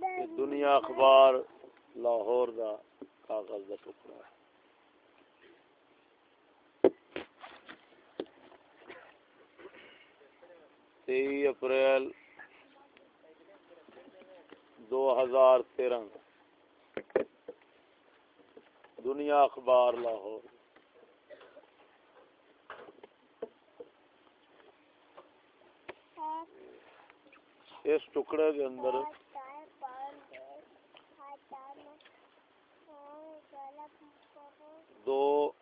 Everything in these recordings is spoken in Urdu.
دنیا اخبار لاہور دا کاغذ دا ٹکڑا ہے۔ تئی اپریل دو ہزار تیرہ۔ دنیا اخبار لاہور۔ اس ٹکڑے کے اندر دو۔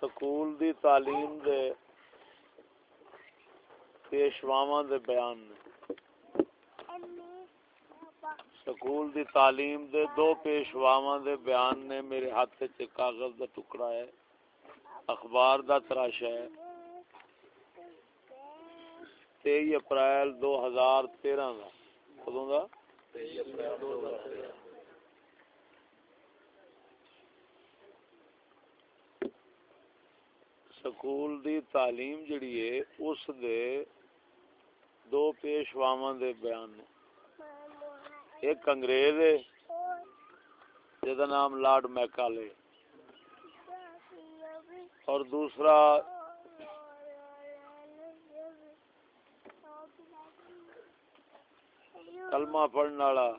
سکول دی تعلیم دے پیشواواں دے بیان نے۔ سکول دی تعلیم دے دو پیشواواں دے بیان نے میرے ہاتھ سے کاغذ دا ٹکڑا ہے۔ اخبار دا تراشا ہے۔ تئی اپریل دو ہزار تیرہ دا۔ کدوں دا؟ سکول دی تعلیم جڑی ہے اس دے دو پیشواواں دے بیان نے۔ ایک انگریز ہے جدا نام لارڈ میکالے۔ اور دوسرا کلمہ پڑھنے والا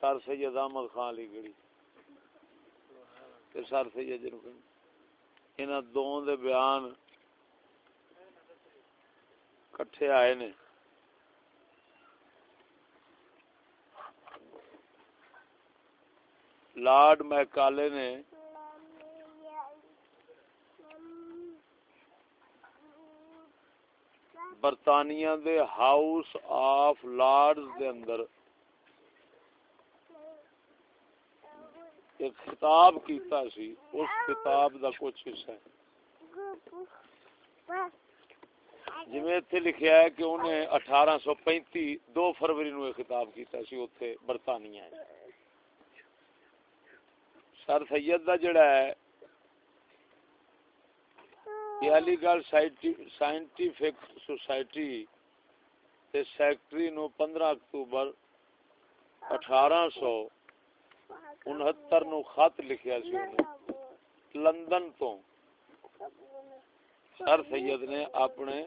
سر سید احمد خان علی گڑی تے سر سید جنوں انہاں دو دے بیان کٹھے آئے نے۔ لارڈ میکالے نے برطانیہ دے ہاؤس آف لارڈز دے اندر ایک خطاب کیتا سی، اس خطاب دا کچھ حصہ ہے۔ جی میں اتنے لکھیا ہے کہ انہیں اٹھارہ سو پینتی دو فروری نو خطاب کیتا سی اتنے برطانیہ سر سید دا جڑا ہے یہ علی گڑھ سائنٹیفک سوسائٹی تے سیکٹری نو پندرہ اکتوبر اٹھارہ سو انہتر نو خط لکھیا سی انہیں لندن تو سر سید نے اپنے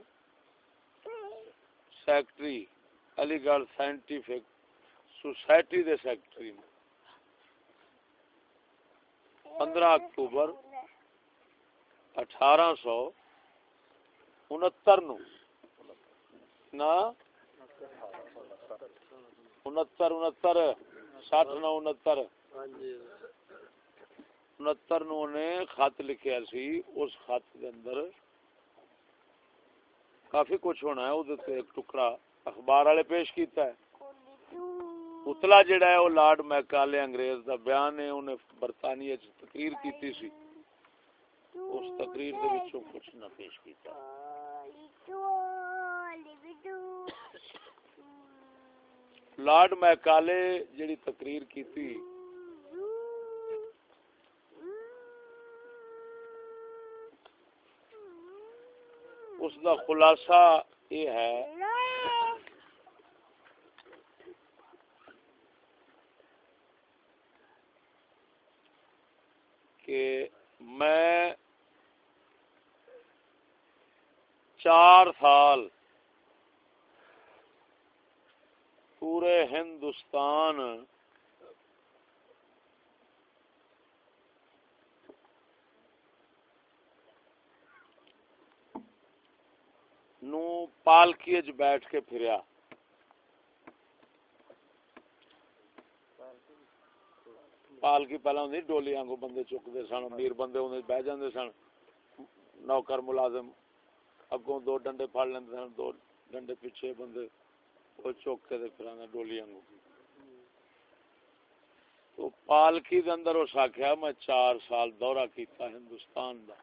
سیکٹری علی گڑھ سائنٹیفک سوسائٹی دے سیکٹری نے پندرہ اکتوبر اٹھارہ سو انہتر نو۔ نا انہتر انہتر۔ ساٹھ نو، انہتر۔ انہتر نو نے خط لکھیا سی، اس خط دے اندر کافی کچھ ہونا ہے وہ ایک ٹکڑا اخبار والے پیش کیتا ہے۔ اتلا جڑا ہے وہ لارڈ میکالے انگریز دا بیان ہے، انہیں برطانیہ تقریر کیتی سی۔ اس تقریر دے وچوں کچھ نہ پیش کیتا۔ لارڈ میکالے جڑی تقریر کیتی۔ اس دا خلاصہ یہ ہے۔ کہ میں چار سال پورے ہندوستان نو پالکی چ بیٹھ کے پھریا۔ پالکی پہلا ہوں ڈولی آنگو بندے چکتے سن امیر بندے بہ جاندے سن، نوکر ملازم اگوں دو ڈنڈے پھڑ لیندے سن، دو ڈنڈے پیچھے بندے، وہ چک کے پھر ڈولی آنگو تو پالکی دے اندر اس آخیا میں چار سال دورہ کیتا ہندوستان دا،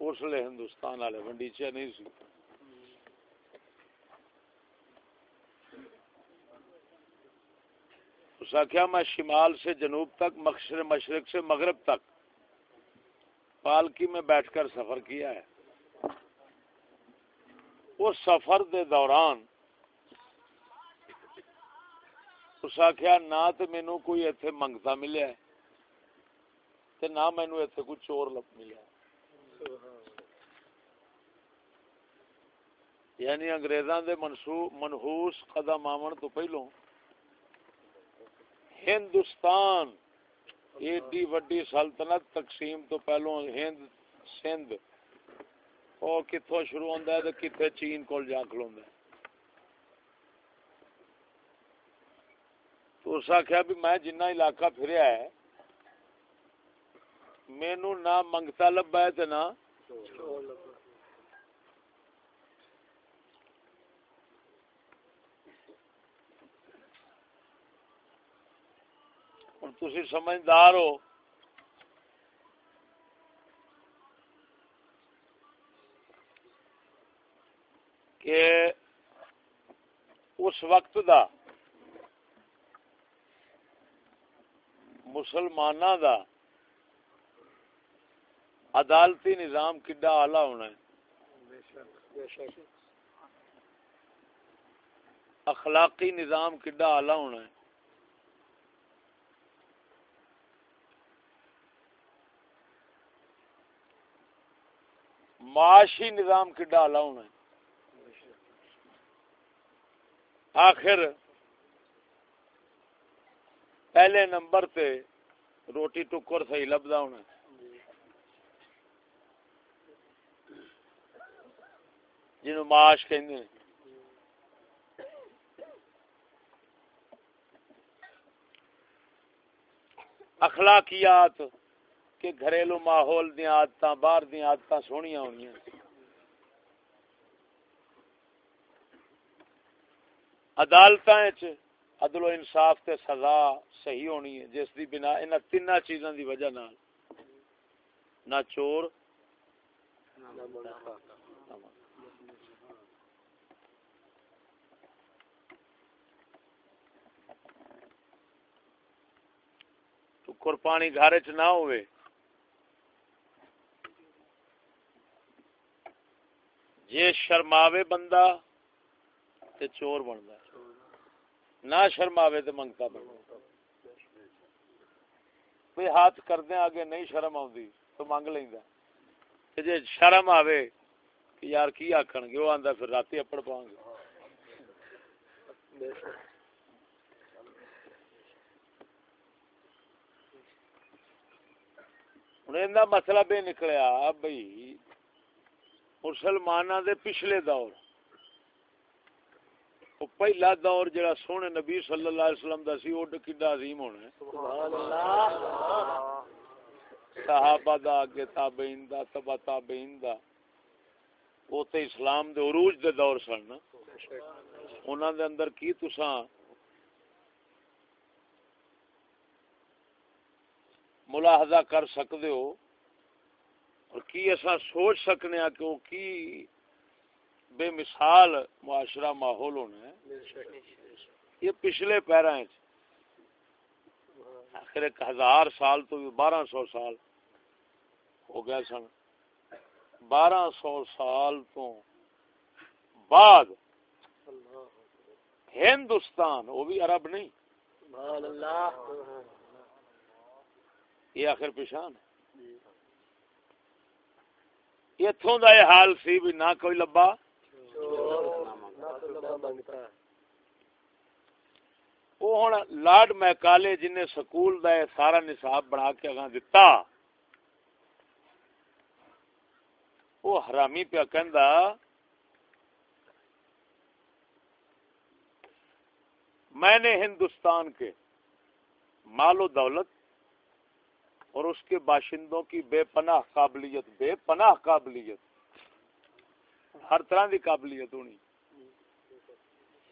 اس لیے ہندوستان والے ونڈیچے نہیں سی۔ اس آخیا میں شمال سے جنوب تک مقصر مشرق سے مغرب تک، پالکی میں بیٹھ کر سفر کیا ہے۔ اس سفر دے دوران اس آخیا نہ تو مینو کوئی اتنے منگتا ملیا تے نہ مینو اتنے کوئی چور لپ ملیا یعنی انگریزاں دے منسوخ منحوس قدم آمن تو پہلوں ہندوستان ایڈی وڈی سلطنت تقسیم تو پہلو ہند، سندھ وہ کتوں شروع ہوتا ہے تو کتنے چین کو جا کلو تو اس آخیا بھی میں جنہ علاقہ پھریا ہے مینو نہ منگتا لبا ہے تو نہ تھی سمجھدار ہو۔ کہ اس وقت دا مسلمان دا عدالتی نظام کڈا آلہ ہونا ہے۔ اخلاقی نظام کڈا آلہ ہونا ہے۔ معاشی نظام کی ڈالا ہونا ہے۔ آخر پہلے نمبر تے روٹی ٹکر صحیح لبدا ہونا جنو معاش کہیں اخلاقیات کہ گھریلو ماحول دیا آدت باہر دیا آدت سویا ہونی عدالت عدل و انصاف تے سزا صحیح ہونی ہے، جس دی بنا ان تین چیزاں دی وجہ نال۔ نہ چور تو پانی گھر چ نہ ہوئے۔ جے شرماوے بندہ تے چور بنتا نہ شرماوے تے منگتا بنتا کوئی ہاتھ کردے آگے نہیں شرم آتی تو منگ لینا جے شرم آوے کہ یار کی آخن گے؟ وہ آتا پھر رات اپڑ پاؤں گے۔ ہوں مسئلہ بے نکلیا بھائی مسلمان دے پچھلے دور۔ پہلا دور جڑا سونے نبی صلی اللہ علیہ وسلم دا سی او کڈا عظیم ہونا سبحان اللہ صحابہ دا اگے تابعین دا تبع تابعین دا۔ او تے اسلام دے عروج دے دور سن نا۔ انہاں دے اندر کی تساں؟ ملاحظہ کر سکتے ہو۔ اور کی ایسا سوچ سکنے ہاں کہ وہ کی بے مثال معاشرہ ماحول ہونا ہے یہ پچھلے پیرا آخر ایک ہزار سال تو بارہ سو سال ہو گیا سن۔ بارہ سو سال تو بعد ہندوستان، وہ بھی عرب نہیں۔ یہ آخر پیشان اتوں کا یہ حال سی بھی نہ کوئی لبا۔ وہ ہوں لارڈ میکالے جن سکول دا سارا نصاب بنا کے اگاں دتا۔ وہ حرامی پیا کہ میں نے ہندوستان کے مال و دولت اور اس کے باشندوں کی بے پناہ قابلیت، بے پناہ قابلیت ہر طرح کی قابلیت ہونی۔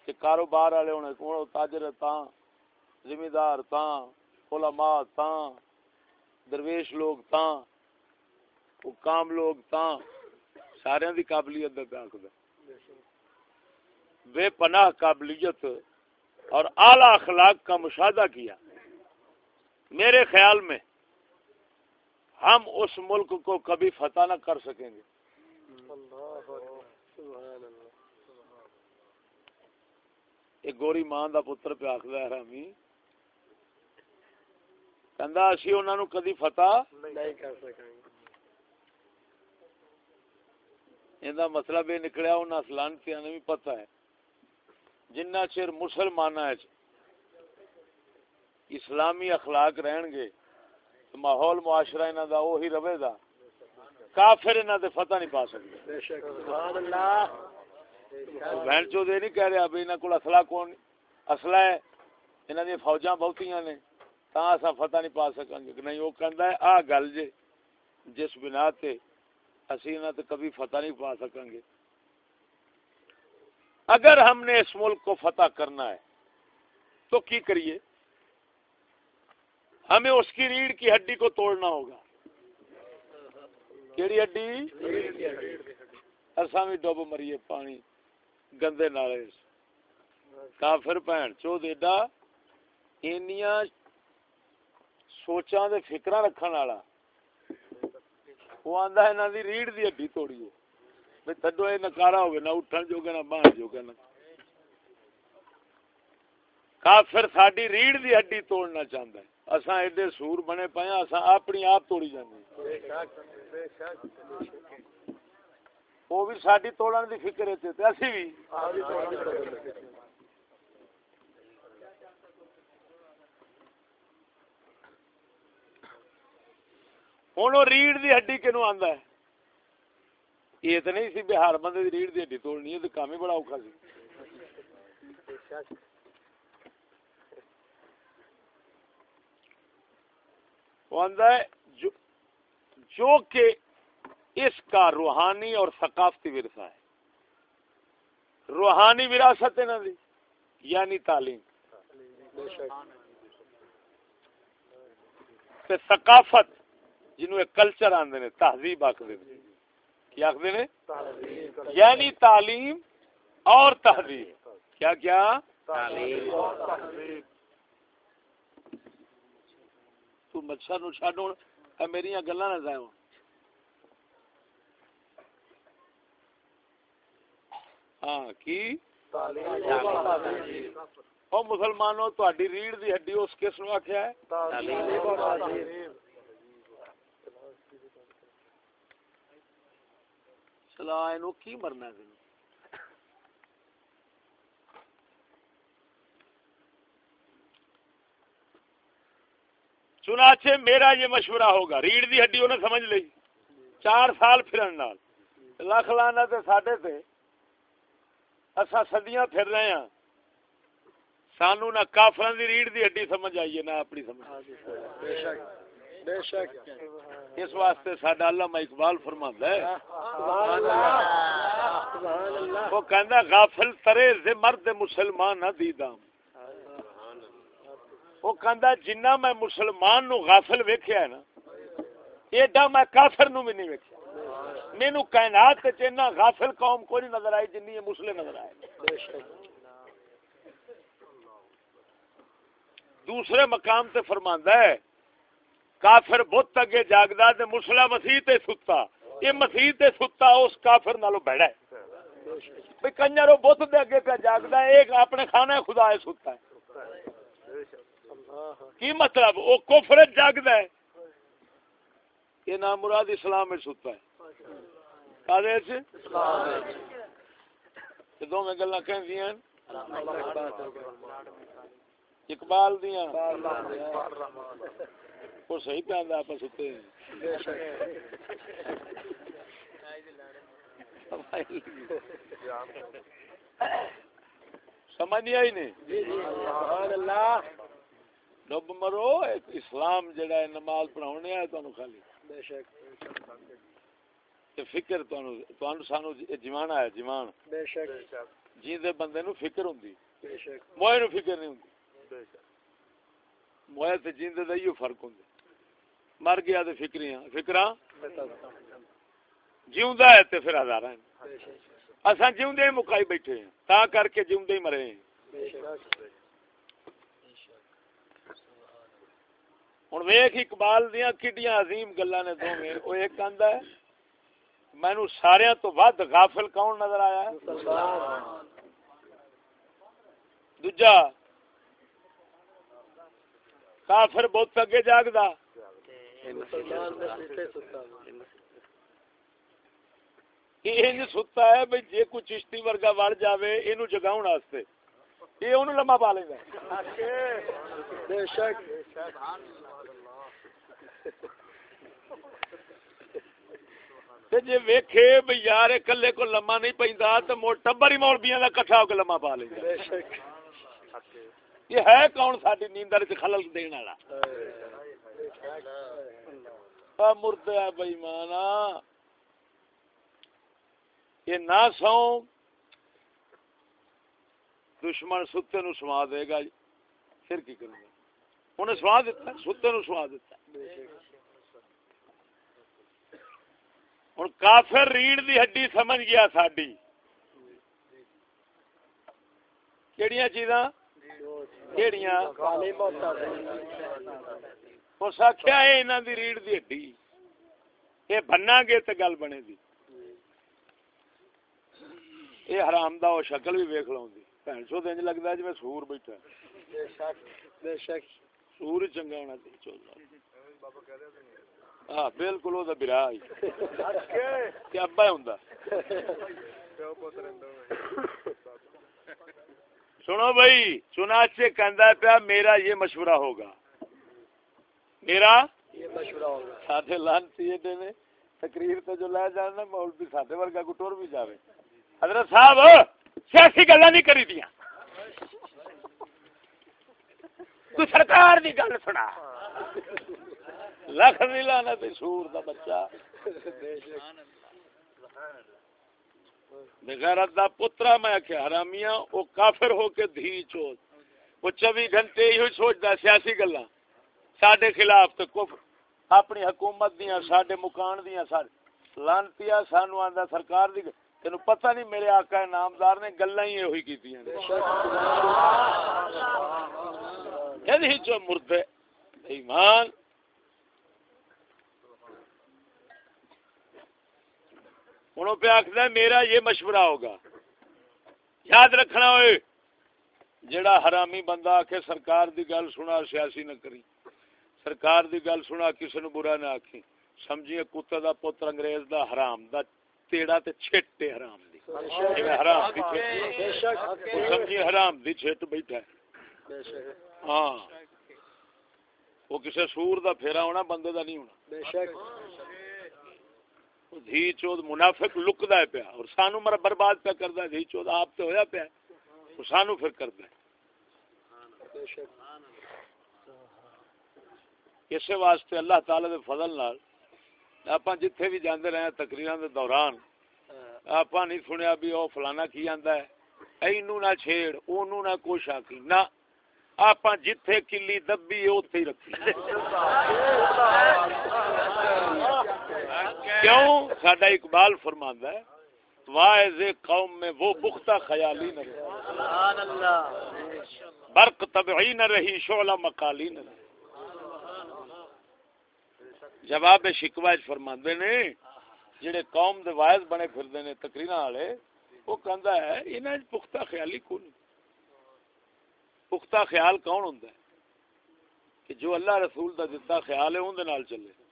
کہ کاروبار والے ہونے کون تاجر تاں، زمیندار تاں، علماء تاں، درویش لوگ تاں، حکام لوگ تاں سارے دی قابلیت دا بے پناہ قابلیت اور اعلی اخلاق کا مشاہدہ کیا۔ میرے خیال میں ہم اس ملک کو کبھی فتح نہ کر سکیں گے۔ ایک گوری ماں دا پتر پہ آخر ہے ہمیں کہندا اسی انہاں نو کدی فتح نہیں کر سکیں ایندا مطلب یہ نکلیا انہاں سلانتیاں نے بھی پتہ ہے۔ جنہ چیر چر مسلمان اسلامی اخلاق رہن گے ماحول معاشرہ انہاں دا وہی رہے گا۔ کافر انہاں دے فتح نہیں پا سکتے بے شک۔ سبحان اللہ۔ بہن چو دے نہیں کہہ رہا بھی انہاں کول اسلحہ کون اسلحہ ہے، انہاں دی فوجاں بہتیاں نے، تا اسا فتح نہیں پا سکیں گے۔ نہیں، وہ کہندا ہے، آ گل جے، جس بنا تے اسی نہ تے کبھی فتح نہیں پا سکیں گے۔ اگر ہم نے اس ملک کو فتح کرنا ہے، تو کی کریے؟ ہمیں اس کی ریڑھ کی ہڈی کو توڑنا ہوگا۔ کیڑی ہڈی؟ اصا بھی ڈب مریے پانی۔ گندے نالے کافر بھن چو دیڈا اینیاں سوچاں دے فکراں رکھن والا۔ وہ آندا ہے انہاں دی ریڑھ دی ہڈی توڑیے بھئی تڈو اے نکارا ہوے نہ اٹھن جو نہ باہر جو نہ۔ کافر ساڈی ریڑھ دی ہڈی توڑنا چاہندا ہے۔ اساں ایڈے سور بنے پے ہیں اساں اپنی آپ توڑی جاندے ہاں۔ وہ بھی ساڈی توڑن دی فکر ہے تے اسی بھی۔ ہوں ریڑھ دی ہڈی کنو آندا ہے۔ یہ تو نہیں سی بہار بندے دی ریڑھ دی ہڈی توڑنی ہے تو کام ہی بڑا اوکھا سی۔ وہ آندا ہے جو, جو کہ اس کا روحانی اور ثقافتی ورثہ ہے۔ روحانی وراثت ہے نا دی یعنی تعلیم۔ تے ثقافت، جنہوں ایک کلچر آندے نے، تہذیب آخر کیا آخر نے؟ یعنی تعلیم اور تہذیب۔ کیا کیا؟ تعلیم اور تہذیب تو مچھر نو چھڈ ہن میری گلاں نہ جائیں ہاں کی؟ او مسلمانوں تہاڈی ریڑھ دی ہڈی اس کس نو آکھیا ہے؟ چلا اینو کی مرنا ہے چنانچہ میرا یہ مشورہ ہوگا ریڑھ دی ہڈی انہیں سمجھ لی چار سال پھرن نال۔ لکھ لانا تے ساڈے تے۔ اسا صدیاں پھر رہے ہیں۔ سانو نہ کافران دی ریڑھ دی ہڈی سمجھ آئیے نہ اپنی سمجھ۔ بے شک بے شک۔ اس واسطے ساڈا علامہ اقبال فرماندا ہے۔ وہ کہندا غافل ترے ز مرد مسلمان نہ دیدام وہ کہندا جنہ میں مسلمان نو غافل ویکھیا ہے نا ایڈا میں کافر نو بھی نہیں ویکھیا۔ مینو کائنات تے چنا غافل قوم کوئی نہیں نظر آئی جنی مسلم نظر آئے۔ دوسرے مقام تے فرماندا ہے، کافر بت اگے جاگدا تے مسلا مسیح تے ستا۔ یہ مسیح تے ستا، اس کافر نالو بیڑا ہے۔ بھئی کنجر وہ بت دے اگے پہ جاگدا ہے، ایک اپنے کھانے خدا ہے ستا ہے۔ کی مطلب؟ وہ کفر جاگدا ہے۔ یہ نام مراد اسلام میں ستا ہے۔ دو میں جی؟ اقبال دیاں وہ صحیح آپ ستے سمجھ نہیں آئی نہیں؟ ڈب مرو اسلام جڑا ہے، نماز پڑھاؤنے ہے خالی بے شک فکر سانو جوان بے شک جیندے بندے نو فکر ہوندی شک موئے نو فکر نہیں ہوندی شک موئے تے جیندے دا ایو فرق ہوندا مر گیا تے فکریاں فکراں جیوندا ہے تے پھر ہزاراں ہیں اساں جیوندے ہی مکائی بیٹھے ہیں تا کر کے جیوندے ہی مرے ہیں ہوں ویخ اقبال دیا کڈیاں عظیم گلا نے دونوں وہ ایک آدھا ہے مینو سارا تو ود غافل کون نظر آیا ہے؟ دوجا، کافر بہت اگے جاگدا۔ ستا انج ستا ہے بھئی جے کوئی چشتی ورگا وڑ جاوے، اینو جگاون واسطے۔ یہ اونوں لما پا لیندا بے شک۔ تے جے ویکھے بھئی یار کلے کو لما نہیں پیندا تے مول ٹبر ہی مولویاں دا اکٹھا ہو کے لما پا بے شک۔ یہ ہے کون ساڈی نیندر وچ خلل دین والا؟ مردہ ہے بھائی مانا یہ نہ سو دشمن ستے نو سوا دے گا پھر کی کروں گا؟ انہیں سوا دیتا ستے نو سوا دیتا۔ ہوں کافر ریڑھ دی ہڈی سمجھ گیا ساڈی۔ کیڑیاں چیزاں؟ کیڑیاں؟ تعلیم و تعلیم اس آخیا یہ انہوں دی ریڑھ دی ہڈی۔ یہ بننا گے تو گل بنے دی۔ یہ حرام دا وہ شکل بھی ویخ لاؤں چو دن لگتا ہے جی میں سور بیٹھا۔ بے شک بے شک۔ سور چنگا ہونا چاہیے ہاں بالکل وہ برا ہی تے ابا ہوں سنو بھائی چنانچہ کہندا پیا میرا یہ مشورہ ہوگا۔ میرا؟ یہ مشورہ ہوگا۔ ساڈے لانتی ایڈے نے تقریر تو جو لے جانا مولوی ساڈے ورگا کو ٹور بھی جاوے۔ حضرت صاحب سیاسی گلا نہیں کری دیا کوئی سرکار دی گل سنا۔ لکھ نہیں لانا تے سور دا بچہ۔ بغیرت دا پترا میں آخیا حرامیاں او کافر ہو کے دھی چوت۔ وہ چوبی گھنٹے یہ سوچتا سیاسی گلا سڈے خلاف تو کفر۔ اپنی حکومت دیا سڈے مکان دیا سارے لانتی سانو آدھا سرکار دی۔ تین پتہ نہیں میرے آقا نامدار نے گلا ہی مردے ایمان۔ ہوں پہ آخر میرا یہ مشورہ ہوگا۔ یاد رکھنا ہوئے، جڑا حرامی بندہ آ کے سرکار دی گل سنا، سیاسی نہ کری۔ سرکار دی گل سنا کسی نو برا نہ آخی سمجھیے، کتے دا پتر انگریز دا حرام، دا تیڑا تے چھٹے حرام دی۔ جویں حرام دی چھٹ وہ سمجھیے، حرام دی چھٹ بیٹھا ہے۔ ہاں۔ وہ کسے سور دا پھیرا ہونا، بندے دا نہیں ہونا۔ بے شک دھی چود منافق لکدا ہے پیا اور سانو مر برباد پیا کردا ہے، دھی چود آپ تے ہویا پیا وہ سانو پھر کردا ہے۔ اسے واسطے اللہ تعالی دے فضل نال آپ جتھے بھی جاندے رہے تقریراں دے دوران آپ نہیں سنیا بھی او فلانا کی آندا ہے۔ اینو نہ چھیڑ اونوں نہ کوش آکی نہ آپ جتھے کلی دبی، اوتھے ہی رکھی کیوں؟ ساڈا اقبال فرماندا ہے واعظ قوم میں وہ پختہ خیالی نہ سبحان اللہ برق طبعی نہ رہی شعلہ مقالی نہ جواب شکوا فرماندے نے جڑے قوم دے واعظ بنے پھردے نے تقریراں والے وہ کہندا ہے انہاں وچ پختہ خیالی کون پختہ خیال کون ہوندا ہے؟ کہ جو اللہ رسول دا دتا خیال ہے اون دے نال چلے۔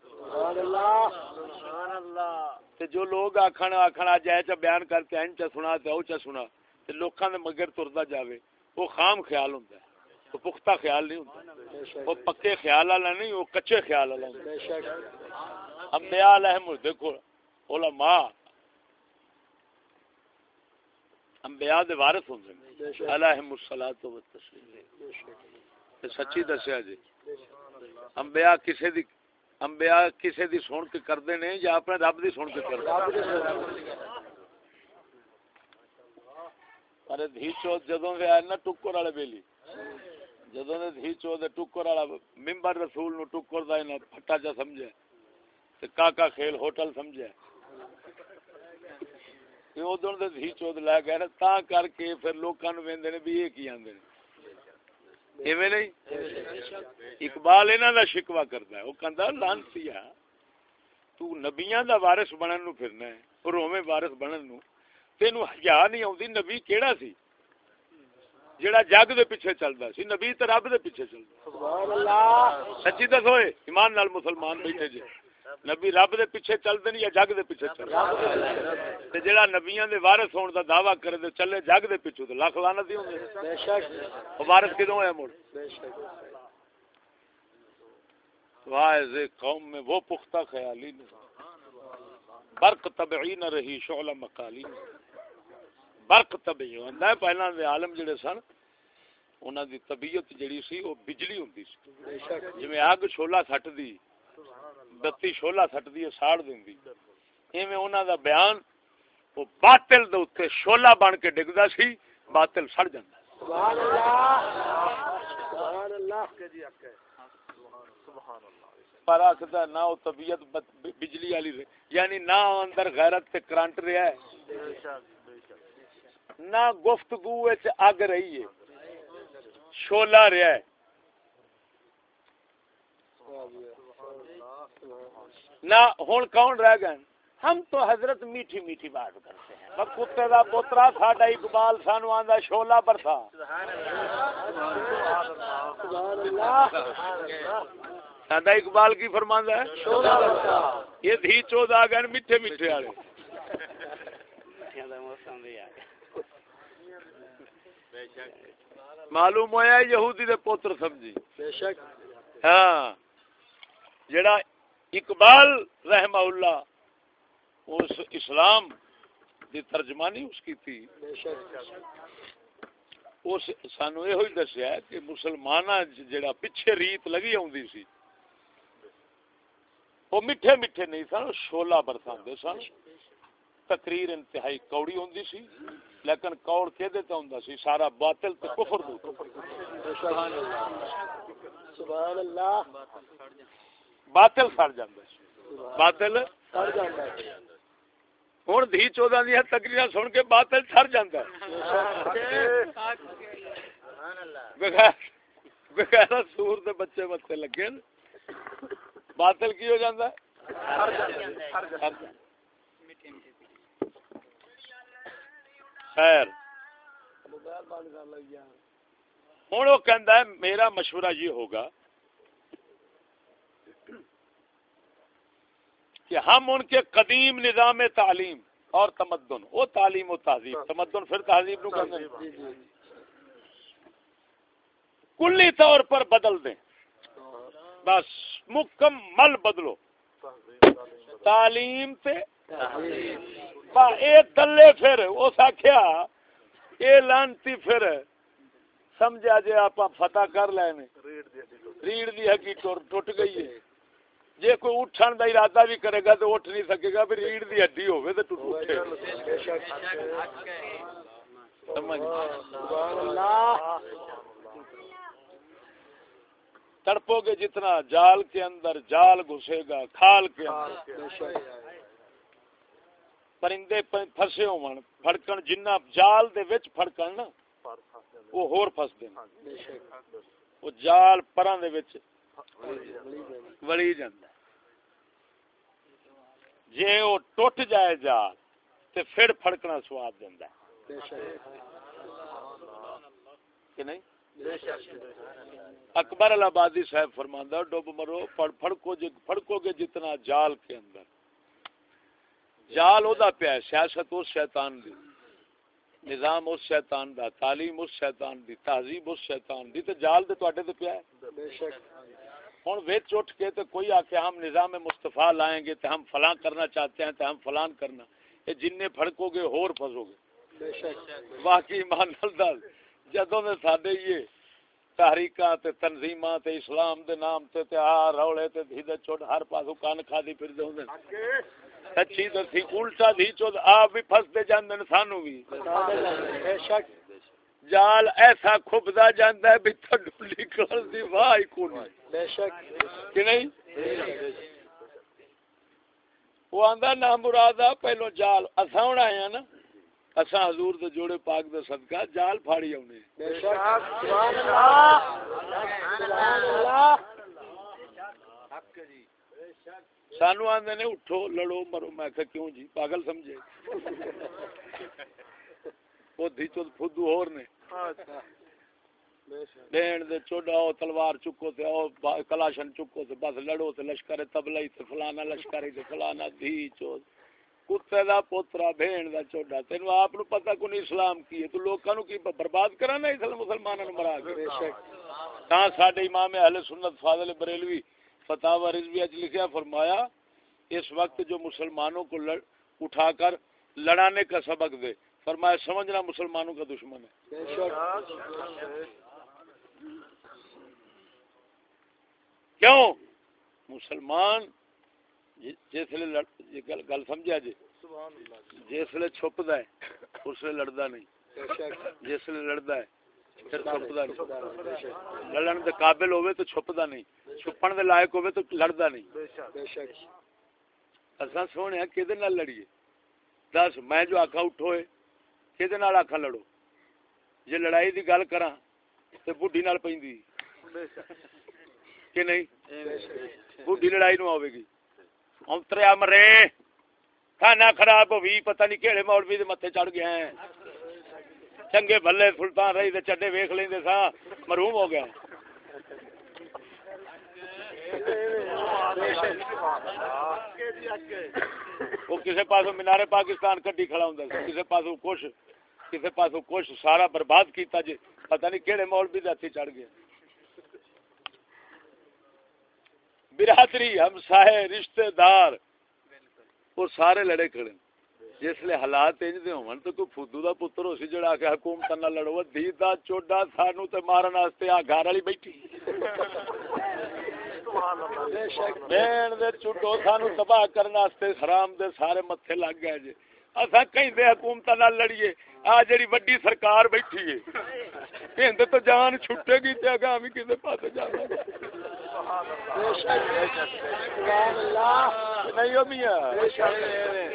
تے جو لوگ آکھن آکھن اج اے بیان کرتے ہیں چ سنا تے او چ سنا تے لوکاں دے مگر تردا جاوے وہ خام خیال ہوندا ہے وہ پختہ خیال نہیں ہوندا وہ پکے خیال والا نہیں وہ کچے خیال والا ہوندا انبیاء علیہم دیکھو علماء انبیاء دے وارث ہوندے الصلوۃ شک. تے سچی دسیا جی انبیاء کسے دی انبیاء کسے دی سن کے کردے نے یا اپنے رب دی سن کے کردے پر دھی چوت جدوں دے آئے نا ٹکر والے بیلی۔ جدوں دے دھی دے ٹکر والا ممبر رسول نو ٹکر دا انہاں پھٹا جا سمجھے۔ تے کاکا کھیل ہوٹل سمجھے۔ کہ ادھر دے دھی چوت لے گئے نا تا کر کے پھر لوکاں نو ویندے نے بھی یہ کی آندے نے۔ ایویں نہیں؟ اقبال انہاں دا شکوا کردا ہے۔ او کہندا لانتیا تو نبیاں دا وارث بنن نو پھرنا ہے۔ اور اوویں وارث بنن نو۔ تینو حیا نہیں آوندی نبی کیڑا سی؟ جیڑا جگ دے پیچھے چلدا سی نبی تے رب دے پیچھے چلدا۔ سبحان اللہ۔ سچی دسو اے ایمان نال مسلمان بیٹھے جے۔ نبی رب دے پیچھے چلدے یا جگ دے پیچھے چلدے تے جیڑا نبیاں دے وارث ہون دا دعویٰ کرے تے چلے جگ دے پیچھے تے لاکھ لعنت ہی ہوندے بے شک۔ او وارث کدوں ہے مڑ؟ بے شک۔ واعظ قوم میں وہ پختہ خیالی نے برق طبعی نہ رہی شعلہ مقالی نے برق طبعی ہوندا ہے پہلاں دے عالم جڑے سن انہاں دی طبیعت جڑی سی وہ بجلی ہوندی سی۔ بے شک۔ جویں اگ شولا سٹ دی بتی شولا سٹ دی ساڑ دیندی ایویں انہاں دا بیان وہ باطل دے اوتے شولا بن کے ڈگدا سی باطل سڑ جاندا سبحان اللہ سبحان اللہ سبحان اللہ پر آخدا نہ وہ طبیعت بجلی والی یعنی نہ اندر غیرت تے کرنٹ رہا ہے نہ گفتگو وچ اگ رہی ہے شولا رہا ہے نہ ہن کون رہ گئے؟ ہم تو حضرت میٹھی میٹھی بات کرتے ہیں۔ بس کتے دا پوترا ساڈا اقبال سانو آندا شولا پر تھا۔ سبحان اللہ ساڈا اقبال کی فرماندا ہے؟ یہ دھی چود آ گئے میٹھے میٹھے والے معلوم ہوا یہودی دے پوتر سمجھی۔ بے شک۔ ہاں۔ جڑا اقبال رحمہ اللہ، اس اسلام دی ترجمانی اس کی تھی۔ اس سانو یہ ہوئی دسیا ہے کہ مسلماناں چ جڑا پیچھے ریت لگی آوندی سی، وہ میٹھے میٹھے نہیں سن وہ شولا برساندے سن۔ تقریر انتہائی کوڑی ہوندی سی، لیکن کوڑ کہدے تے ہوندا سی؟ سارا باطل تے کفر دو بے شک سبحان اللہ۔ باطل سڑ جاندا سی باطل ہن دھی چودہ دی تقریراں سن کے باطل سڑ جاندا ہے۔ بغیر سور دے بچے بچے لگے باطل کی ہو ہے۔ خیر۔ ہوں وہ ہے میرا مشورہ یہ ہوگا کہ ہم ان کے قدیم نظام تعلیم اور تمدن وہ تعلیم و تہذیب تمدن پھر تہذیب نو کہندے ہیں۔ جی کلی طور پر بدل دیں۔ بس مکمل بدلو۔ تعلیم تے اے تلے پھر اس آخیا اے لانتی پھر سمجھا جے آپ فتح کر لے نے ریڑھ دی ہکی ٹوٹ گئی ہے۔ جے کوئی اٹھن دا ارادہ بھی کرے گا تو اٹھ نہیں سکے گا بھی ریڑھ دی ہڈی ہوے تے ٹوٹ اٹھے بے شک سمجھ سبحان اللہ تڑپو گے جتنا جال کے اندر جال گھسے گا کھال کے اندر۔ پرندے پھسے ہون پھڑکن جنہ جال دے وچ پھڑکن نا وہ ہور پھس دین شک۔ وہ جال پراں دے وچ۔ بڑی وڑی جاندا ہے۔ جے وہ ٹوٹ جائے جال تے پھر پھڑکنا سواد دیندا ہے۔ بے شک۔ کہ نہیں؟ اکبر الآبادی صاحب فرماندہ ڈوب مرو پڑ پھڑکو جے پھڑکو گے جتنا جال کے اندر۔ جال او دا پیا ہے سیاست اس شیطان دی۔ نظام اس شیطان دا تعلیم اس شیطان دی تہذیب اس شیطان دی تے جال تے تواڈے تے پیا ہے۔ بے شک۔ ہن وچ اٹھ کے تے کوئی آکھے ہم نظام مصطفیٰ لائیں گے تے ہم فلاں کرنا چاہتے ہیں تے ہم فلان کرنا اے جننے پھڑکو گے ہور پھسو گے۔ واقعی ایمان دس جدوں دے ساڈے یہ تحریکاں تے تنظیماں تے اسلام دے نام تے تے آ رولے تے دھی دے چوٹ ہر پاسو کان کھادی پھردے ہوندے سچی دسی الٹا دھی چوت آپ بھی پھستے جاندے نے سانو بھی بے شک۔ جال ایسا کھبدا جاندا ہے بھی تھڈو نکل دی واہ ہی کونی۔ بے شک۔ کہ نہیں؟ وہ آندا مرادا پہلو جال۔ اساں ہن ہیں نا اساں حضور دے جوڑے پاک دے صدقہ جال پھاڑی اونے بے شک۔ سبحان اللہ سبحان اللہ سانو آندے نے اٹھو لڑو مرو۔ میں کہ کیوں جی؟ پاگل سمجھے۔ وہ تو فدو اور نے۔ شک دین دے چوڑا او تلوار چکو تے او کلاشن چکو تے بس لڑو تے لشکر تبلئی تے فلانا لشکر تے فلانا دھی چو کتے دا پوترا بھین دا چوڑا تینو آپ نو پتہ کو اسلام کی ہے تو لوکاں نو کی برباد کرانا اسلام مسلماناں نو مرا کے؟ بے شک۔ تاں ساڈے امام اہل سنت فاضل بریلوی فتح رضویہ چ لکھا فرمایا، اس وقت جو مسلمانوں کو لڑ اٹھا کر لڑانے کا سبق دے، فرمایا سمجھنا مسلمانوں کا دشمن ہے بے شک کیوں؟ مسلمان جی- جسلے گل سمجھا جی؟ سبحان اللہ جسلے چھپدا ہے، اس لیے لڑدا نہیں۔ بے شک جسلے ہے، پھر چھپدا نہیں۔ لڑن دے قابل ہوے تو چھپدا نہیں۔ چھپن دے لائق ہوے تو لڑدا نہیں۔ بے شک اساں سونے ہاں کدے نال لڑیے؟ دس، میں جو آکھا اٹھو ہے کدے نال آکھا لڑو؟ جے لڑائی دی گل کراں، تے بڈھی نال پیندی کہ نہیں بڈھی لڑائی نو آوے گی اونتریا مرے کھانا خراب ہوئی پتہ نہیں کیڑے مولوی دے متھے چڑھ گئے ہیں چنگے بھلے سلطان رہی دے چڈے ویکھ لیندے سا مرحوم ہو گیا وہ کسے پاسوں مینار پاکستان کڈی کھڑا ہوندا سی کسے پاسوں کچھ کسے پاسوں کچھ سارا برباد کیتا جی پتہ نہیں کیڑے مولوی دے ہتھی چڑھ گیا برادری ہمسائے رشتہ دار۔ وہ سارے لڑے کھڑے جس حالات انج دے ہون تو کوئی فدو دا پتر ہو سی جڑا کہ حکومت نہ لڑو۔ دی دا چوڈا سانو تے مارن واسطے آ گھر والی بیٹھی۔ دے چوڈو سانو تباہ کرن واسطے حرام دے سارے متھے لگ گئے جی اساں کہندے حکومت لڑیے۔ آ جڑی وڈی سرکار بیٹھی ہے۔ کہندے تو جان چھٹے گی تے اگاں وی کسے پاسے جانا نہیں میاں،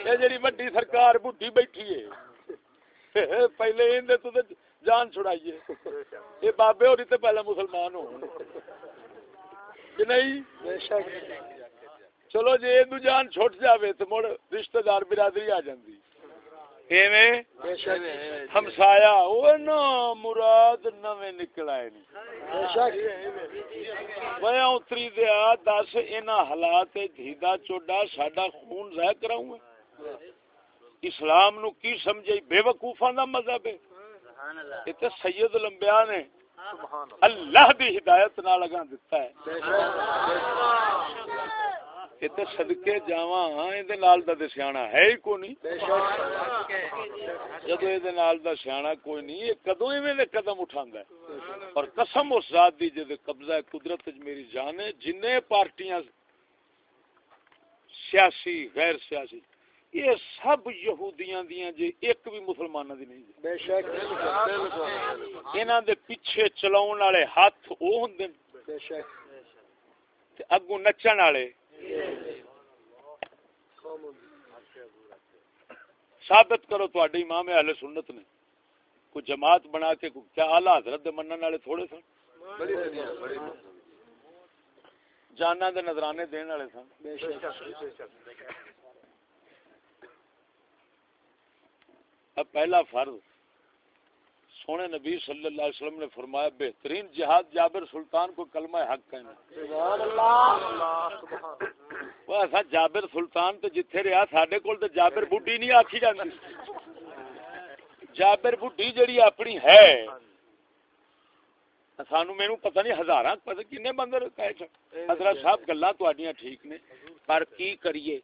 یہ جڑی وڈی سرکار بڈھی بیٹھی ہے پہلے تو جان چھڑائیے یہ بابے ہوری تے پہلے مسلمان ہو کہ نہیں بے شک چلو جی یہ جان چھٹ جاوے تو مڑ رشتہ دار برادری آ جاندی۔ ہمسایا وہ نا مراد نویں نکل آئے میں اتری دیا دس ان حالات دھیدا چوڈا ساڈا خون ضائع کراؤں اسلام نو کی سمجھے؟ بے وقوفاں دا مذہب ہے۔ یہ تے سید الانبیاء نے اللہ دی ہدایت نال لگا دیتا ہے۔ یہ تے صدقے جاواں ایں نال دا تے سیاںا ہے ہی کوئی نہیں۔ یہ نال دا سیاںا کوئی نہیں یہ کدوں ایویں دے قدم اٹھاندا ہے؟ اور قسم اس ذات دی جے قبضہ قدرت وچ میری جان ہے جنے پارٹیاں سیاسی غیر سیاسی یہ سب یہودیاں دیاں ایک بھی مسلماناں دی نہیں بے شک۔ انہاں دے پیچھے چلاون والے ہاتھ او ہوندے بے شک۔ تے اگوں نچن والے ثابت کرو تواڈے امام اہل سنت نے۔ کوئی جماعت بنا کے کیا اعلی حضرت دے منن والے تھوڑے سن۔ جاناں دے نذرانے دین والے سن۔ اب پہلا فرض سونے نبی صلی اللہ علیہ وسلم نے فرمایا بہترین جہاد جابر سلطان کو کلمہ حق کہنا۔ وہ ایسا جابر سلطان تے جتھے رہا ساڈے کول تے جابر بڈھی نہیں آکھی جاندی۔ جابر بڈھی جڑی اپنی ہے سانو مینوں پتہ نہیں ہزاراں پتہ کنے بندے کہے چ حضرت صاحب گلاں تواڈیاں ٹھیک نے پر کی کریے؟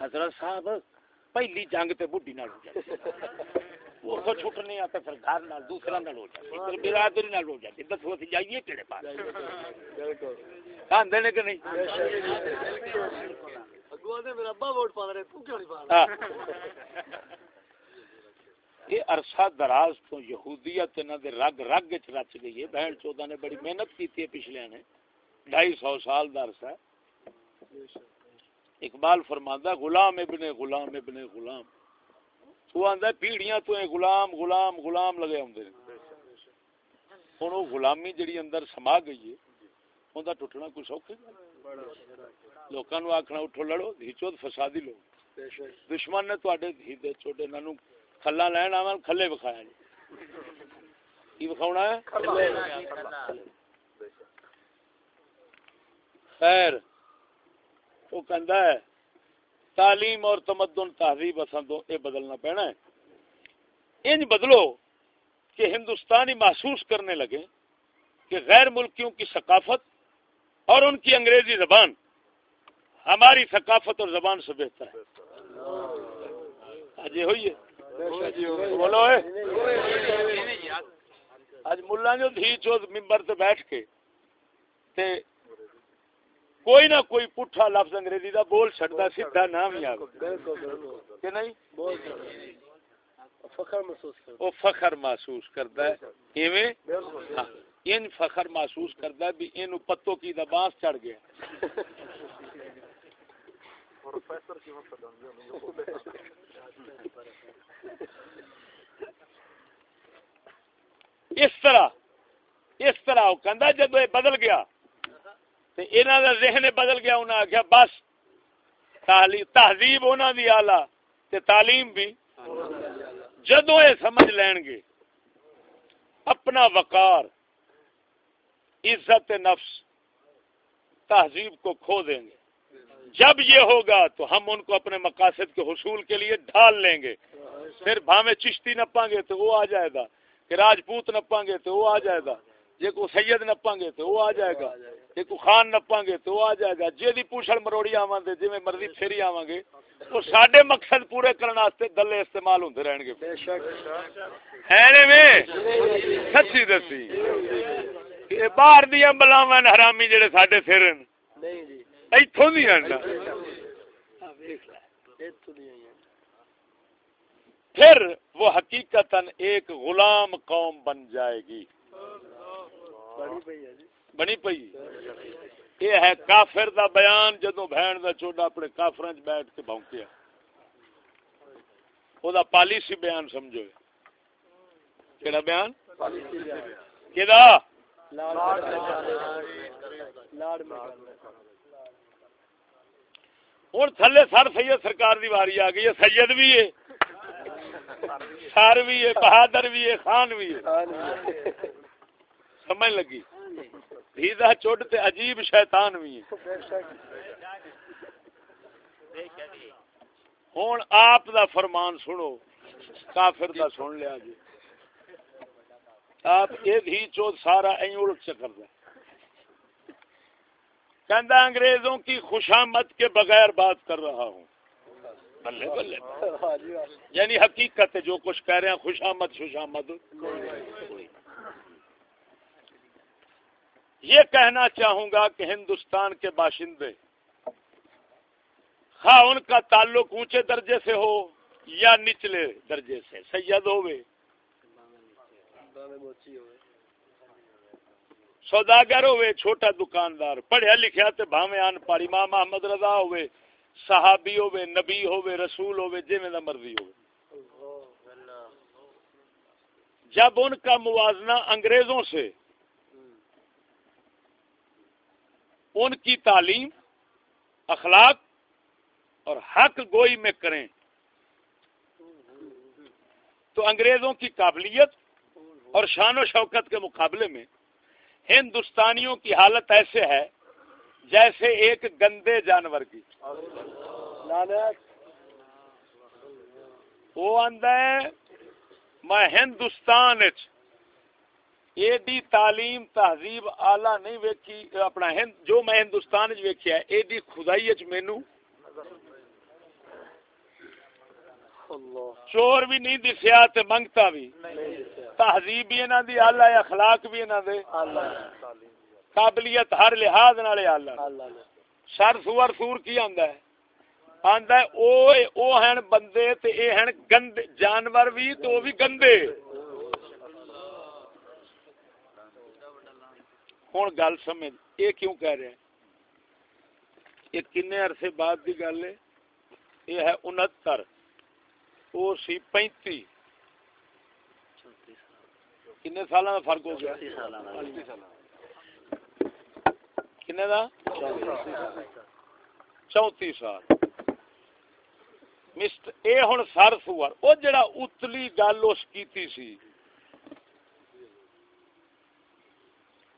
حضرت صاحب پہلی جنگ تے بڈھی نال ہو جاتی وہ تو چھٹنے آتا پھر گھر نال دوسرا نال ہو جاتی پھر برادری نال ہو جاتی جائیے پاس۔ بالکل کھاندے نے کہ نہیں؟ اگوں دے میرا ابا ووٹ پا رہے تو کیوں نہیں پا ہاں۔ یہ عرصہ دراز تو یہودیت انہاں دے رگ رگ وچ رچ گئی ہے۔ بہن چودہ نے بڑی محنت کیتی ہے پچھلے نے۔ ڈھائی سو سال دا عرصہ اقبال فرماندا غلام ابن غلام ابن غلام۔ آندا پیڑیاں تو غلام غلام غلام لگے ہوندے نے ہن غلامی جڑی اندر سما گئی ہے اوندا کوئی سوکھی گل لوکاں نو آکھنا اٹھو لڑو دھیچو فسادی لوگ۔ دشمن نے تواڈے دھی دے چھوٹے نانو کھلا لین آون کھلے وکھایا جی کی وکھاونا ہے؟ خیر۔ وہ کہندا ہے تعلیم اور تمدن تہذیب اساں تو اے بدلنا پینا ہے۔ انج بدلو کہ ہندوستانی محسوس کرنے لگے کہ غیر ملکیوں کی ثقافت اور ان کی انگریزی زبان ہماری ثقافت اور زبان سے بہتر ہے۔ آج یہ ہوئی ہے۔ بولو اے۔ اج ملا جو دھی چوت ممبر تے بیٹھ کے تے کوئی نہ کوئی پٹھا لفظ انگریزی دا بول چھڑدا سیدھا نام ہی آوے بالکل بالکل۔ کہ نہیں؟ بہت فخر محسوس کرتا وہ فخر محسوس کردا ہے۔ ایویں؟ ہاں، ان فخر محسوس کردا ہے بھی اینو پتوں کی دا بانس چڑھ گیا۔ اس طرح اس طرح۔ وہ کہندا جب یہ بدل گیا۔ تے انہاں دا ذہن بدل گیا، انہاں آکھیا، بس تہذیب انہاں دی اعلی تے تعلیم بھی جدوں یہ سمجھ لین گے، اپنا وقار، عزت نفس، تہذیب کو کھو دیں گے۔ جب یہ ہوگا تو ہم ان کو اپنے مقاصد کے حصول کے لیے ڈھال لیں گے۔ پھر بھاویں چشتی نپاں گے تو وہ آ جائے گا۔ کہ راجپوت نپاں گے تو وہ آ جائے گا۔ جے کو سید نپاں گے تو وہ آ جائے گا۔ جے کو خان نپاں گے تو آ جائے گا جے دی پوچھڑ مروڑی آواں دے جویں مرضی پھیری آواں گے وہ ساڈے مقصد پورے کرن واسطے دلے استعمال ہوندے رہن گے بے شک ہے نے سچی دسی کہ باہر دیاں بلاواں حرامی جڑے ساڈے سر نہیں جی ایتھوں دی ہیں نا پھر وہ حقیقتا ایک غلام قوم بن جائے گی بڑی پئی ہے جی بنی پئی۔ یہ ہے کافر دا بیان، جدوں بہن دا چوڈا اپنے کافراں چ بیٹھ کے بھونکیا او دا پالیسی بیان سمجھو۔ کیڑا بیان؟ کیدا تھلے سر سید سرکار دی واری آ گئی ہے، سید بھی ہے۔ سر بھی ہے، بہادر بھی ہے، خان بھی ہے۔ سمجھ لگی؟ دھیدا چوڈ تے عجیب شیطان بھی ہوں آپ دا فرمان سنو، کافر دا سن لیا جی۔ آپ یہ دھی چوت سارا این الٹ چکر دا کہندا انگریزوں کی خوشامد کے بغیر بات کر رہا ہوں۔ بلے بلے۔ یعنی حقیقت جو کچھ کہہ رہے ہیں، خوشامد خوشامد۔ یہ کہنا چاہوں گا کہ ہندوستان کے باشندے ہاں ان کا تعلق اونچے درجے سے ہو یا نچلے درجے سے، سید ہوئے۔ سوداگر ہوئے، چھوٹا دکاندار، پڑھیا لکھیا تے بھاویں آن پڑھ امام محمد رضا ہوئے، صحابی ہوئے، نبی ہوئے، رسول ہوئے، جویں دا مرضی ہوئے۔ جب ان کا موازنہ انگریزوں سے ان کی تعلیم، اخلاق اور حق گوئی میں کریں۔ تو انگریزوں کی قابلیت اور شان و شوکت کے مقابلے میں ہندوستانیوں کی حالت ایسے ہے جیسے ایک گندے جانور کی۔ وہ آندا ہے، میں ہندوستان وچ ایڈی تعلیم، تہذیب آلہ نہیں ویکھی، اپنا ہند جو میں ہندوستان وچ ویکھیا ہے، ایڈی خدائی وچ مینوں چور بھی نہیں دسیا تے منگتا بھی۔ تہذیب بھی انہاں دی اعلی ہے، اخلاق بھی انہاں دے۔ قابلیت ہر لحاظ نال اعلی سر سور سور کی آندا ہے؟ آندا ہے او او ہیں بندے تے اے ہیں گندے، جانور بھی تو بھی گندے۔ ہوں گل سمجھ یہ کیوں کہہ رہے ہیں یہ کنے عرصے بعد دی گل ہے یہ ہے انہتر وہ سی پینتی کنے سال کا فرق ہو گیا کنے دا چونتی سال مسٹ اے ہن سر سور او جڑا اتلی گل اس کیتی سی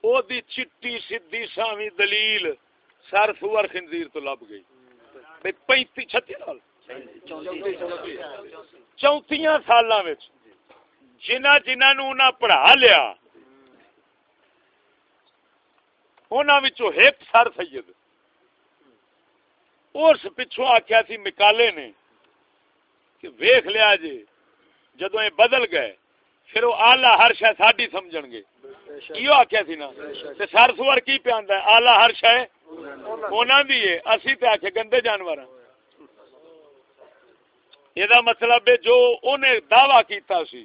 او دی چٹی سیدھی ساویں دلیل سر سور خنزیر تو لب گئی۔ تے پینتی چھتی سال چونتیاں سالاں وچ جنہ جنہ نو انہاں پڑھا لیا، انہاں وچوں ایک سر سید۔ اس پچھوں آخیا سی مکالے نے کہ ویخ لیا جی جدو یہ بدل گئے پھر وہ آلہ ہر شہ ساڈی سمجھ گے۔ یہ آخیا سی نا؟ تے سر سور کی پہ آندا ہے؟ آلہ ہر شہ انہاں دی ہے۔ اسی تے آکھے گندے جانور ہیں۔ یہ مطلب ہے جو انہیں دعویٰ کیتا سی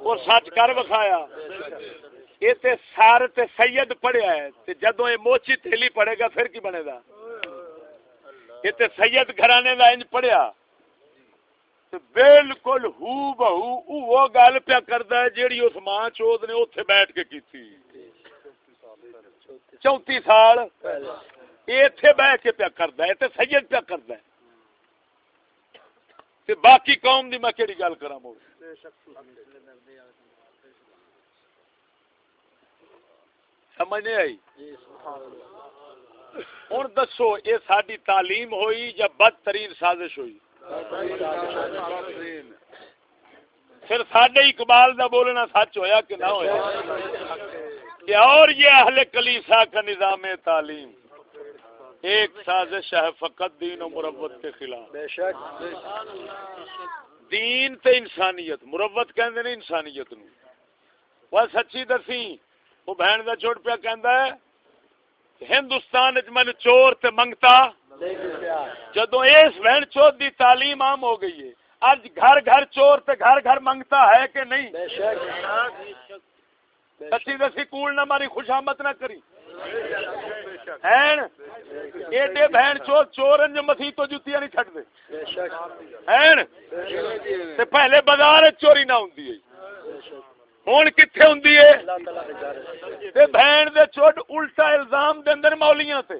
وہ سچ کر وکھایا۔ یہ تے سار تے سید پڑھیا ہے۔ تے جدوں یہ موچی تھیلی پڑے گا پھر کی بنے گا؟ یہ تے سید گھرانے دا انج پڑھیا۔ بالکل ہو بہو وہ گل پیا کردا ہے جیڑی اس ماں چود نے اوتھے بیٹھ کے کیتی۔ چونتی سال یہ ایتھے بیٹھ کے پیا کردا ہے تے سید پیا کردا ہے۔ تے باقی قوم دی میں کیڑی گل کراں مو سمجھ نہیں آئی؟ ہوں دسو یہ ساری تعلیم ہوئی یا بدترین سازش ہوئی؟ پھر سڈے اقبال دا بولنا سچ ہویا کہ نہ ہویا؟ کہ اور یہ اہل کلیسا کا نظام تعلیم، ایک سازش ہے فقط دین و مربت کے خلاف۔ دین تے انسانیت مربت کہندے نے انسانیت نو۔ وہ سچی دسی، وہ بہن دا چھوٹ پیا کہندا ہے، ہندوستان وچ من چور تے منگتا۔ جدو اس بہن چوت دی تعلیم عام ہو گئی ہے اج گھر گھر چور تے گھر گھر منگتا ہے کہ نہیں؟ سچی دسی کول نہ ماری خوشامت نہ کری۔ این ایڈے بہن چور چور انج مسیح تو جتیاں نہیں چھٹ دے این تے پہلے بازار چوری نہ ہوندی ہے۔ ہوں کتنے ہوں بہن دے چوٹ الٹا الزام دے اندر مولیاں تے۔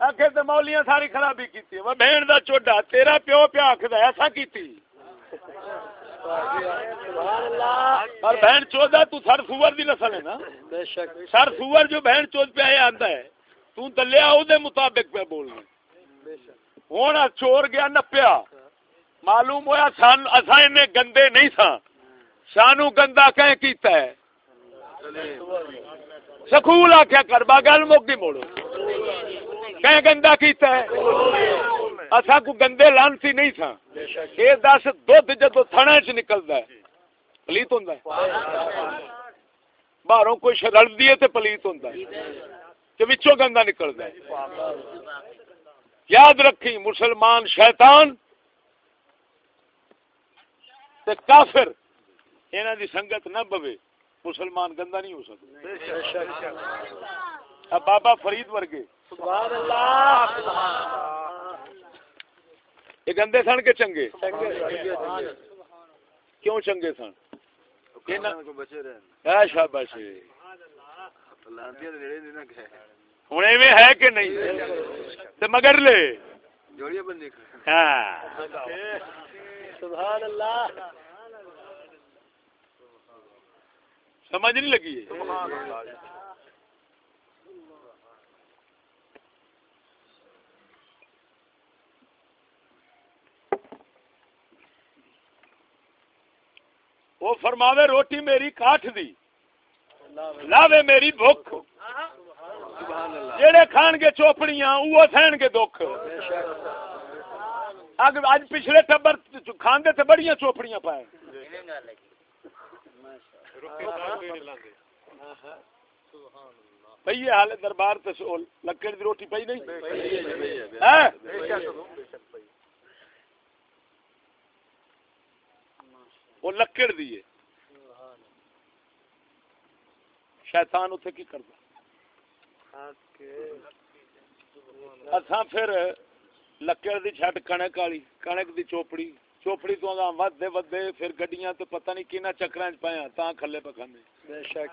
آخر مولیاں ساری خرابی کی بہن دا چوڈا تیرا پیو پیا آخر ایسا کی اور بہن چودا تو سر سور دی نسل ہے نا۔ سر سور جو بہن چود پہ آتا ہے۔ تو دلیا او دے مطابق پہ بولنا۔ ہوں چور گیا نپیا۔ معلوم ہوا سان اسان گندے نہیں سا سانو گندا کہ کیتا ہے۔ سکول آخیا کربا گل موکی موڑو۔ کہ گندا کیتا ہے۔ اصا کو گندے لانسی نہیں سا یہ دس دھد جدو تھنا چ نکلتا ہے، پلیت ہوں باہروں کوئی شرل دیے تو پلیت ہوں کہ بچوں گندا نکلتا ہے۔ یاد رکھی، مسلمان شیطان تے کافر، انہاں دی سنگت نہ بوے، مسلمان گندا نہیں ہو سکتا۔ بابا فرید ورگے۔ سبحان اللہ. یہ گندے سن کے چنگے؟ کیوں چنگے سن؟ شاباش۔ ہوں ایویں ہے کہ نہیں؟ مگر لے۔ ہاں۔ سبحان اللہ. سمجھ نہیں لگی۔ وہ فرماوے روٹی میری کاٹ دی لاوے میری بھوک۔ جڑے کھان گے چوپڑیاں وہ سہن گے دکھ۔ اج پچھلے ٹبر کھاندے تے بڑیاں چوپڑیاں پائے۔ پئی ہے حال دربار تے لکڑ دی روٹی پئی نہیں؟ وہ لکڑ دی ہے۔ شیطان اتنے کی کرتا اساں پھر لکڑ دی چھٹ کنک والی کنک دی چوپڑی چوپڑی تو اگاں ودے ودے پھر گڈیاں تے پتہ نہیں کینا چکراں چ پایا تاں کھلے پہ کھاندے بے شک۔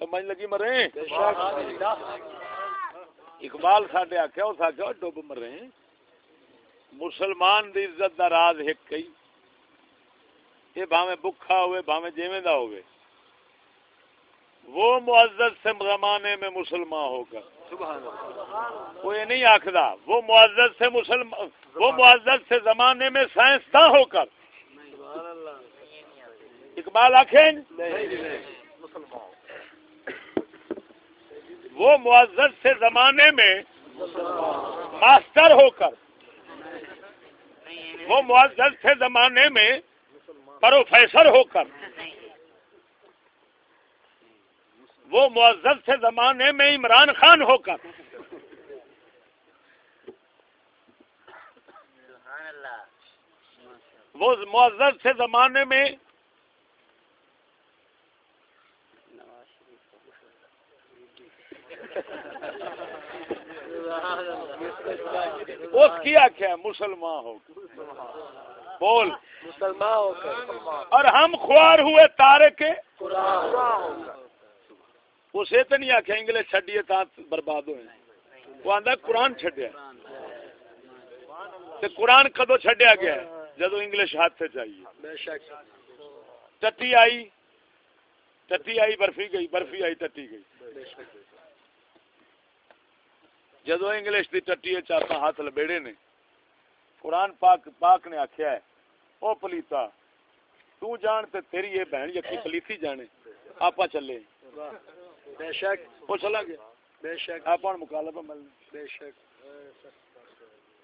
سمجھ لگی مرے بے شک۔ اقبال ساڈے آکھیا اس آکھیا ڈب مرے مسلمان دی عزت دا راز ایک کئی۔ یہ بھاویں بکھا ہوئے بھاویں جیویں دا ہوئے۔ وہ معزز سے زمانے میں مسلمان ہو کر وہ یہ نہیں آخدا وہ معزز سے مسلم وہ معزز سے زمانے میں سائنسداں ہو کر۔ اقبال آخیں وہ معزز سے زمانے میں ماسٹر ہو کر، وہ معزز سے زمانے میں پروفیسر ہو کر، وہ معزز سے زمانے میں عمران خان ہو کر، وہ معزز سے زمانے میں اس کی آخیا مسلمان ہو بول۔ مسلمان ہو اور ہم خوار ہوئے تارے کے۔ اسے تو نہیں آخیا انگلش چڈیے تا برباد ہوئے۔ وہ آدھا قرآن چڈیا تے قرآن کدو چڈیا گیا جدو انگلش ہاتھ سے چاہیے۔ ٹٹی آئی۔ ٹٹی آئی برفی گئی برفی آئی ٹٹی گئی۔ جدو انگلش دی ٹٹی چاپا ہاتھ لبیڑے نے قرآن پاک پاک نے آخیا ہے او پلیتا تو جان تے تیری یہ بہن یقین پلیتی جانے آپ چلے۔ بے شک۔ وہ چلا گیا۔ بے شک۔ آپ مکالبہ ملنے بے شک۔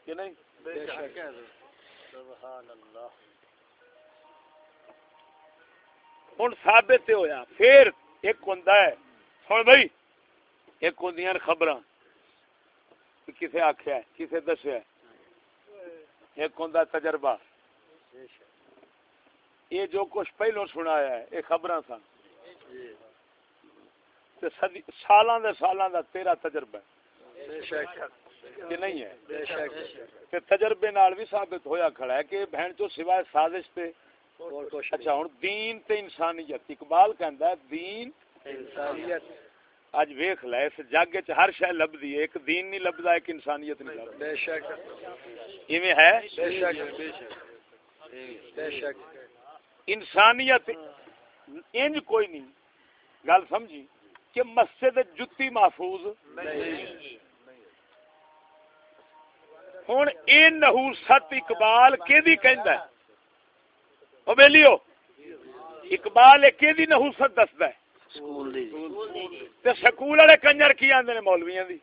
کہ نہیں؟ بے شک۔ سبحان اللہ ہوں ثابت تے ہویا پھر ایک ہوندا ہے سن بھائی ایک ہوندیاں خبراں۔ کسے ہے کسے دسیا ایک ہوندا تجربہ۔ یہ جو کچھ پہلو سنایا ہے یہ خبراں سن۔ سالاں دے سالاں دا تیرا تجربہ ہے۔ کہ نہیں تے تجربے نال بھی ثابت ہویا کھڑا ہے کہ بہن چو سوائے سازش تے اچھا ہن دین تے انسانیت۔ اقبال کہندا ہے دین انسانیت۔ اج ویکھ لے اس جگ وچ ہر شے لبدی ہے ایک دین نہیں لبدا ایک انسانیت نہیں لبدا۔ بے شک۔ ایویں ہے؟ بے شک بے شک۔ بے شک۔ انسانیت انج کوئی نہیں۔ گل سمجھی؟ کہ مسجد جتی محفوظ۔ نہیں ہوں اے نحوست اقبال ہے؟ او بیلیو اقبال کیدی نحوست دسدا ہے؟ تے سکول والے کنجر کی آندے نے مولویاں دی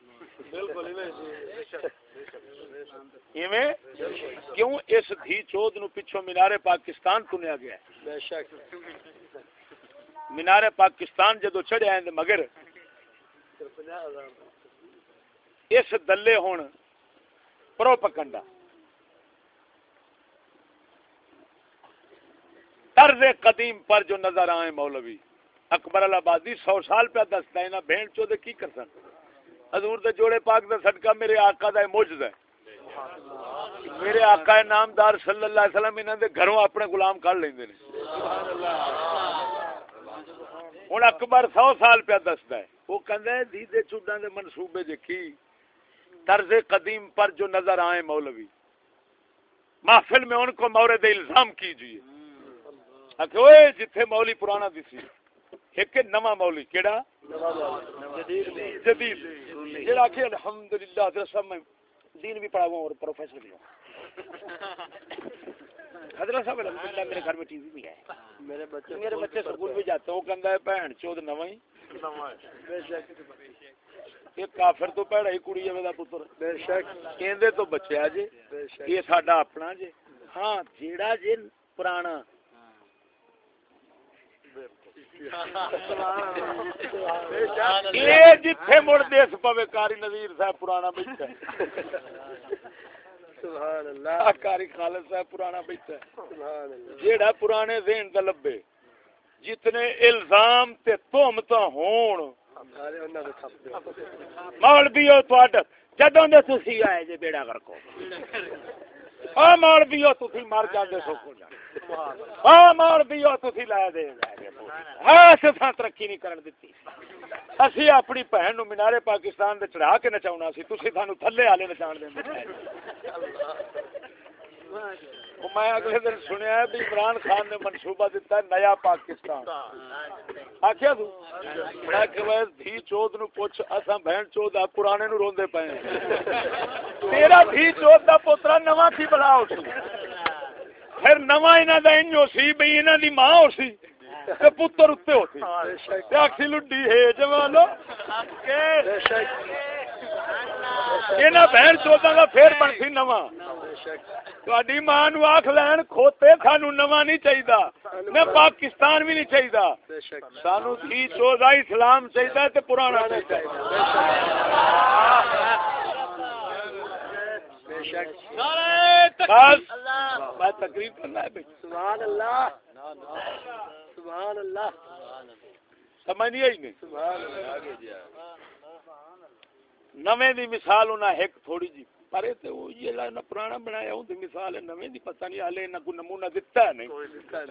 ایویں کیوں اس دھی چود نو پیچھوں مینار پاکستان تنیا گیا ہے بے شک مینار پاکستان جدو چڑھیا ہے مگر اس دلے ہون پرو پکنڈا طرز قدیم پر جو نظر آئے مولوی اکبر الآبادی سو سال پہ دستا ہے نا بہن چودے کی کر سن حضور دے جوڑے پاک دا صدقہ میرے آقا دا موجز ہے۔ میرے آقا نامدار صلی اللہ علیہ وسلم انہاں دے گھروں اپنے غلام کر لیندے نے۔ ہوں اکبر سو سال پہ دستا ہے۔ وہ کہندا ہے دیدے چوڈاں دے منصوبے دیکھی۔ طرز قدیم پر جو نظر آئے مولوی۔ محفل میں ان کو مورد الزام کیجیے کہ اوئے، جتھے مولی پرانا دسی ایک جدید جڑا کہ الحمدللہ حضرت صاحب میں دین بھی اور پروفیسر بھی ہوں۔ حضرت صاحب الحمدللہ میرے گھر میں ٹی وی بھی ہے۔ میرے بچے میرے بچے سکول بھی جاتے ہیں۔ وہ کہندا ہے بہن چود ہی؟ بے شک۔ یہ کافر تو ہی کڑی ہے میرا پتر۔ بے شک۔ کہندے تو بچیا یہ ساڈا اپنا ہاں جیڑا پرانا جتھے مڑ دیس پوے کاری نظیر صاحب پرانا بیٹھا سبحان اللہ لبے جتنے الزام تے تہمتاں ہون مولویو تواڈا آئے جے بیڑا گھر کو مر جاندے سو کو ترقی نہیں کرن اپنی بہن مینارے پاکستان چڑھا کے نچاونا سی۔ سانو تھلے والے نچان میں اگلے دن سنیا بھی عمران خان نے منصوبہ دتا نیا پاکستان۔ آخیا تو؟ میں کہ میں نو پوچھ اسا بہن چود آپ پرانے نو روندے پئے تیرا دھی چود دا پوترا نواں تھی بلا اٹھ پھر نواں انہاں دا سی بھئی انہاں دی ماں ہو سی تے پتر اتے ہو سی۔ تے لڈی ہے جوالو بے بہن چوداں دا پھر بن سی نواں ماں نو لین کھوتے سانو نہیں چاہیے میں پاکستان بھی نہیں چاہیے سانو تھی اسلام چاہیے پرانا نہیں چاہیے بس. میں تقریر کرنا ہے سبحان اللہ. سبحان اللہ. سمجھ نہیں آئی نہیں نویں دی مثال انہاں ایک تھوڑی جی۔ پر تے یہ لا پرانا بنایا ہوں دی مثال ہے نویں دی پتہ نہیں حالے نہ کوئی نمونہ دتا ہے نہیں۔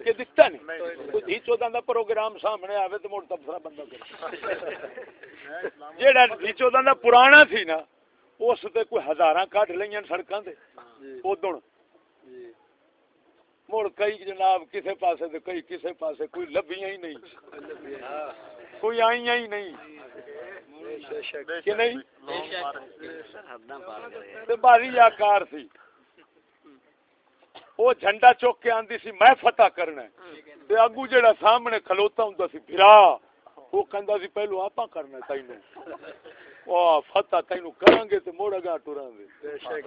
کہ دتا نہیں؟ کوئی دھی دا پروگرام سامنے آوے تو موڑ تبصرہ بندہ کرے۔ جیڑا دھی دا پرانا تھی نا اس تے کوئی ہزاراں کٹ لئیاں سڑکاں تے جی۔ اودن جی۔ مڑ کئی جناب کسے پاسے تے کئی کسے پاسے کوئی لبھیاں ہی نہیں۔ کوئی آئیاں ہی نہیں۔ کہ باری سی۔ وہ جھنڈا چوک کے آندی سی میں فتح کرنا تے اگو جڑا سامنے کھلوتا ہوندا سی بھرا۔ وہ کہندا سی پہلو آپا کرنا تینوں۔ او فتح تینوں کران گے تے موڑ اگا ٹران گے۔ بے شک۔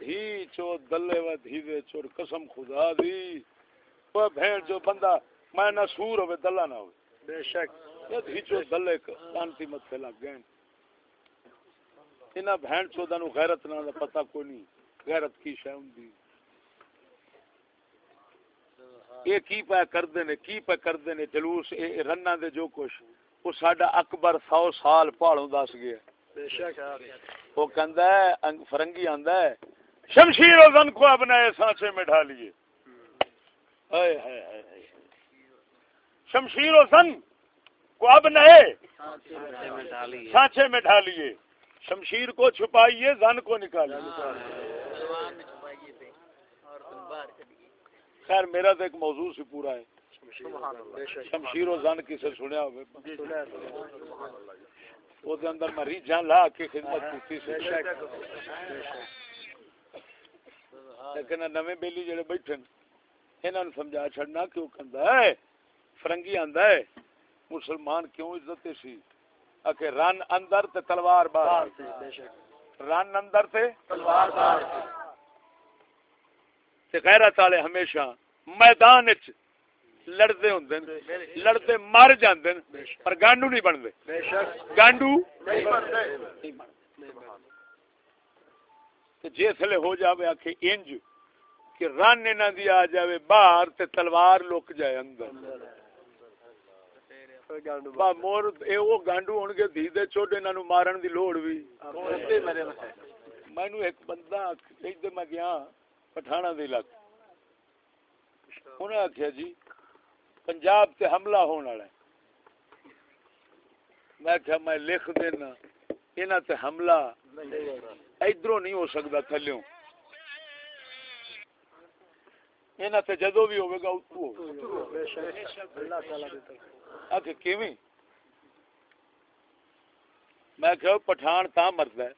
دھی چو دلے و دھی دے چور قسم خدا دی۔ او بھین جو بندہ میں نہ سور ہوے دلہ نہ ہوے بے شک۔ یہ دھی چو دلے کانتی مت پہ لگ گئے انہاں بہن چودہ نو غیرت نہ دا پتہ کوئی نہیں غیرت کی شے ہوندی یہ کی پہ کردے نے کی پہ کردے نے جلوس رنا دے جو کچھ وہ ساڈا اکبر سو سال پہاڑوں دس گیا۔ وہ کہندا ہے فرنگی آندا ہے شمشیر و زن کو اپنے سانچے میں ہائے۔ شمشیر و زن کو اب نئے سانچے میں ڈالیے شمشیر کو چھپائیے زن کو نکالیے۔ خیر میرا تو ایک موضوع سے پورا ہے۔ شمشیر و زن کسے سنیا ہوئے؟ دے اندر میں ریجاں لا کے خدمت کیتی سی لیکن نویں بیلی جڑے بیٹھے انہاں نوں سمجھا چھڑنا کیوں کندا ہے فرنگی آندا ہے مسلمان کیوں عزت سی اکے رن اندر تے تلوار باہر رن اندر تے تلوار بار تے غیرت والے ہمیشہ میدان وچ لڑدے ہوندے نے لڑدے مر جاندے پر گانڈو نہیں بندے بے شک گانڈو نہیں بنتے ہو جاوے آکھے انج کہ رن انہاں دی آ جاوے باہر تے تلوار لک جائے اندر مور اے او گانڈو ہون گے دھی دے انہاں مارن دی لوڑ وی ایک بندہ میں گیا پٹھانا دے علاقے آخیا جی پنجاب تے حملہ ہونے والا ہے۔ میں کہا میں لکھ دینا، انہاں تے حملہ ادھروں نہیں ہو سکتا، تھلیوں۔ انہاں تے جدو بھی ہوے گا اتو ہوگا بے کیویں؟ میں کہ پٹھان تا مرد ہے۔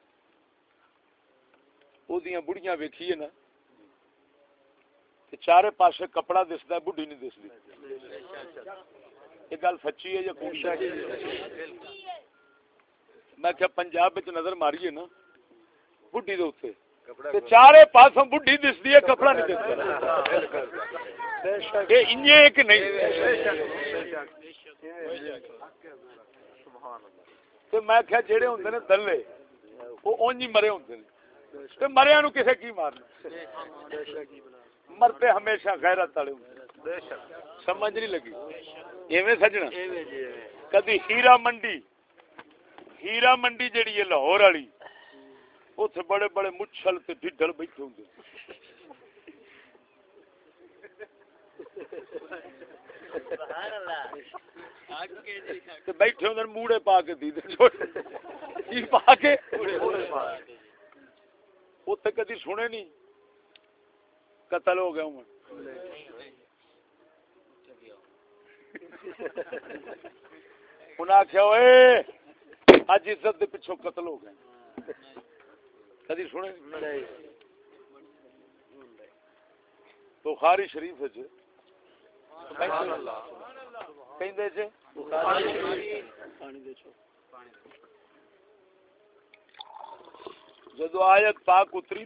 او دیاں بڑیاں ویکھیے نا۔ چارے پاسے کپڑا دسدا بڈھی نہیں دسدی یہ گل سچی ہے یا کوئی میں کیا پنجاب وچ نظر ماریے نا بڈھی دے اوتے۔ تے چارے پاسوں بڈھی دسدی ہے کپڑا نہیں دسدا اے انجے ہے کہ نہیں؟ تے میں کیا جڑے ہوندے نے دلے وہ اونج ہی مرے ہوندے نے۔ تے مریا نو کسے کی مارنا؟ مرتے ہمیشہ غیرت والے سمجھ نہیں لگی۔ ایویں سجنا۔ کدی ہیرا منڈی ہیرا منڈی جیڑی ہے لاہور والی اتنے بڑے بڑے مچھل تے ڈڈل بیٹھے ہوندے تے بیٹھے ہوندے نے موڑے پا کے دیدے چھوٹے کی پا کے؟ اتنے کدی سنے نہیں۔ قتل ہو گیا ہوں انہیں آخیا ہوئے اج عزت دے پچھوں قتل ہو گئے۔ کدی سنے؟ بخاری شریف جدو آیت پاک اتری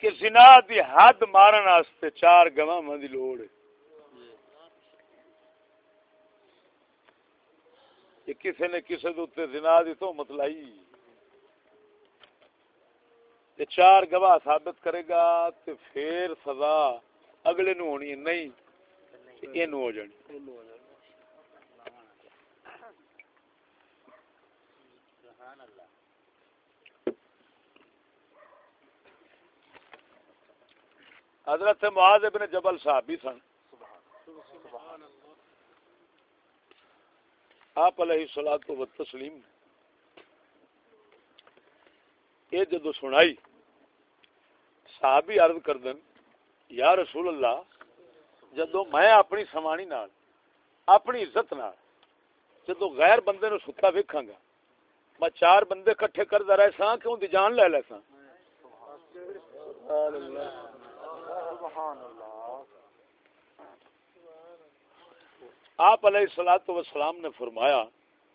کہ زنا دی حد مارن واسطے چار گواہ دی لوڑ ہے۔ کہ کسی نے کسی دے زنا دی تو متلائی تے چار گواہ ثابت کرے گا تے پھر سزا اگلے نو ہونی ہے، نہیں، یہ نو ہو جانی۔ حضرت معاذ ابن جبل صاحب بھی سن۔ آپ علیہ الصلوۃ و تسلیم یہ جدو سنائی، صحابی عرض کر دن یا رسول اللہ، جدو میں اپنی سمانی نال، اپنی عزت نال، جدو غیر بندے نو ستا ویکھاں گا، میں چار بندے کٹھے کر کردا رہے ساں، کیوں دی جان لے لے ساں؟ سبحان اللہ آپ علیہ الصلوۃ والسلام نے فرمایا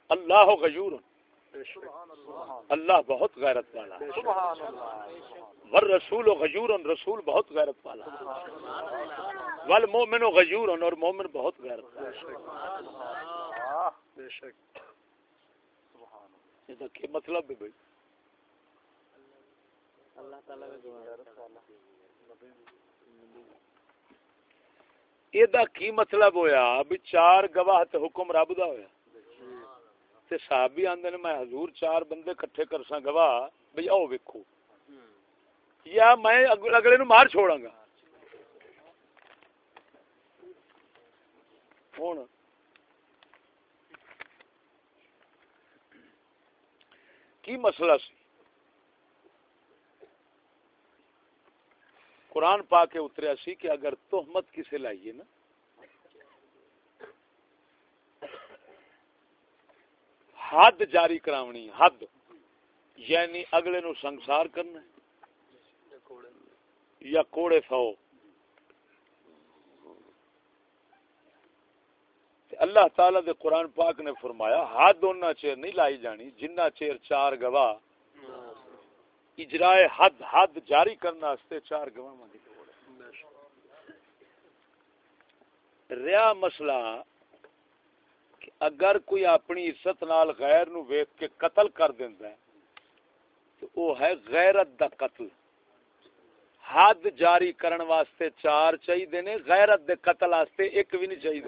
اللہ غیور۔ اللہ بہت غیرت والا ور رسول و غیور رسول بہت غیرت والا ول مومن و غیور اور مومن بہت غیرت والا بے شک یہ مطلب ہے بھائی؟ اللہ تعالی یہ کی مطلب ہویا بھی چار گواہ تے حکم رب دا ہویا تے صحابی آندے نے میں حضور چار بندے کٹھے کرساں گواہ بھئی آؤ ویکھو یا میں اگلے نو مار چھوڑاں گا ہن کی مسئلہ سی قرآن پا کے اتریا سی کہ اگر تہمت کسے لائیے نا، حد جاری کراونی، حد یعنی اگلے نو سنسار کرنا یا کوڑے سو۔ اللہ تعالی دے قرآن پاک نے فرمایا، حد اُنہ چیر نہیں لائی جانی جنہ چیر چار گواہ اجرائے حد حد جاری کرنا واسطے چار گواہ ریا مسئلہ کہ اگر کوئی اپنی عزت نال غیر نو ویکھ کے قتل کر دیندا ہے، تو وہ ہے غیرت دا قتل۔ حد جاری کرن واسطے چار چاہیے نے، غیرت دے قتل واسطے ایک بھی نہیں چاہیے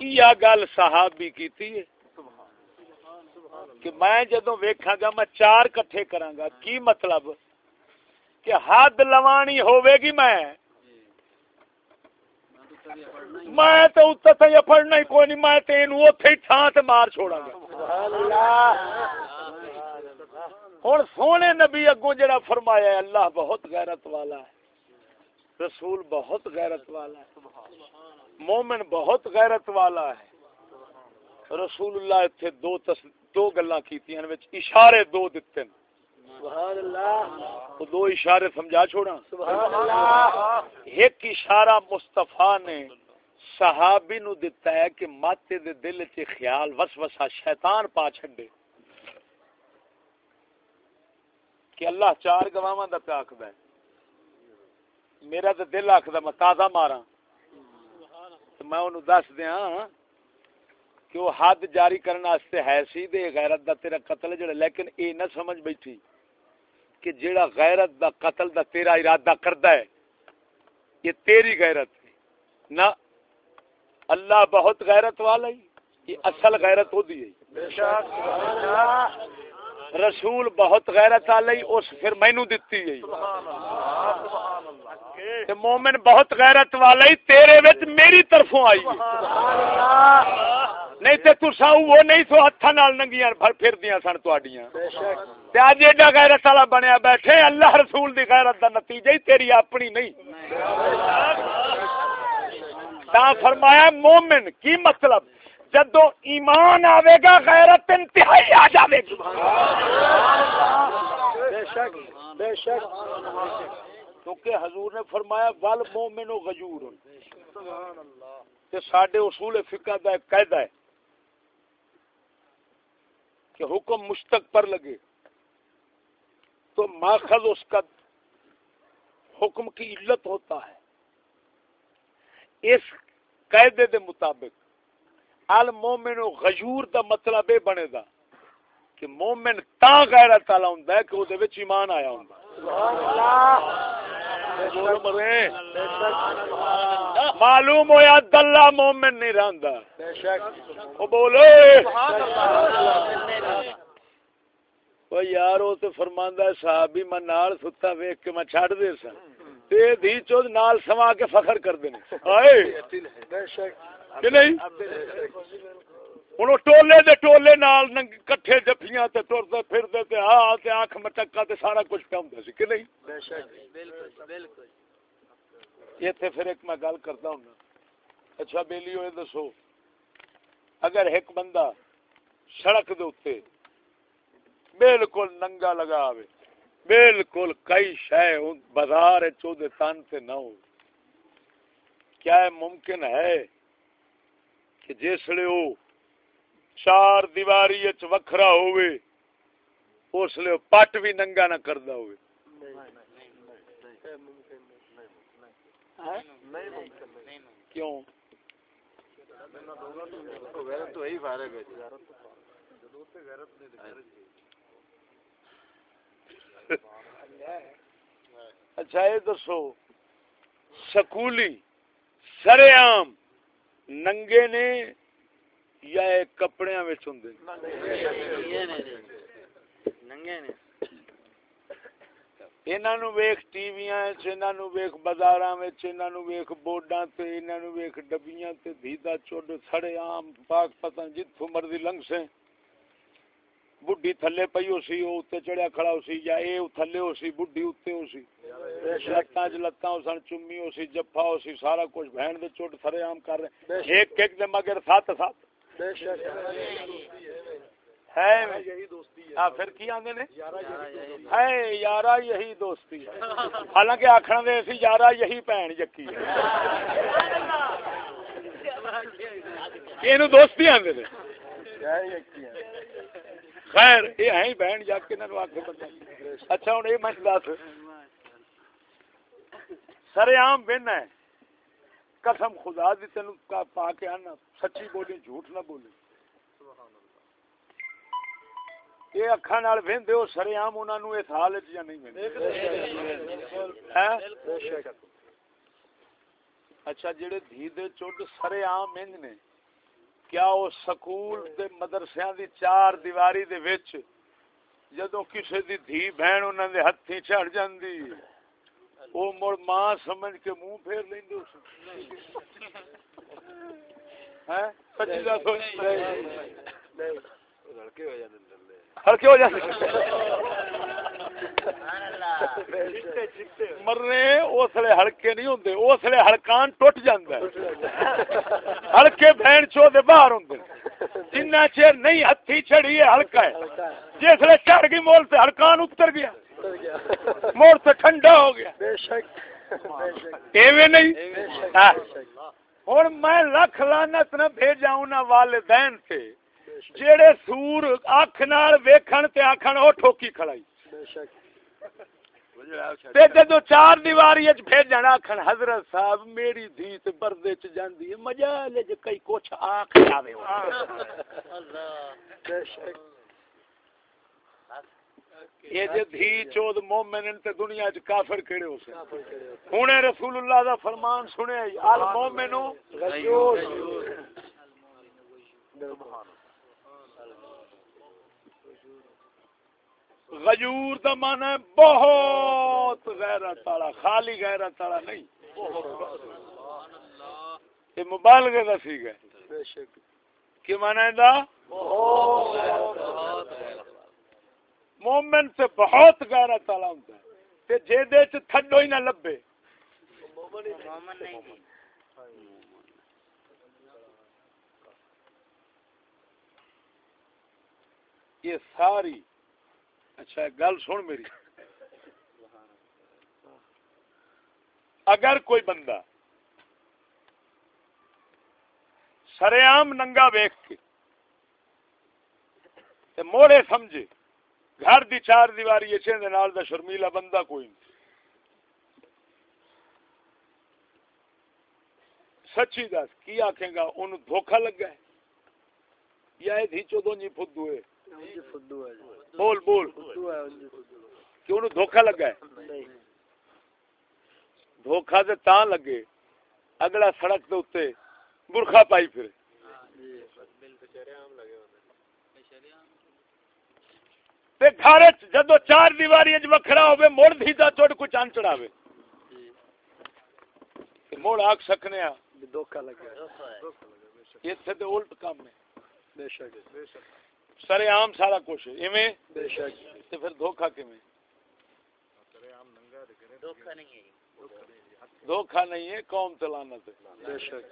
سبحان گل صحابی کیتی ہے؟ کہ میں جدو ویکھاں گا، میں چار کٹھے کراں گا۔ کی مطلب؟ کہ حد لوانی ہوے گی میں۔ میں تو اتر تے پڑھنا ہی کوئی نہیں، میں تین اوتھے تھان تے مار چھوڑا گا۔ ہن سونے نبی اگوں جڑا فرمایا ہے، اللہ بہت غیرت والا ہے۔ رسول بہت غیرت والا ہے۔ سبحان مومن بہت غیرت والا ہے۔ رسول اللہ ایتھے دو تس دو گلاں کیتیاں وچ اشارے دو دتے سبحان اللہ دو اشارے سمجھا چھوڑا سبحان اللہ ایک اشارہ مصطفیٰ نے صحابی نو دیتا ہے کہ ماتے دے دل چ خیال وسوسہ شیطان پا چھڈے۔ کہ اللہ چار گواواں دا پیا آکھدا ہے۔ میرا تے دل آکھدا میں تازہ ماراں۔ میں اونوں دس دیاں کہ وہ حد جاری کرنے واسطے ہے سی دے غیرت دا تیرا قتل جڑا لیکن اے نہ سمجھ بیٹھی کہ جیڑا غیرت دا قتل دا تیرا ارادہ کردا ہے یہ تیری غیرت ہے۔ نہ اللہ بہت غیرت والا ہی یہ اصل غیرت ہو دی رسول بہت غیرت والا ہی اس پھر مینوں دتی ہے۔ تے مومن بہت غیرت والا ہی تیرے وچ میری طرفوں آئی نہیں تے تسا وہ نہیں تو ہتھاں نال ننگیاں پھر پھردیاں سن تواڈیاں۔ تے اج ایڈا غیرت والا بنیا بیٹھے، اللہ رسول دی غیرت دا نتیجہ ہی تیری اپنی نہیں۔ تا فرمایا، مومن، کی مطلب؟ جدو ایمان آوے گا، غیرت انتہائی آ جاوے گی۔ بے شک بے شک۔ کیونکہ حضور نے فرمایا، ول مومن و غجور تے ساڈے اصول فقہ دا ایک قاعدہ ہے کہ حکم مشتق پر لگے۔ تو ماخذ اس کا حکم کی علت ہوتا ہے۔ اس قاعدے دے مطابق المومن و غیور دا مطلب یہ بنے گا کہ مومن تا غیرت والا ہوندا ہے کہ او دے وچ ایمان آیا ہوندا بول مرے معلوم ہویا دلہ مومن نہیں رہندا۔ او او یار، او تے فرماندا ہے، صحابی میں نال ستا ویکھ کے میں چھڈ دے سا تے دی چود نال سما کے فخر کر دینے ہائے بے شک کہ نہیں؟ ہن ٹولے دے ٹولے نال کٹھے جفیاں تے ٹرتے پھردے تے ہاں تے آنکھ مٹکا تے سارا کچھ پہ ہوندا سی کہ نہیں شک ایتھے پھر ایک میں گل کرتا ہوں اچھا بیلی ہوئے دسو اگر ایک بندہ سڑک دے اوتے بالکل ننگا لگا آوے بالکل کئی شے بازار چودے تن تے نہ ہو کیا ممکن ہے کہ جسڑے او چار دیواری اچ وکھرا ہوئے اس لیے پٹ بھی ننگا نہ کردا ہوئے کیوں؟ تو یہی فارغ ہے اچھا یہ دسو، سکولی سرے عام ننگے نے یا یہ کپڑیاں انہاں نو ویکھ ٹی ویاں وچ، انہاں نو ویکھ بازاراں وچ، انہاں نو ویکھ بورڈاں تے، انہاں نو ویکھ ڈبیاں تے چوڈ سڑے عام، پاک پتہ جتھوں مرضی لنگ سے بڈھی تھلے پئی ہو سی، او اوتے چڑھیا کھڑا ہو سی، یا اے تھلے ہو سی، بڈھی اوتے ہو سی۔ لتاں چ لتاں ہو سن، چمی ہو سی، جفا ہو سی، سارا کچھ بہن دے چوٹ سرے عام کر رہے ایک ایک دے مگر سات سات۔ بے شک۔ ہے۔ پھر کی آندے نے؟ ہے۔ یارا یہی دوستی ہے۔ حالانکہ آکھنا دے سی یارا یہی بہن ہے۔ اینو دوستی آندے نے؟ خیر یہ ہے ہی بہن جا کے انہوں آخر بندہ اچھا ہوں یہ میں دس۔ سر عام بن ہے۔ قسم، خدا دی تین پا کے آنا، سچی بولی جھوٹ نہ بولی یہ اکھا نال وہدے ہو سر عام انہوں نے اس حال یا نہیں وہدے ہاں؟ اچھا جڑے دھی دے چوٹ سر عام انج نے، کیا وہ سکول دے مدرسیاں دی چار دیواری دے وچ، جدوں کسے دی دھی بہن انہاں دے ہتھی چڑھ جاندی۔ او مڑ ماں سمجھ کے منہ پھیر سچی لڑکے ہو جاتے ہلکے ہو جاندے مرنے اسلے ہلکے نہیں ہوندے اسلے ہلکان ٹوٹ جاندا ہے ہلکے بہن چو دے باہر ہوندے جنہ چیر نہیں ہتھی چڑھی ہے ہلکا ہے۔ جسے چڑھ گئی مول سے ہلکان اتر گیا۔ موڑ سے ٹھنڈا ہو گیا۔ بے شک ایویں نہیں؟ ہاں۔ ہوں میں لکھ لانت نہ بھیجا انہاں والدین سے جیڑے سور اکھ نال ویکھن تے آکھن او ٹھوکی کھڑائی۔ تے جدو چار دیواری وچ بھیجن آکھن حضرت صاحب میری دھی تے پردے چ جاندی ہے مجال کئی کچھ آکھ جاوے۔ یہ جے دھی چود مومن تے دنیا کافر کیڑے ہو ہن رسول اللہ دا فرمان سنیا المومنو غجور دا مانا ہے بہت غیرت والا خالی غیرت والا نہیں۔ یہ مبالغے دا سی گئے کی مانا ہے دا؟ مومن سے بہت غیرت والا ہوندا ہے تے جے دے چ تھڈو ہی نہ لبے۔ مومن نہیں یہ ساری اچھا گل سن میری۔ اگر کوئی بندہ سرے سریام ننگا ویخ کے موڑے سمجھے گھر دی چار دیواری اچھے دے نال دا شرمیلا بندہ کوئی نہیں۔ سچی دس کی آکھیں گا؟ انہوں دھوکھا لگا ہے؟ یا یہ دھی چودوں جی فدو ہے۔ بول بول۔ کہ انہوں دھوکھا لگا ہے؟ دھوکھا تے تاں لگے اگلا سڑک دے اوتے برخا پائی پھر تے گھر جدو چار دیواری وچ وکھرا ہوے مڑ دی دا چڑ کو چان چڑھاوے۔ تے مڑ آکھ سکنے آ دھوکا لگا ایتھے تے الٹ کام ہے۔ بے شک سرے عام سارا کچھ ہے۔ ایویں؟ بے شک۔ تے پھر دھوکھا کیویں؟ دھوکھا نہیں ہے۔ قوم تے لعنت ہے۔ بے شک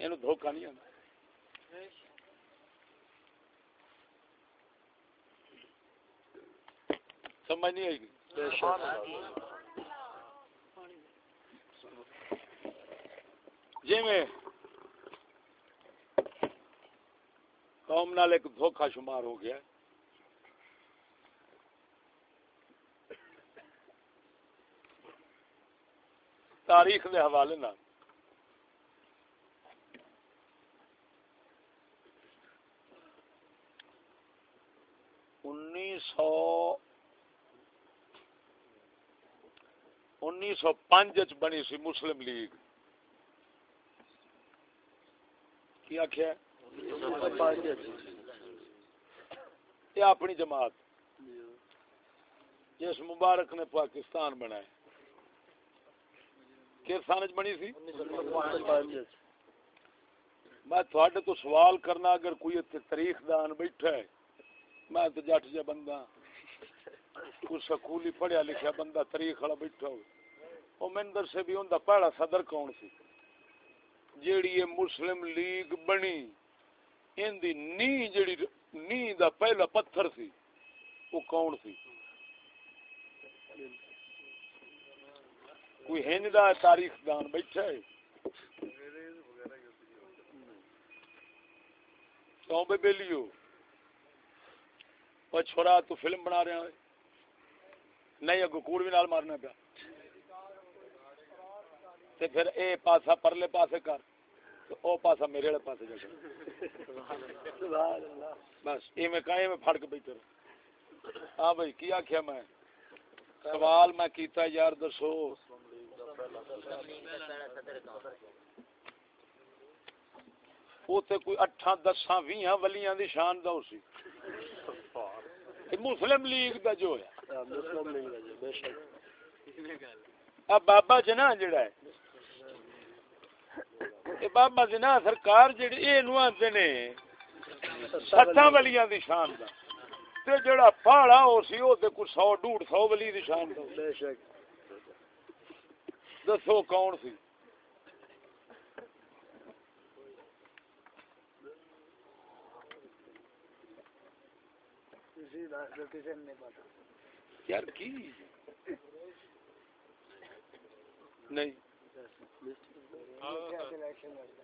اینو دھوکا نہیں آندا سمجھ نہیں آئی بے شک جی میں قوم نال ایک دھوکا شمار ہو گیا تاریخ دے حوالے نال انیس سو انیس سو پانچ بنی سی مسلم لیگ۔ کی آخیا یہ اپنی جماعت۔ جس مبارک نے پاکستان بنایا کس سال بنی سی؟ میں تھوڑے تو سوال کرنا، اگر کوئی اتنے تاریخ دان بیٹھا ہے، میں تو جٹ جا بندہ۔ کوئی سکولی پڑھیا لکھیا بندہ تاریخ والا بیٹھا ہو وہ مندر سے بھی ہوں پہلا صدر کون سی؟ جیڑی یہ مسلم لیگ بنی، ان دی نی جیڑی نی دا پہلا پتھر سی، وہ کون سی؟ کوئی ہند دا تاریخ دان بیٹھا ہے۔ تو بے بیلیو۔ اور چھوڑا تو فلم بنا رہا ہے نہیں، اگو کوڑ بھی نال مارنا پیا۔ تے پھر اے پاسا پرلے پاسے کر تو او پاسا میرے والے پاسے جا بس اے میں کہیں میں پھڑ کے ہاں بھائی کی آخیا میں؟ سوال میں کیتا یار دسو۔ وہ تے کوئی اٹھاں دساں ویہاں ولیاں دی شان دا سی۔ مسلم لیگ دا جو ہے۔ بے شک۔ اب بابا جنا جڑا ہے بابا جنا سرکار جڑی اے نو آندے نے ستاں ولیاں دی شان دا۔ تے جڑا پہاڑا ہو سی او تے کوئی 100 150 ولی دی شان دا۔ بے شک۔ دسو کون سی؟ یار کی؟ نہیں۔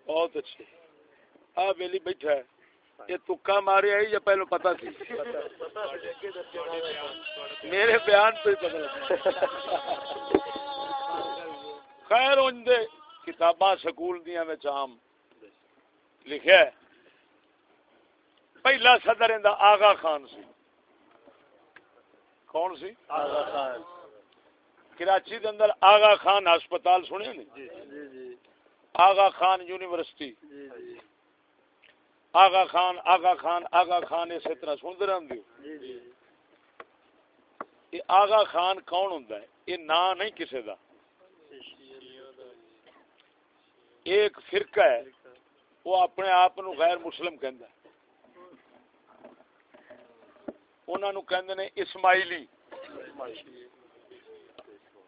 بہت اچھے آ بیلی بیٹھا ہے۔ یہ تکا مارے آئی یا پہلو پتا سی؟ میرے بیان تو ہی پتا لگا۔ خیر ان دے کتاباں سکول دیاں وچ عام۔ لکھیا ہے۔ پہلا صدر اندا آغا خان سی۔ کون سی؟ آغا خان۔ کراچی دے اندر آغا خان ہسپتال سنے نہیں جی جی۔ آغا خان یونیورسٹی۔ جی جی آغا خان آغا خان آغا خان اسی طرح سنتے رہتے ہو۔ جی جی یہ آغا خان کون ہوں یہ نام نہیں کسی دا۔ ایک فرقہ ہے۔ وہ اپنے آپ نو غیر مسلم کہندا ہے۔ انہاں نو کہندے نے اسماعیلی۔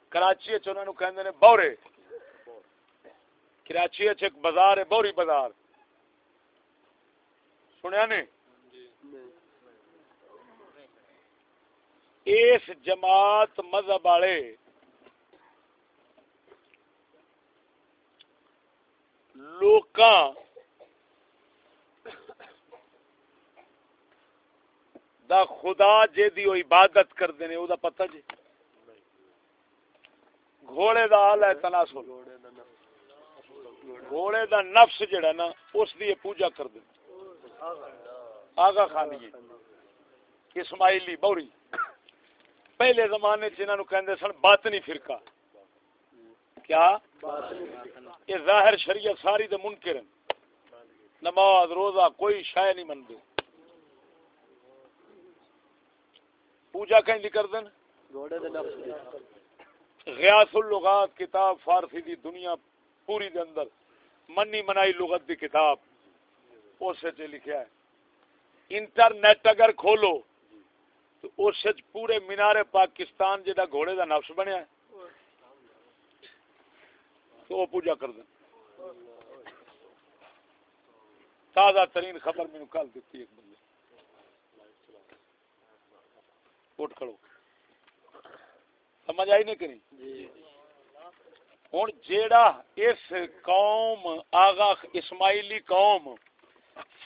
کراچی وچ انہاں نو کہندے نے بورے۔ کراچی وچ ایک بازار ہے، بوری بازار۔ سنیا نے؟ اس جماعت مذہب والے لوکاں دا خدا جے دی وہ عبادت کردے نے، او دا پتہ جی گھوڑے دا حال ہے تناسل گھوڑے دا گھوڑے دا نفس جڑا نا، اس دی یہ پوجا کردے آغا خانی جی، اسماعیلی بوری۔ پہلے زمانے چ انہاں نو کہندے سن باطنی فرقہ۔ کیا؟ یہ ظاہر شریعت ساری دے منکر ہیں۔ نماز، روزہ کوئی شے نہیں مندے پوجا کہیں کر دین؟ غیاث اللغات کتاب فارسی دی دنیا پوری دے اندر منی منائی لغت دی کتاب اس لکھیا ہے۔ انٹرنیٹ اگر کھولو تو اس پورے مینار پاکستان جدا گھوڑے دا نفس بنیا ہے۔ تو وہ پوجا کر دیں۔ تازہ ترین خبر میں کل دیتی ایک بندے۔ اٹھ کھڑو۔ سمجھ آئی نہیں کہ نہیں؟ جی۔ ہوں جیڑا اس قوم آغا اسماعیلی قوم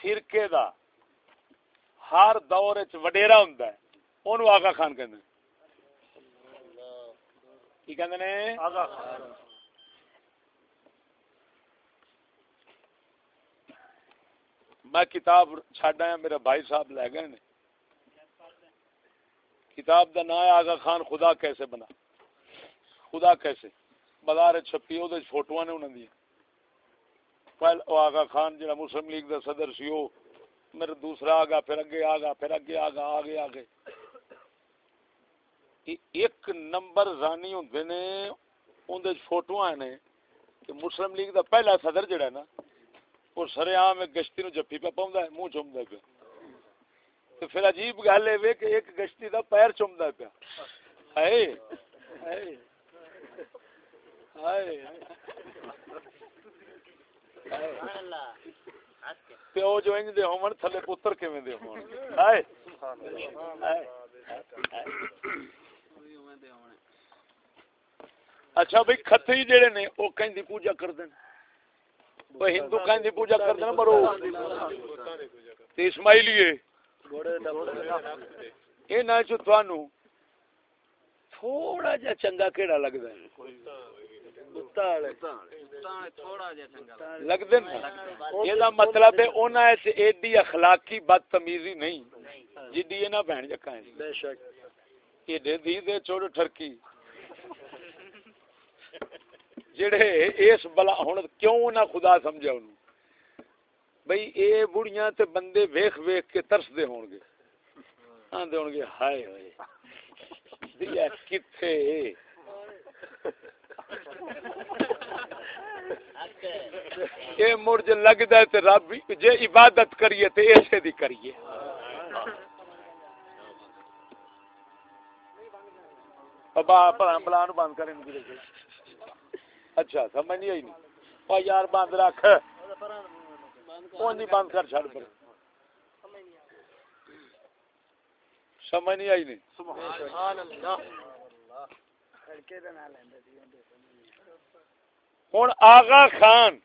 فرقے دا ہر دور چ وڈیرا ہوندا ہے اونوں آغا خان کہندے نے۔ کی کہندے نے؟ آغا خان۔ میں کتاب چھڈ آیا میرے بھائی صاحب لے گئے نے۔ کتاب دا نام ہے آغا خان خدا کیسے بنا؟ خدا کیسے؟ بازار چھپی او دے فوٹواں نے انہاں دی پہل او خان جڑا مسلم لیگ دا صدر سی، او میرا دوسرا آگا پھر اگے آگا پھر اگے آگا آگے آگے۔ ایک نمبر زانی ہوندے نے اون دے فوٹواں نے کہ مسلم لیگ دا پہلا صدر جڑا ہے نا وہ سر عام ایک گشتی نو جفی پہ پاؤں ہے منہ چومدا پیا۔ تو پھر عجیب گل ہے کہ ایک گشتی دا پیر چومدا پیا۔ ہائے ہائے ہائے۔ پیو جو انج دے ہون تھلے پتر کیویں دے ہون ہائے۔ اچھا بھئی کھتری جڑے نے، او کہندی پوجا کردے نے وہ ہندو کہندی پوجا کردے نے مرو تے اسماعیلی گھوڑے دے نفس انہاں چ تانوں تھوڑا جہا چنگا کیڑا لگدا ہے۔ نا۔ یہ مطلب ہے انہاں وچ ایڈی اخلاقی بدتمیزی نہیں۔ جڈی انہاں بہن جکاں ہیں بے شک۔ ایڈے دی دے چوڑ ٹھرکی۔ جڑے اس بلا ہن کیوں نہ خدا سمجھا انہوں؟ بھئی اے بڑیاں تے بندے ویکھ ویکھ کے ترس دے ہون گے۔ آندے ہون گے ہائے ہوئے۔ دیا کتھے۔ اے مڑ جو لگدا ہے تے رب بھی- جے عبادت کریے تے ایسے دی کریے۔ ابا پڑھا بلان بند کریں گے۔ اچھا سمجھ نہیں آئی نہیں۔ او یار، بند رکھ۔ او نہیں بند کر چھڑ پر سمجھ نہیں آئی نہیں۔ سبحان اللہ۔ ہوں آغا خان۔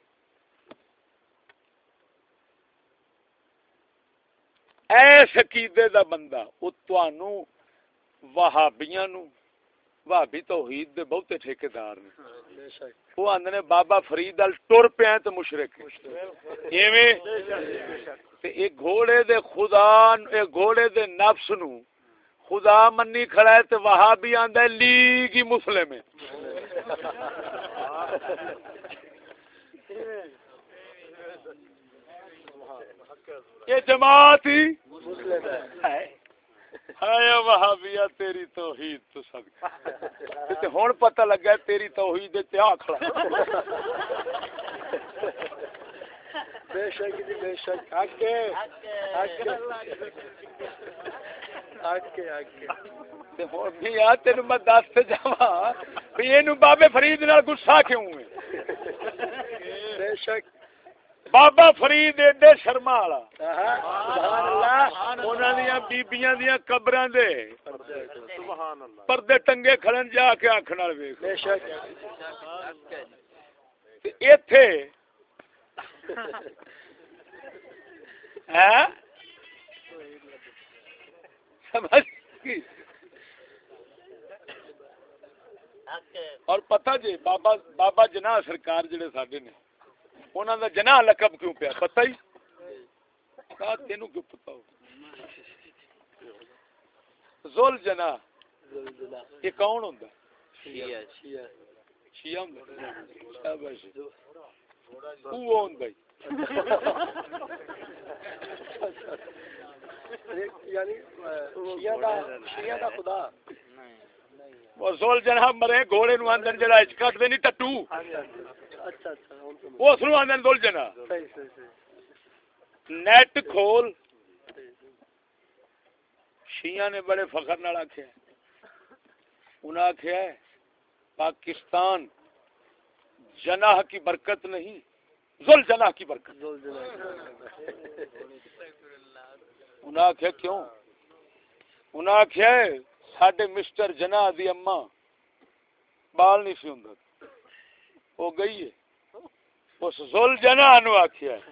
ایس عقیدے دا بندہ وہ تانوں وہابیاں نو وہابی توحید دے بہتے ٹھیکیدار نے۔ شک۔ وہ آندے بابا فرید ال ٹر پیا تے مشرک ایویں؟ تے اے گھوڑے دے خدا اے گھوڑے دے نفس نو خدا منی کھڑا ہے تے وہابی آندا ہے، لیگ ہی مسلم ہے۔ یہ جماعت ہی مسلم ہے۔ ہے ہائے وہابیا تیری توحید تو صدقہ تے ہن پتہ لگا تیری توحید تے آ کھڑا۔ بے شک جی بے شک۔ حق کے حق کے تینوں میں دس اینو بابے فرید نال غصہ کیوں ہے بے شک بابا فرید ایڈے شرما والا آہا، سبحان اللہ انہاں دیاں بیبییاں دیاں قبراں دے سبحان اللہ پردے ٹنگے کھڑن جا کے آنکھ نال ویکھ بے سمجھ گئی؟ اور پتہ جی بابا بابا جناح سرکار جڑے ساڈے نے انہاں دا جناح لقب کیوں پیا؟ پتہ ہی؟ آ تینوں کیوں پتہ ہو؟ ذل جناح۔ یہ کون ہوندا؟ شیعہ شیعہ۔ شیعہ ہوندا؟ شاباش۔ وہ ہوندا یعنی مرے گھوڑے نو جڑا اچ کٹ دے نہیں ٹٹو۔ اچھا اچھا اس نو نیٹ کھول۔ شیعہ نے بڑے فخر نال آکھیا۔ انہاں آکھیا ہے پاکستان جناح کی برکت نہیں ذل جناح کی برکت۔ انہاں آکھیا کیوں؟ انہاں آکھیا ہے ساڈے مسٹر جناح دی اما بال نہیں سی ہوندا۔ وہ گئی ہے۔ اس ذل جناح نو آکھیا ہے۔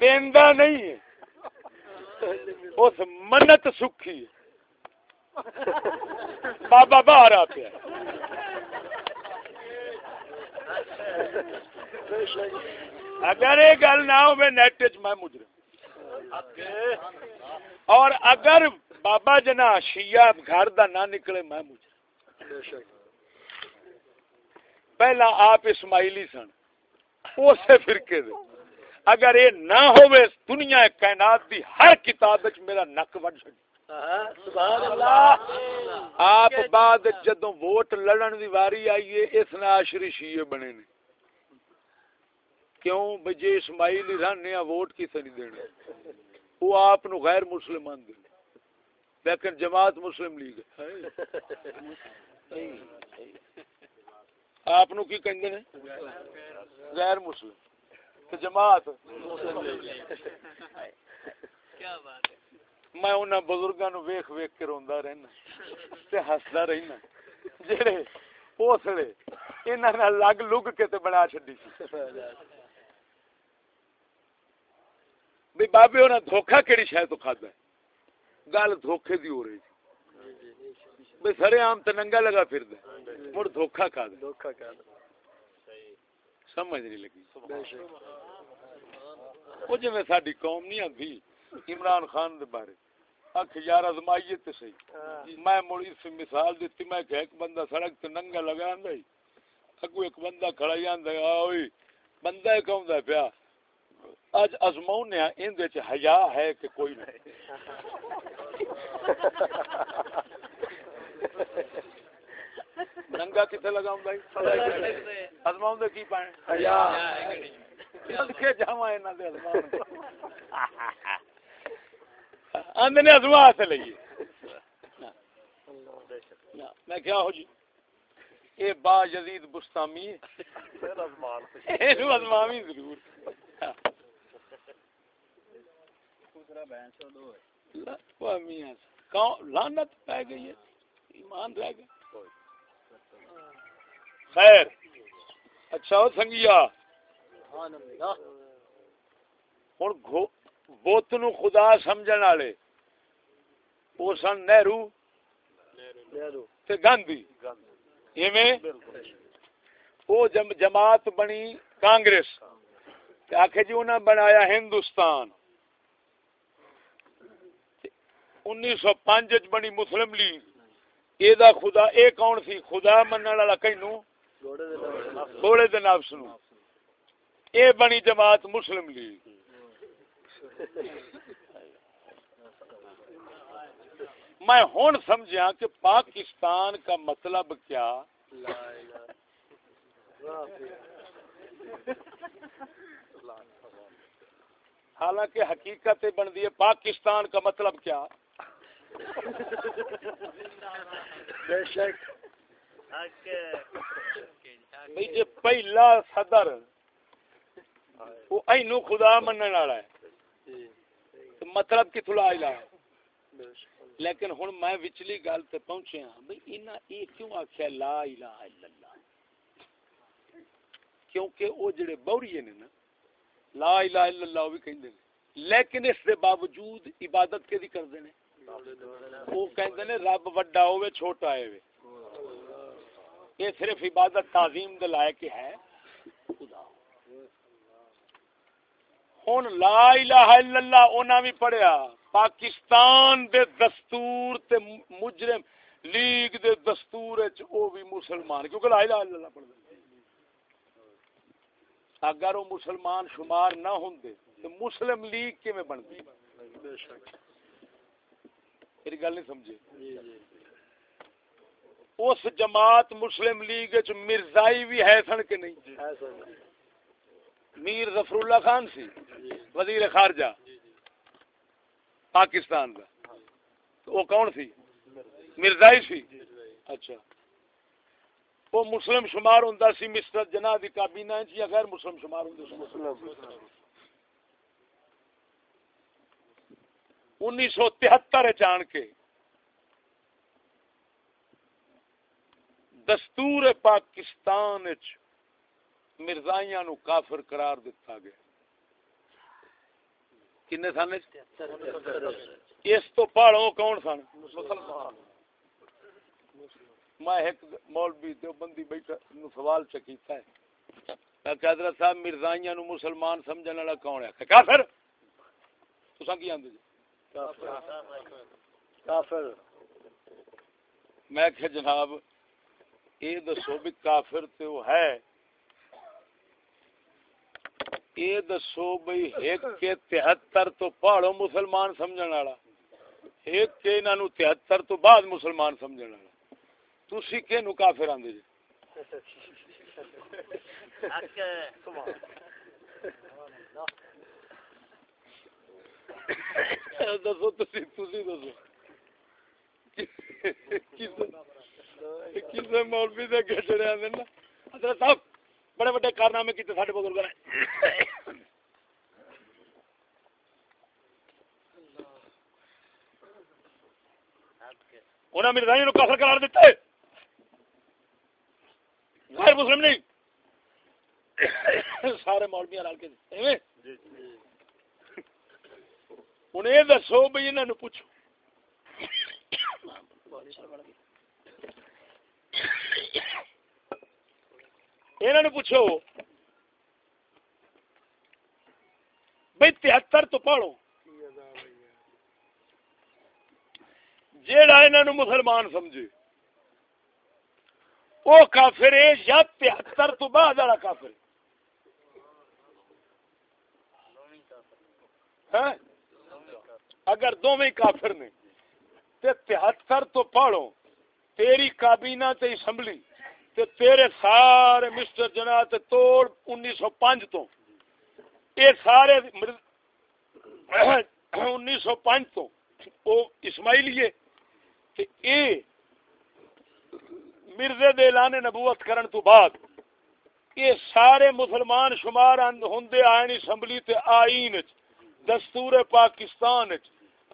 دیندا نہیں ہے۔ اس منت سکھی ہے۔ بابا باہر آ پیا۔ اگر یہ گل نہ ہو نیٹ چ میں مجرم۔ اور اگر بابا جنا شیعہ گھر دا نہ نکلے میں مجرم بے شک پہلا آپ اسماعیلی سن اسے فرقے دے۔ اگر یہ نہ ہوئے، دنیا کائنات دی ہر کتاب میرا نک وڈ چھڈ آپ بعد جدوں ووٹ لڑن دی واری آئی ہے اس ناشری شیعہ بنے نے۔ کیوں؟ بھئی جے اسماعیلی رہنے آ ووٹ کسے نہیں دینا وہ آپ نو غیر مسلمان دے۔ لیکن جماعت مسلم لیگ آپ نو کی کہندے نے غیر مسلم۔ تے جماعت۔ میں انہاں بزرگاں نو ویکھ ویکھ کے روندا رہنا تے ہسدا رہنا۔ جڑے اوسڑے انہاں نال لگ لگ کے تے بنا چھڈی۔ سی بھی بابے انہاں دھوکا کیڑی شے تو کھادا ہے؟ گل دھوکے دی ہو رہی سی بھی سرے عام تے ننگا لگا پھردا ہے۔ مڑ دھوکا کھا دے سمجھ نہیں لگی۔ شک وہ جویں ساڈی قوم نہیں آندی عمران خان دے بارے۔ اکھ یار ازمائیے تے صحیح۔ میں مڑ اس مثال دیتی میں کہ ایک بندہ سڑک تے ننگا لگا آندا ہی اگو ایک بندہ کھڑا ہی آندا اوئے بندہ ایک ہوندا ہے پیا اج ازماؤں نے ان دے چ حیا ہے کہ کوئی نہیں۔ ننگا کتے لگا ہوندا ہے؟ ازماؤں دے کی پائیں؟ حیا۔ کے جاواں انہاں دے ازماؤں آندے نے ازما سے لئیے میں کیا ہو جی اے با یزید بستامی۔ ہے ازماوی ضرور۔ لا- وہ میاں کون لعنت پہ گئی ہے۔ ایمان رہ گیا۔ خیر۔ اچھا اچھا سنگیا۔ ہوں بت نو خدا سمجھن والے وہ سن نہرو۔ تے گاندھی۔ ایویں۔ وہ جم جماعت بنی کانگریس۔ آخے جی انہیں بنایا ہندوستان۔ انیس سو پانچ بنی مسلم لیگ یہ خدا، اے کون سی؟ خدا منن والا کینو۔ گھوڑے دے نفس نو اے بنی جماعت مسلم لیگ میں ہوں سمجھا کہ پاکستان کا مطلب کیا؟ حالانکہ حقیقت یہ بن ہے، پاکستان کا مطلب کیا؟ بے شک۔ پہلا صدر۔ وہ اینو خدا منن والا ہے۔ مطلب کتھوں لا الہ لیکن ہن میں وچلی گل تے پہنچے ہاں۔ بھئی انہاں یہ کیوں آکھیا لا الہ الا اللہ؟ کیونکہ وہ جڑے بوریے نے نا لا الہ الا اللہ بھی کہندے نے۔ لیکن اس دے باوجود عبادت کدی کردے نے۔ وہ کہندے نے رب وڈا ہوے چھوٹا ہے یہ صرف عبادت تعظیم دے لائق ہے۔ خدا۔ ہن لا الہ الا اللہ انہاں بھی پڑھیا، پاکستان دے دستور تے مجرم لیگ دے دستور وچ او بھی مسلمان، کیونکہ لا الہ الا اللہ پڑھدے اگر وہ مسلمان شمار نہ ہوندے تو مسلم لیگ کیویں بنتی بے شک میری گل نہیں سمجھے۔ جی جی۔ اس جماعت مسلم لیگ وچ مرزائی بھی ہے سن کہ نہیں؟ سر میر ظفر اللہ خان سی جی۔ وزیر خارجہ۔ پاکستان کا تو وہ کون سی؟ مرزائی سی؟ اچھا۔ وہ مسلم شمار ہوندا سی مسٹر جناح دی کابینہ یا غیر مسلم شمار ہوندے سی مسلم انیس سو تہتر چان کے۔ دستور پاکستان مرزائیاں نو کافر قرار دیتا گیا۔ کنے سن؟ اس تو پہاڑوں کون سن؟ میں ایک مولوی دیوبندی بیٹھا نو سوال چکیتا ہے۔ میں کہ حضرت صاحب مرزائیاں نو مسلمان سمجھن والا کون ہے؟ کافر؟ تساں کی آندے جی؟ کافر۔ میں کہ جناب یہ دسو بھی کافر تے وہ ہے۔ یہ دسو بھئی ایک کے تہتر تو پہاڑوں مسلمان سمجھن والا۔ ایک کے انہاں نو تہتر تو بعد مسلمان سمجھن والا۔ تسی کہ نو کافر آندے جی؟ دسو تسی تسی دسو کسے مولوی دے گھڑے آندے نا حضرت صاحب بڑے بڑے کارنامے کیتے ساڈے بزرگاں نے انہاں مرزائیوں نو کافر قرار دیتا ہے غیر مسلم نہیں سارے مولویاں رل کے ایویں ہوں یہ دسو بھائی انہوں نے پوچھو انہوں نے پوچھو بھائی تہتر تو پڑھو جیڑا انہوں مسلمان سمجھے وہ کافر ہے یا تہتر تو بعد والا کافر ہے اگر دونوں کافر نے، تے تہتر تو پڑھو تیری کابینہ تے اسمبلی، تے تیرے سارے مسٹر جنا تے توڑ انیس سو پانچ تو۔ یہ سارے انیس سو پانچ تو۔ وہ اسماعیلیے تے اے مرزے دے اعلان نبوت کرن تو بعد یہ سارے مسلمان شمار ہوندے آئین اسمبلی تے آئین وچ، دستور پاکستان وچ۔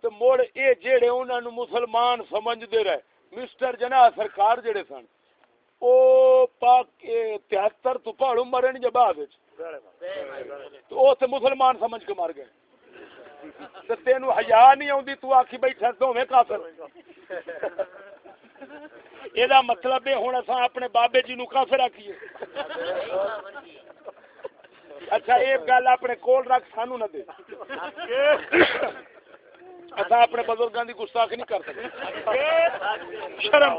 تے مڑ اے جڑے انہاں نو مسلمان سمجھدے رہے۔ مسٹر جناح سرکار جڑے سن، او پاک تہتر تو پہاڑوں مرن جب بعد تو او تے مسلمان سمجھ کے مر گئے۔ تے تینو حیا نہیں آوندی، تو آکھی بیٹھا دوویں کافر۔ یہ مطلب ہے ہوں اصا اپنے بابے جی نو کافر آکھیے۔ اچھا یہ گل اپنے کول رکھ سانو نہ دے۔ اصا اپنے بزرگاں دی گستاخ نہیں کر سکتے شرم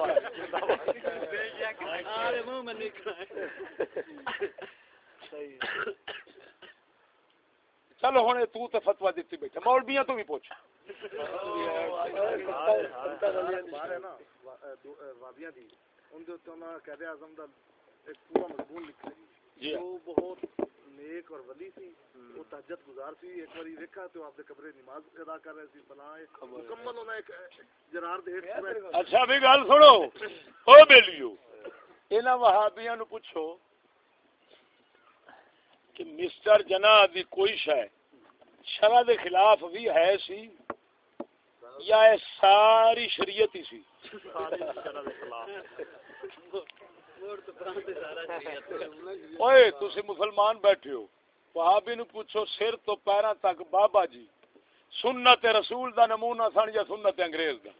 چلو ہوں تو تے فتوا دیتی بیٹھا۔ مولویاں تو بھی پوچھ۔ جی۔ وہ بہت نیک اور ولی سی وہ تہجد گزار سی ایک بار ویکھا تو آپ دے نماز ادا کر رہے سی بلا مکمل ہونا ایک جرار دے اچھا بھی گل سنو۔ او بیلیو انہاں وہابیاں نو پوچھو کہ مسٹر جنا دی کوئی شے؟ شرع دے خلاف بھی ہے سی یا ساری شریعت ہی سی؟ اوئے تسی مسلمان بیٹھے ہو وہابی نو پوچھو سر تو پیراں تک بابا جی سنت رسول دا نمونہ سن یا سنت انگریز دا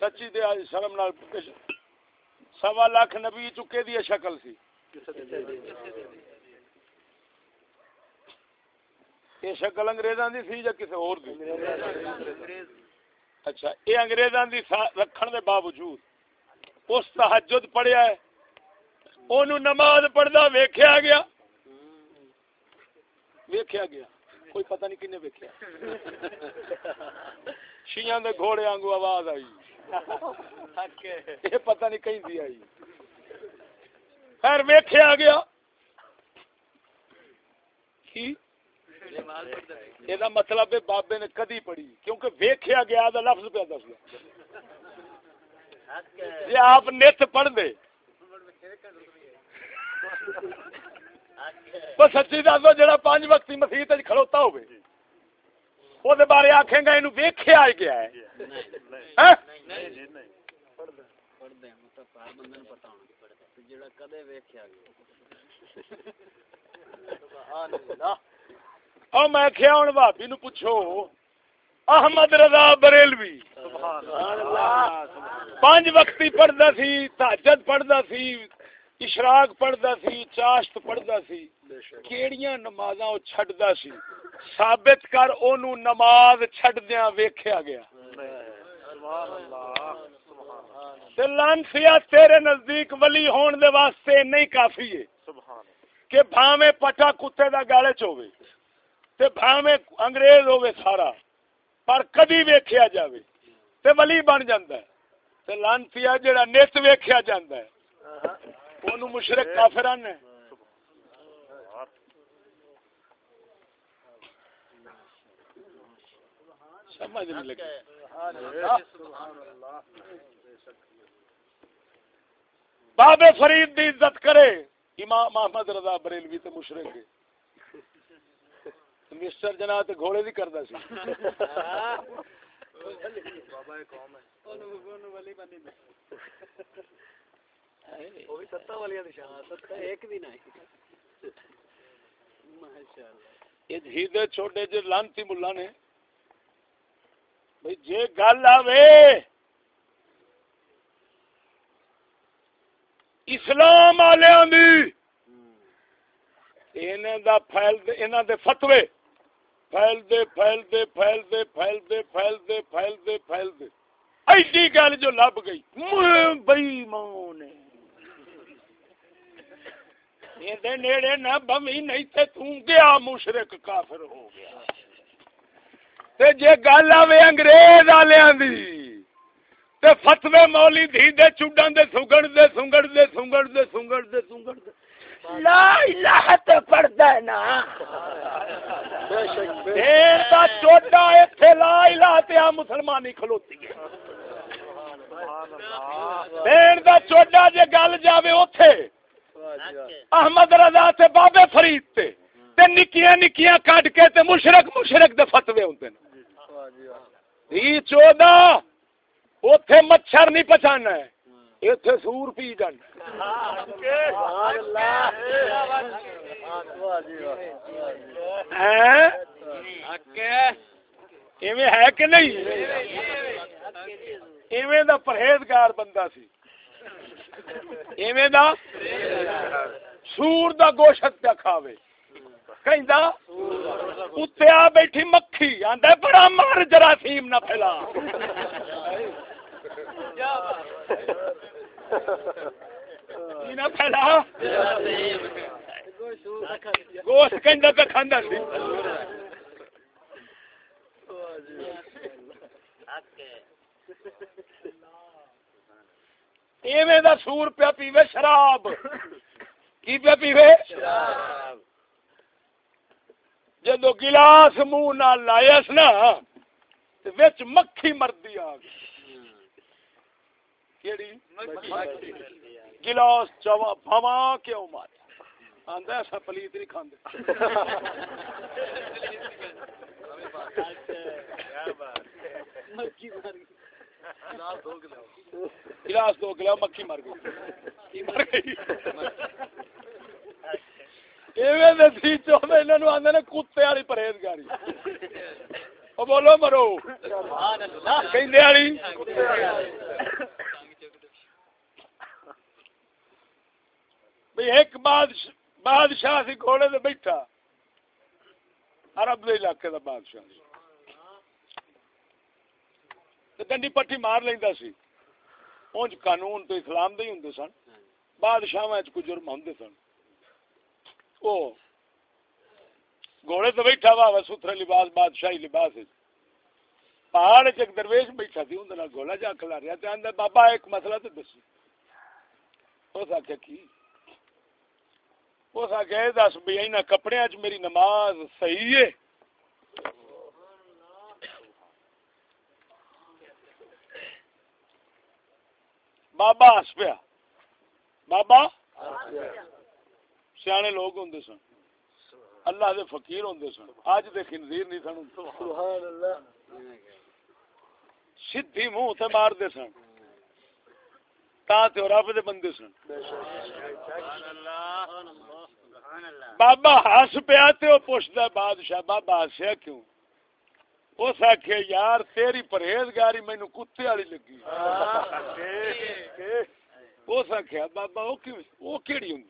سچی دے آج شرم نال سوا لاکھ نبی چکے دی شکل سی یہ شکل انگریزاں دی سی یا کسی اور دی اچھا یہ انگریزاں دی رکھن دے باوجود اس تہجد پڑھیا ہے۔ اونوں نماز پڑھدا ویکھیا گیا۔ ویکھیا گیا۔ کوئی پتہ نہیں کنے ویکھیا۔ شیاں دے گھوڑے وانگو آواز آئی۔ یہ پتہ نہیں کہیں دی آئی۔ خیر ویکھیا گیا۔ کی؟ یہ مطلب ہے بابے نے کدی پڑھی کیونکہ ویکھیا گیا دا لفظ پہ دس گیا جی آپ نت پڑھ دے۔ وہ سچی دس دو، جڑا پانچ وقتی مسیح تے کھڑوتا ہوئے۔ وہ دے بارے آکھیں گا، اینو ویکھیا ہی گیا ہے۔ ہاں؟ میں کیا ہوں بھابی نو پوچھو۔ احمد رضا بریلوی۔ پانچ وقتی پڑھدا سی تہجد پڑھدا سی، اشراق پڑھدا سی، چاشت پڑھدا سی۔ کیڑیاں نمازاں او چھڈدا سی۔ ثابت کر اونوں نماز چھڈدیاں ویکھیا گیا۔ تے لانسیا تیرے نزدیک ولی ہون دے واسطے نہیں کافی ہے۔ کہ بھاویں پٹا کتے دا گالے چ ہوے تے بھاویں انگریز ہوے سارا۔ پر کدی ویکھیا جاوے تے ولی بن جاندا ہے تے لانتیا جڑا نت ویکھیا جاندا ہے اونوں مشرک کافران ہے سمجھ نہیں لگی۔ بابے فرید دی عزت کرے، امام محمد رضا بریلوی تے مشرک ہے۔ مسٹر جنا تے گھوڑے دی کردا سی۔ بابا ایک قوم ہے۔ وہ بھی ستا والی نشان ایک بھی نہیں یہ جھیدے چھوٹے جے لانتی ملا نے۔ بھئی جے گل آوے۔ اسلام والیاں دی۔ انہاں دا پھیل انہاں دے فتوے۔ پھیل دے پھیل دے پھیل دے پھیل دے ایسی گل جو لب گئی۔ بئی مان نیڑے نہ بمی، نہیں تے توں گیا مشرک کافر ہو گیا۔ تے جے گل آوے انگریز والیاں دی، تے فتوی مولی دھی دے چوڈاں دے سنگڑ دے سنگڑ دے سنگڑ دے سنگڑ دے سنگڑ دے۔ لا الہ تے پڑھدا ہے نا۔ دیر دا ایتھے لا الہ تے آ مسلمانی کھلوتی ہے۔ دیر دا جے گل جاوے اوتھے احمد رضا تے بابے فرید تے تے نکیاں نکیاں کڈ کے تے مشرک مشرک دے فتوی ہوندے نے۔ یہ چودہ اوتھے مچھر نہیں پچھانا ہے۔ ایتھے سور پی جانا ہے؟ کہ نہیں؟ ایویں دا پرہیزگار بندہ سی۔ ایویں دا سور دا گوشت پہ کھاوے۔ کہندا، اتے آ بیٹھی مکھی، آندا بڑا مار جراثیم نہ پھیلا۔ پھیلا گوشت پہ سی ایویں دا سور پیا پیوے شراب کی پیا پیوے جدو گلاس منہ نہ لایا نا وچ مکھی مردی آ گئی کیڑی؟ گلاس چوا کیوں ماریا آندا ایسا پلیت نہیں کھاندے۔ گلاس دو گلا مکھی مر گئی۔ مر گئی۔ ایویں دے تھی چوندے انہاں نوں آندے نے کتے والی پرہیزگاری۔ او بولو مرو۔ کہندے والی۔ بھئی ایک بادشاہ بادشاہ سی گھوڑے تے بیٹھا۔ عرب دے علاقے دا بادشاہ سی۔ تے ڈنڈی پٹھی مار لیندا سی۔ اونج قانون تو اسلام دے ہی ہوندے سن۔ بادشاہاں وچ کچھ جرم ہوندے سن۔ او گھوڑے تے بیٹھا وا وا ستھرے لباس، بادشاہی لباس ہے پہاڑ وچ ایک درویش بیٹھا سی اون دے نال گھوڑا جا کھلا رہیا تے آندا بابا ایک مسئلہ تے دسی۔ اس آخیا کی؟ اس آخیا یہ دس بھی انہاں کپڑیاں چ میری نماز صحیح ہے۔ بابا ہس پیا۔ بابا؟ سیانے لوگ ہوں سن۔ اللہ دے فقیر ہوں سن۔ اج دے خنزیر نہیں سن۔ سدھی منہ تے مار دے سن۔ تا تے او رب دے بندے سن۔ بابا ہس پیا تے او پوچھدا بادشاہ بابا ہسیا کیوں؟ اس آخیا یار تیری پرہیزگاری مینو کتے والی لگی۔ اس آخیا بابا وہ کیڑی ہوں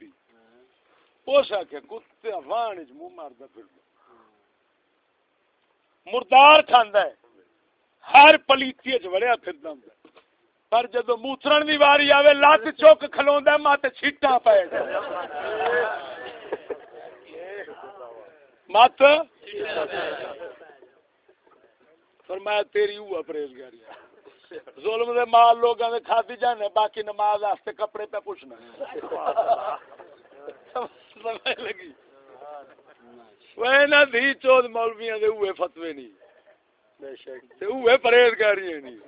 اس آخیا کتے وان چ منہ ماردا پھر مردار کھاندا ہے ہر پلیتی چ وڑیا پھردا ہوندا ہے۔ پر جدو موترن دی واری آوے لت چوک کھلوندا مت چھٹا پے مت۔ فرمایا تیری ہوا پرہیزگاری ظلم دے مال لوگاں دے کھادی جانے، باقی نماز واسطے کپڑے پہ پوچھنا لگی؟ وہ نہ چود مولویاں دے ہوئے فتوی نہیں بے شک تے ہوئے پرہیزگاری نہیں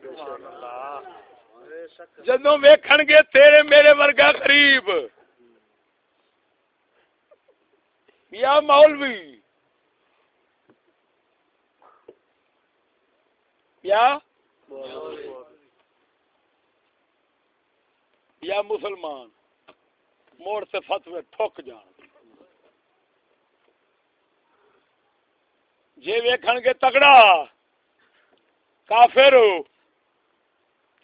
جدوں ویکھن گے تیرے میرے ورگا قریب۔ یا مولوی یا یا مسلمان، موڑ سے فتوے ٹھک جان۔ جے ویکھن گے تگڑا، کافر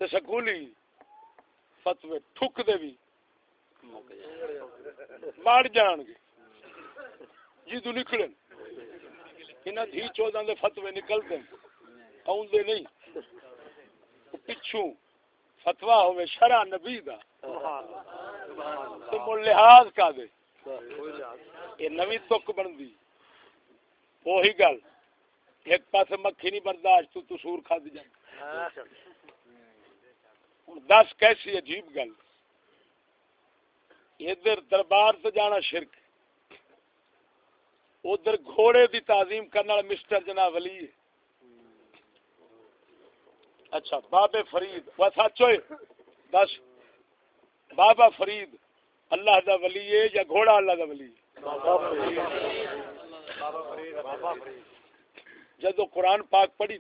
تے سکولی فتوے ٹھک دے بھی مار جان گے۔ جی تو نکلن، انہاں دھی چوداں دے فتوے نکلتے آوندے نہیں۔ پچھوں فتوا ہوے شرع نبی دا۔ تو لحاظ کا دے۔ یہ نوی تک بندی وہی گل۔ ایک پاس مکھی نہیں برداشت تو تو سور کھا دی جائے دس کیسی عجیب گل۔ ادھر دربار تو جانا شرک۔ ادھر گھوڑے دی تعظیم کرنے والا مسٹر جناب ولی ہے۔ اچھا باب فرید وہ دس بابا فرید اللہ دا ولی ہے یا گھوڑا اللہ دا ولی جدو قرآن پاک پڑھی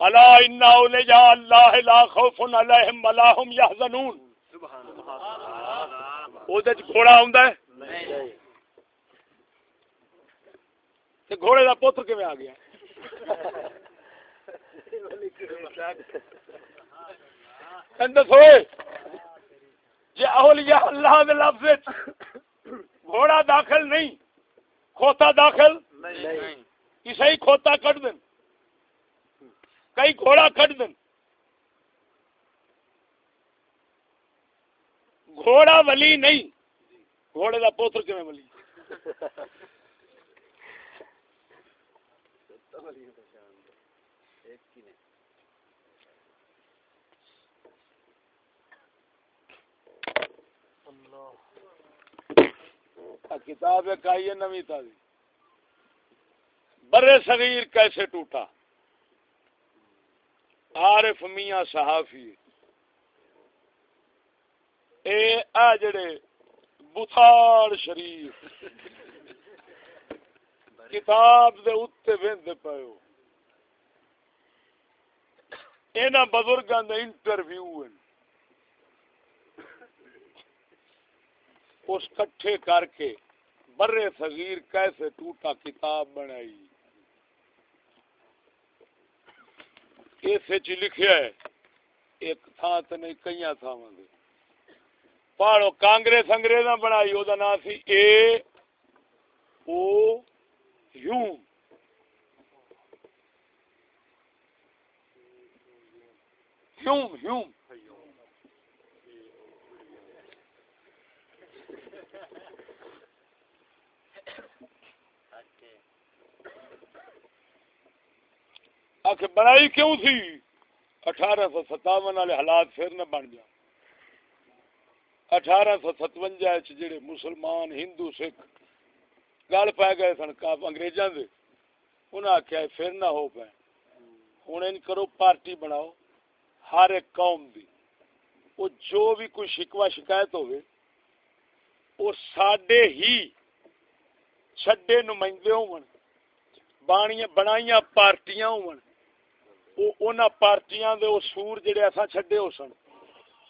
الا ان اولیاء اللہ لا خوف علیہم ولا هم يحزنون سبحان اللہ۔ دے گھوڑا ہوندا ہے؟ تے گھوڑے دا پتر کیویں آ گیا؟ گھوڑا داخل نہیں، کھوتا داخل نہیں۔ کھوتا کٹ دن۔ کئی گھوڑا کٹ دن۔ گھوڑا ولی نہیں۔ گھوڑے کا پوتر کیویں ولی؟ کتاب ایک آئی ہے، نوی تازی۔ برے صغیر کیسے ٹوٹا؟ عارف میاں صحافی۔ اے، آ جڑے بثار شریف۔ کتاب دے اتے ویندے پئے اینا بزرگاں دے انٹرویو ہیں اس کٹھے کر کے برے صغیر کیسے ٹوٹا کتاب بنائی؟ اس لکھیا ہے، ایک تھان تے نہیں کئی تھاواں دے۔ پاڑو کانگریس انگریزاں بنائی، او دا نام سی اے، او، یو۔ ہیوم ہیوم آخ بنائی کیوں تھی؟ اٹھارہ سو ستاون والے حالات پھر نہ بن جا اٹھارہ سو ستوجا جڑے مسلمان، ہندو، سکھ گل پی گئے سن انگریزاں دے۔ انہیں آخیا پھر نہ ہو پائے ہوں ان کرو پارٹی بناؤ۔ ہر ایک قوم دی۔ وہ جو بھی کوئی شکوا شکایت ہوئے وہ سڈے ہی چھڈے نمائندے ہون۔ بنائیاں پارٹیاں ہون۔ اونا پارٹیاں دے اصور جڑے اساں چھڈے ہو سن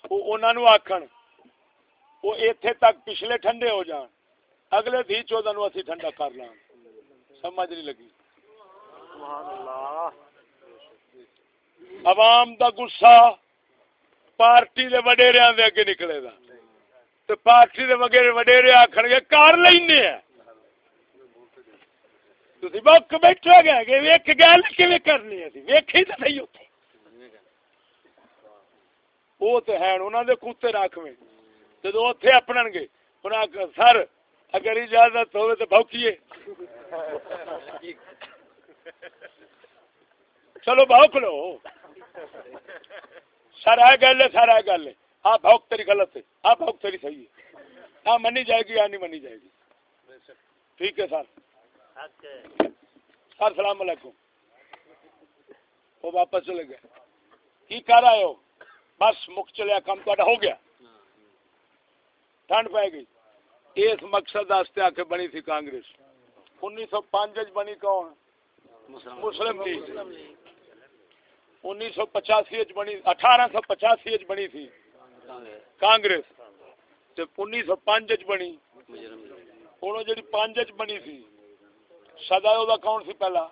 او انہاں نو آکھن او ایتھے تک پچھلے ٹھنڈے ہو جان اگلے دی چودہ نو اسی ٹھنڈا کر لان سمجھ نہیں لگی عوام دا غصہ پارٹی دے وڈیریاں دے اگے نکلے دا تے پارٹی دے وغیرہ وڈیرے آکھن گے کار لینے ہیں سر اگر اجازت ہوے تو بھوکیے چلو بھوک لو سر ہے گل ہے سر ہے گل ہے ہاں بھوک تیری غلط ہے ہاں بھوک تیری صحیح ہے ہاں منی جائے گی ہاں نہیں منی جائے گی ٹھیک ہے سر سر، سلام علیکم۔ وہ واپس چلے گئے۔ کی کر رہے ہو؟ بس مک چلیا کام تا ہو گیا۔ ٹھنڈ پی گئی۔ اس مقصد واسطے آ کے بنی تھی کانگریس۔ انیس سو پانچ بنی کون؟ مسلم لیگ انیس سو پچاسی بنی، اٹھارہ سو پچاسی بنی تھی۔ کانگریس۔ انیس سو پانچ بنی۔ ہوں جی پانچ بنی تھی سدا کون سی پہلا؟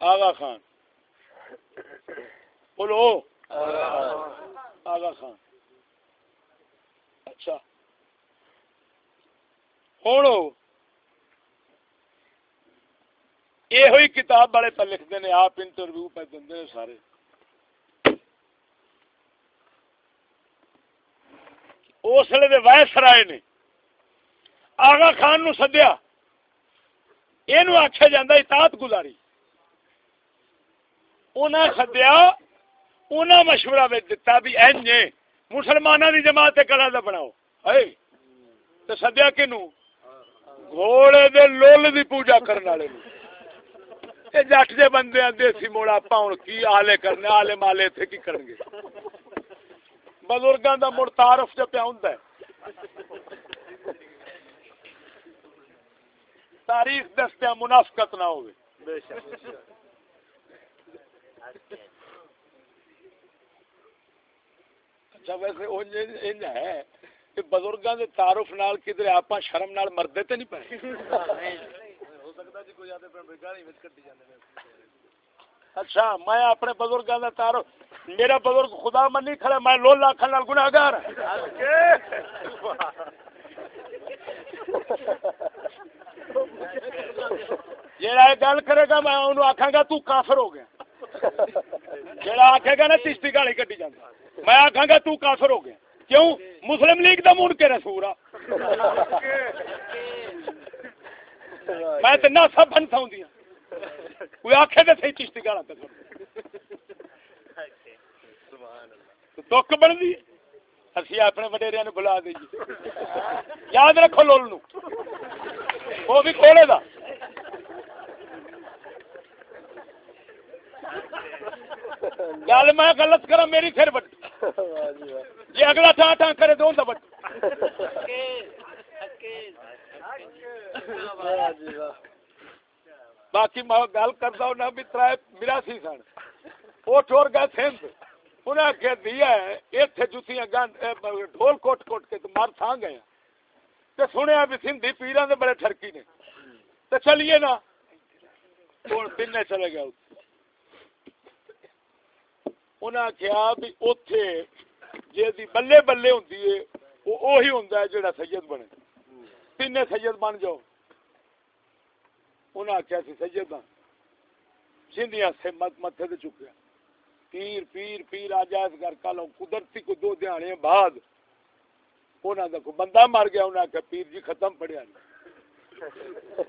آغا خان. بولو. آغا خان. اچھا. ہوں یہ ہوئی کتاب والے پہ لکھتے ہیں، آپ انٹرویو پہ دے سارے۔ اس ویلے وائس رائے نے آغا خان نو سدیا۔ یہ آخیا جا اطاعت گزاری۔ انہیں سدیا انہیں مشورہ دتا بھی این مسلمانوں کی جماعت کلا کا بناؤ۔ تو سدیا کنو؟ گھوڑے دے لول دی پوجا کرنے والے جٹ جے بندے دیسی موڑ آپ ہوں کی آلے کرنے، آلے مالے اتنے کی کریں گے بزرگوں کا مڑ تعارف جو پیا ہوں تاریخ دستیا منافقت نہ ہوئے۔ اچھا ویسے انج انج ہے کہ بزرگاں دے تعارف نال کدھر آپاں شرم نال مردے تے نہیں پے ہو سکتا جی کوئی وچ کٹی جاندے اچھا میں اپنے بزرگاں دا تعارف میرا بزرگ خدا منی کھڑا میں لو لاکھ نال گناہگار جیڑا یہ گل کرے گا میں انہوں آکھاں گا تو کافر ہو گیا۔ جیڑا آکھے گا نا چشتی گالی کٹی جاندی۔ میں آکھاں گا تو کافر ہو گیا۔ کیوں؟ مسلم لیگ دا مون کے رسول آ؟ میں تے نہ سب بن تھاؤں ہاں۔ کوئی آکھے تے صحیح چشتی گالا تے دکھ بن دی اسی اپنے وڈیریاں نو بلا دئیے یاد رکھو لول نو وہ بھی کھولے دا گل میں غلط کرا میری پھر بٹ جی اگلا ٹھا ٹھا کرے تو بٹ باقی میں گل کرتا ہوں نہ بھی ترائے میرا سی سن وہ ٹور گئے سندھ انہیں آخیا دیا اتنے جتیاں گند ڈھول کوٹ کوٹ کے مر تھا گئے تو سنیا بھی سندھی پیران دے بڑے ٹھرکی نے۔ تو چلیے نا۔ ہوں تین چلے گیا انہیں آخیا بھی اتے جی بلے بلے ہوں وہی ہوں جڑا سید بنے۔ تین سید بن جاؤ۔ انہیں آخیا سی سید ہاں سندھیاں مت متے چکیا پیر پیر پیر آ جائے گھر کل قدرتی کو دو دہاڑے بعد انہوں کا کوئی بندہ مر گیا انہیں آخیا پیر جی ختم پڑیا جی۔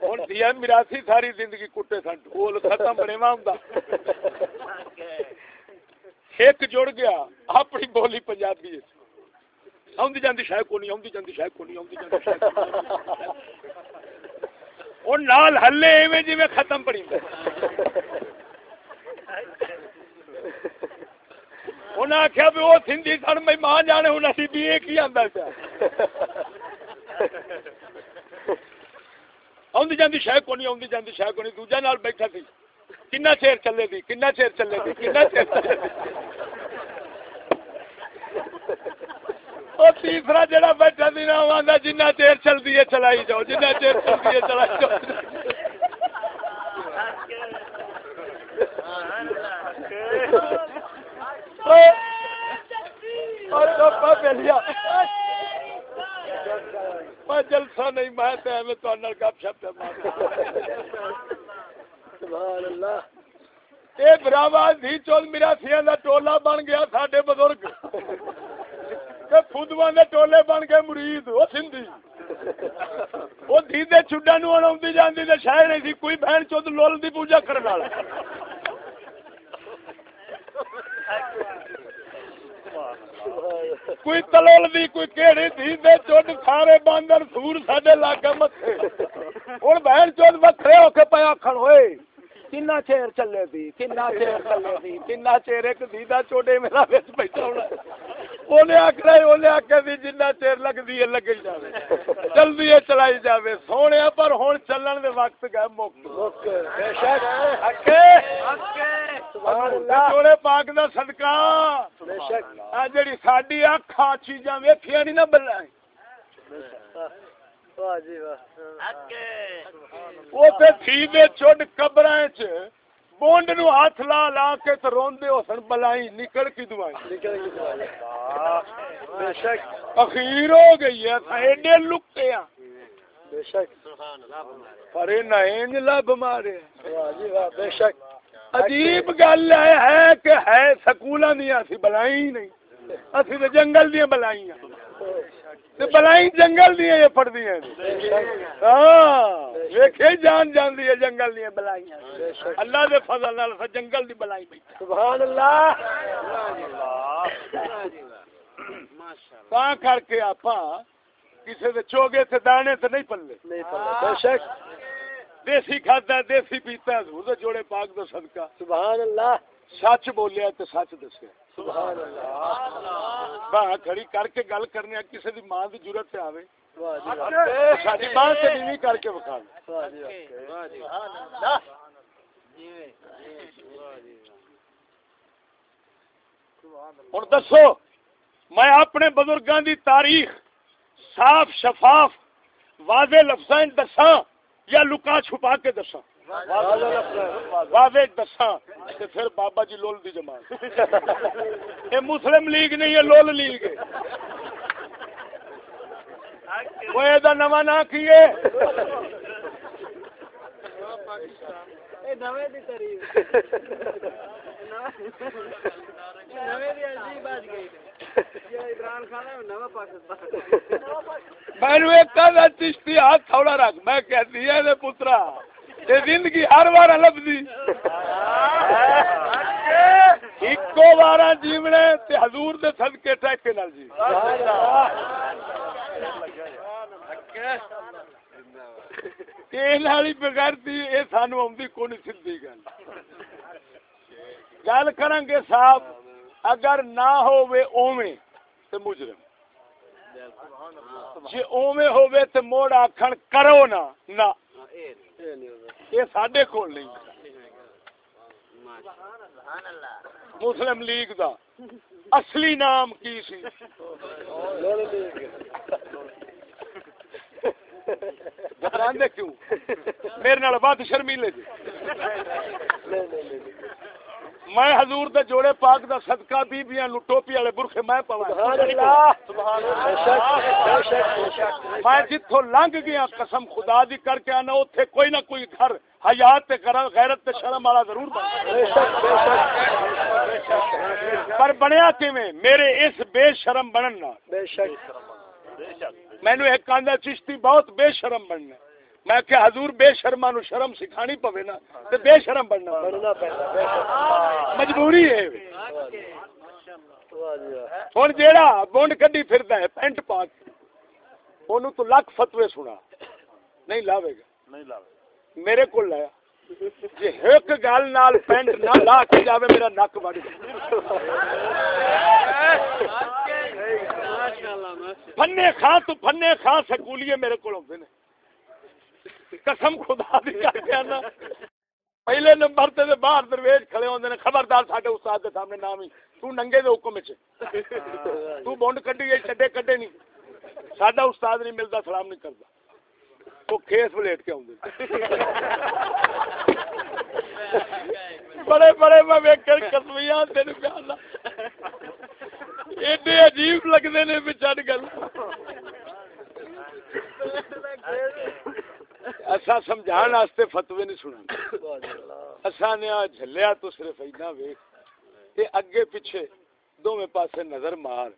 ہوں دیا میراسی ساری زندگی کٹے سن ٹول ختم بنے وا ہوں ایک جڑ گیا، اپنی بولی پنجابی آدھی جاندی شاید کو نہیں آدھی جاندی شاید کو نہیں آدھی جاندی شاید اور نال ہلے ایویں جی ختم پڑی انہیں آخیا بھی وہ سندھی سن، میں ماں جانے ہوں اسی بھی ایک ہی آتا پیا؟ آدھی جاندی شاید کو نہیں آدھی جاندی شاید کو نہیں دوجا نال بیٹھا سی۔ کنا چیر چلے دی، کنا چیر چلے دی، کنا چیر چلے دی۔ وہ تیسرا جڑا بیٹھا سی نا، وہ جنہ چیر چلتی ہے چلائی جاؤ، جنہ چیر چلتی ہے چلائی جاؤ۔ میں جلسہ نہیں میں گپ شپ یہ براوا دھی چول کا ٹولا بن گیا سڈے بزرگ فدوا کے ٹولے بن گئے مرید وہ سندھی وہ دھی دے چڈا نو آدھی جاندی تو شاید نہیں سی کوئی بہن چود لول دی پوجا کرنے والا کوئی تلول دی کوئی کیڑی دھی دے چڈ سارے باندر سور سڈے لاگے متے ہوں بہن چود وکھرے ہو کے پیا آخر ہوئے کنا چیر چلے دی کنا چیر چلے دی کنا چیر ایک دیدا چوڑے میرا وچ بیٹھا ہونا اونے آکھنا اونے آکھے دی جنہ چیر لگدی ہے لگی جاوے جلدی ہے چلائی جاوے سونے پر ہن چلن دے وقت گئے مک بے شک اکے سبحان اللہ جوڑے پاک دا صدقہ। بے شک آ جڑی ساڈی اکھاں چیزاں ویکھیاں نہیں نہ بلائیں چڈ قبر بونڈ نو ہاتھ لا لا کے تو روندے ہو سن بلائی نکل کی دعائیں اخیر ہو گئی ہے ایڈے لکتے ہیں پر انج لب مارے۔ بے شک۔ عجیب گل ہے کہ ہے سکولاں دیا سی بلائی نہیں۔ اسی تو جنگل دیا بلائی بلائی جنگل دیا یہ پڑ دیا ہاں ویکھے جان جان دی جنگل دیا بلائی اللہ دے فضل نال جنگل دی بلائی سبحان اللہ۔ تا کر کے آپ کسی دے چوگے تے دانے تے نہیں پلے بے شک۔ دیسی کھاتا ہے دیسی پیتا ہے حضور دے جوڑے پاک دا صدقہ۔ سبحان اللہ۔ سچ بولیا تے سچ دسیا۔ سبحان اللہ۔ باہ کھڑی کر کے گل کرنے کسی دی ماں دی ضرورت تے آوے۔ ساری ماں سے نیوی کر کے بکھا ہوں دسو میں اپنے بزرگاں دی تاریخ صاف شفاف واضح لفظ دساں۔ یا لکا چھپا کے دساں۔ واضح دساں تے پھر بابا جی لول دی جماعت۔ یہ مسلم لیگ نہیں ہے لول لیگ ہے۔ نواں نہ کیے نویں دی تاریخ۔ ایک چشتی ہاتھ تھوڑا رکھ۔ میں کہتی ہے پترا، یہ زندگی ہر بار لبدی ایکو بارہ جیونے تے حضور دے صدقے ٹیکے نال جی۔ یہ سانو آمدی کون سدھی گل۔ گل کریں گے صاحب، اگر نہ ہووے اوویں تے مجرم۔ جی اوویں ہووے تے موڑ آکھن کرو نا، نہ۔ یہ ساڈے کول نہیں۔ مسلم لیگ دا۔ اصلی نام کی سی؟ گھبراندے کیوں؟ میرے نال ود شرمیلے جی۔ میں حضور دے جوڑے پاک دا صدقہ بیبیاں لٹوپی والے برخے میں پوا میں جتھوں لنگ گیا قسم خدا دی کر کے آنا اوتھے کوئی نہ کوئی گھر حیات تے غیرت تے شرم والا ضرور بن پر بنیا کیویں؟ میرے اس بے شرم بنن نال۔ بے شک۔ مینو ایک آندا چشتی بہت بے شرم بننا۔ میں کہ حضور بے شرما نو شرم سکھانی پوے نا تے بے شرم بننا مجبوری ہے۔ واہ جی واہ ہن جیڑا بونڈ کڈی پھردا ہے پینٹ پا کے اونوں تو لاکھ فتوی سنا۔ نہیں لاوے گا۔ نہیں لاوے میرے کو لایا۔ جی ایک گل نال پینٹ نہ لا کے جاوے میرا نک وڑ فنے خاں تو فنے خاں سکولیے میرے کو ہوندے نے۔ قسم خدا دی کر کے آنا۔ پہلے نمبر تے باہر درویش کھڑے ہوندے نے، خبردار ساڈے استاد دے سامنے نام ہی۔ تو ننگے دے حکم وچ۔ تو بونڈ کڈی گئی، چڈے کڈے نہیں۔ ساڈا استاد نہیں ملدا، سلام نہیں کردا۔ وہ کھیس ولیٹ کے آؤں بڑے بڑے میں ویکن کسمیاں تین پیالا ایڈے عجیب لگتے نے بچن گل۔ اصا سمجھان واسطے فتوی نہیں سنا اصا نے جھلیا تو صرف اینا ویخ تے اگے پیچھے دونوں پاسے نظر مار۔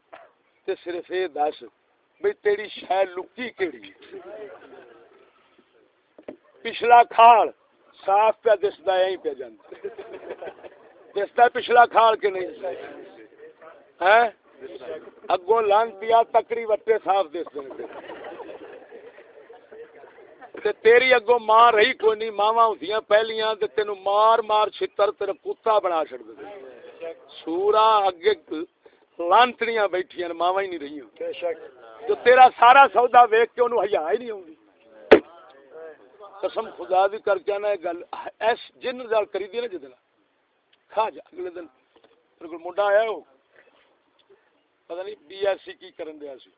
تے صرف یہ دس بھئی تیری شاید لکی کیڑی ہے۔ پچھلا کھال صاف پہ دستا یہیں پہ جانا دستا پچھلا کھال کے نہیں؟ ہے اگوں لان پیا تکری وٹے صاف دس دیں تے تیری اگوں ماں رہی کوئی نہیں ماواں ہوندیاں پہلیاں تے تینوں مار مار چھتر تیرا کتا بنا چھڑ دے سورا اگے لانتڑیاں بیٹھیاں ماواں ہی نہیں رہیاں بے شک۔ جو تیرا سارا سودا ویک کے انہوں حیا ہی نہیں آਉਂਦੀ قسم خدا دی کر کے نا گل ایس جن گل کری دی نا جدن کھا جا اگلے دن میرے کو منڈا آیا ہو۔ پتہ نہیں بی ایس سی کی کرن دیا سی۔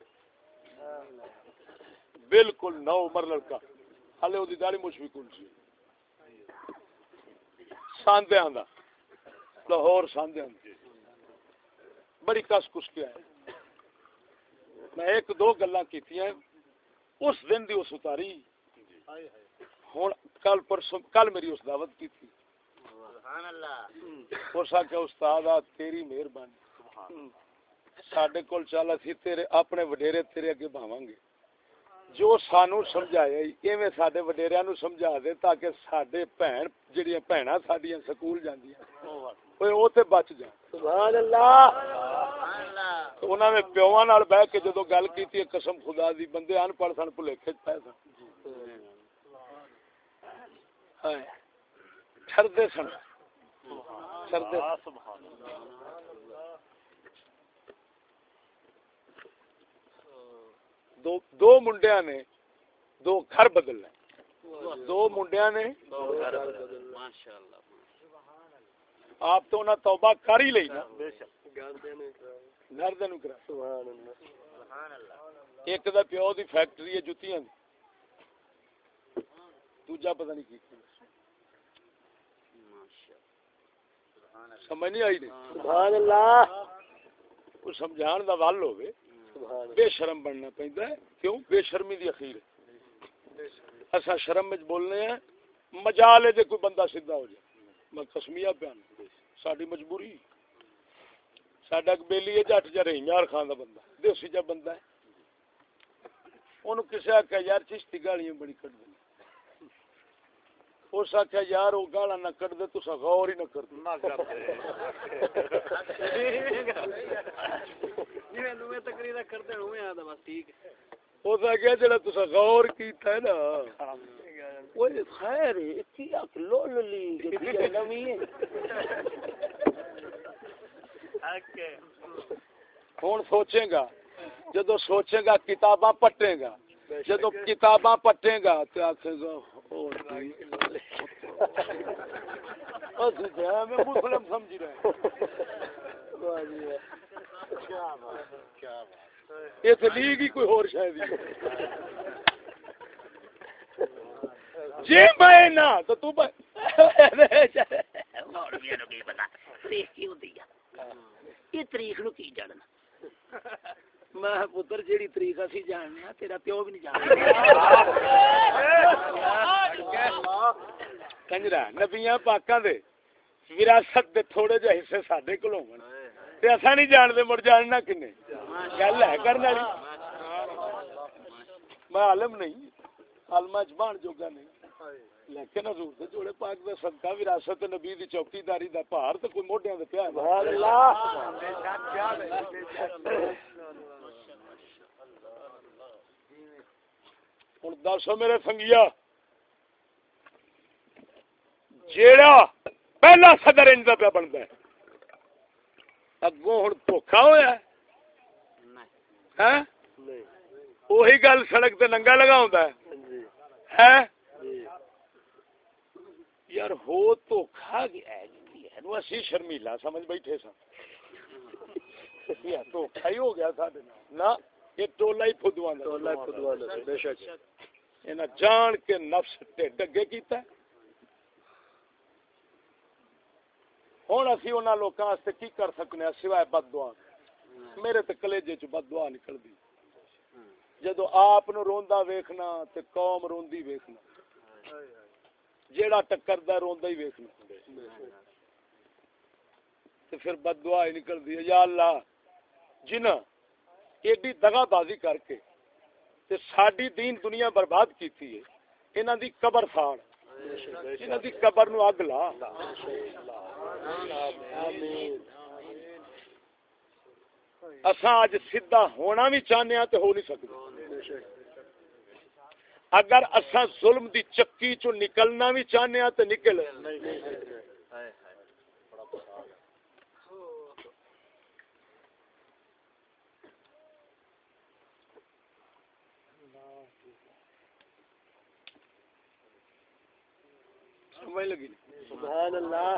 بالکل نو عمر لڑکا ہلے وہ داڑھی مچ بھی کون سی ساندیاں دا لاہور ساندیاں دا بڑی کس کس کے آئے۔ میں ایک دو گلاں کیتیاں اس دن دی اس اتاری۔ ہوں کل پرسوں کل میری اس دعوت کی تھی اس آخیا استاد آ تیری مہربانی۔ سڈے کول چل اسی تیرے اپنے وڈیرے تیرے اگے باواں گے۔ جو سانو سمجھایا ایویں سڈے وڈیریا نو سمجھا دے تاکہ سڈے بھن جہاں بھنا سڈیا سکول جاندیاں اوے او تے بچ جان سبحان اللہ انہوں نے پیواں نال بہ کے جدو گل کی قسم خدا دی بندے ان پڑھ سن بھلےکھے چ پے سن ٹردے سن ٹردے دو دو منڈیا نے دو گھر بدلنا دو منڈیا نے آپ تو توبہ کر ہی لئی نا۔ بے شک۔ نردے نو کرا۔ سبحان اللہ ایک دا پیو دی فیکٹری ہے جتیاں دی۔ دوجا پتہ نہیں کی سمجھ نہیں آئی نہیں سبحان اللہ وہ سمجھان دا ول ہوے بے شرم بننا پیندا ہے۔ کیوں؟ بے شرمی دی اخیر ہے۔ اسا شرم وچ بولنے ہیں مجالے دے کوئی بندہ سیدھا ہو جائے۔ میں قسمیہ بیان ساڈی مجبوری۔ ساڈا بیلی ہے جٹ جا رہی رہیار خان دا بندہ۔ دیسی جا بندہ ہے۔ اونوں کسے آکھیا یار چشتی گالیاں بڑی کٹ دے اس آخیا یار وہ گالا نہ کٹ دے تسا غور ہی نہ کر جڑا تسا غور کیتا ہے نا وہ خیر اتھی اک لول لی جدی نویں ہے۔ ہوں سوچے گا جدو سوچے گا کتاباں پٹے گا جدو کتاباں پٹے گا تو آخے گا اور بھائی۔ اسی تے ہیں، میں مسلم سمجھی رہے یہ تو لیگ ہی کوئی اور شاید جی میں نہ تو تو پتا تاریخ کی ہوندی ہے یہ تاریخ نو کی جاننا میں پتر جیڑی تاریخ اسی جاننے ہاں تیرا پیو بھی نہیں جاندا کنجرا نبیاں پاکاں دے وراثت دے تھوڑے جہے حصے ساڈے کول ہون تے اساں نہیں جانتے مڑ جاننا کنے گل ہے کرن والی میں عالم نہیں عالمہ زبان جوگا نہیں لیکن حضور دے جوڑے پاک دا صدقہ وراثت نبی دی چوکی داری دا بھار تے کوئی موڈیاں دے پیا سبحان اللہ ہن دسو میرے سنگیا جیڑا پہلا صدر انج دا پیا بندا ہے۔ اگوں ہن دھوکا ہویا ہے۔ ہیں وہی گل سڑک تے ننگا لگا ہوندا ہے ہیں یار ہو تو کھا گیا ہے؟ جی نو اسی شرمیلا سمجھ بیٹھے سا یہ تو کھائی ہو گیا ساڈے نہ یہ ٹولا ہی فدواں ٹولا فدواں بے شک۔ انہاں جان کے نفس تے ڈگے کیتا ہے۔ ہن اسی انہاں لوکاں واسطے کی کر سکنے سوائے بد دعا میرے تے کلیجے چ بد دعا نکلدی جدو آپ روندا ویکھنا تے قوم روندی ویکھنا جیڑا ٹکردا روندا ہی ویکھنا تے پھر بد دعا ہی نکلدی ہے یا اللہ جنہ ایڈی دغا بازی کر کے تے ساڈی دین دنیا برباد کیتی ہے انہاں دی قبر فاڑ انہاں دی قبر نو اگ لا اساں اج سیدھا ہونا بھی چاہنے ہاں تے ہو نہیں سکدے اگر اساں ظلم دی چکی چو نکلنا بھی چاہنے ہاں تے نکل۔ سمجھ لگی۔ سبحان اللہ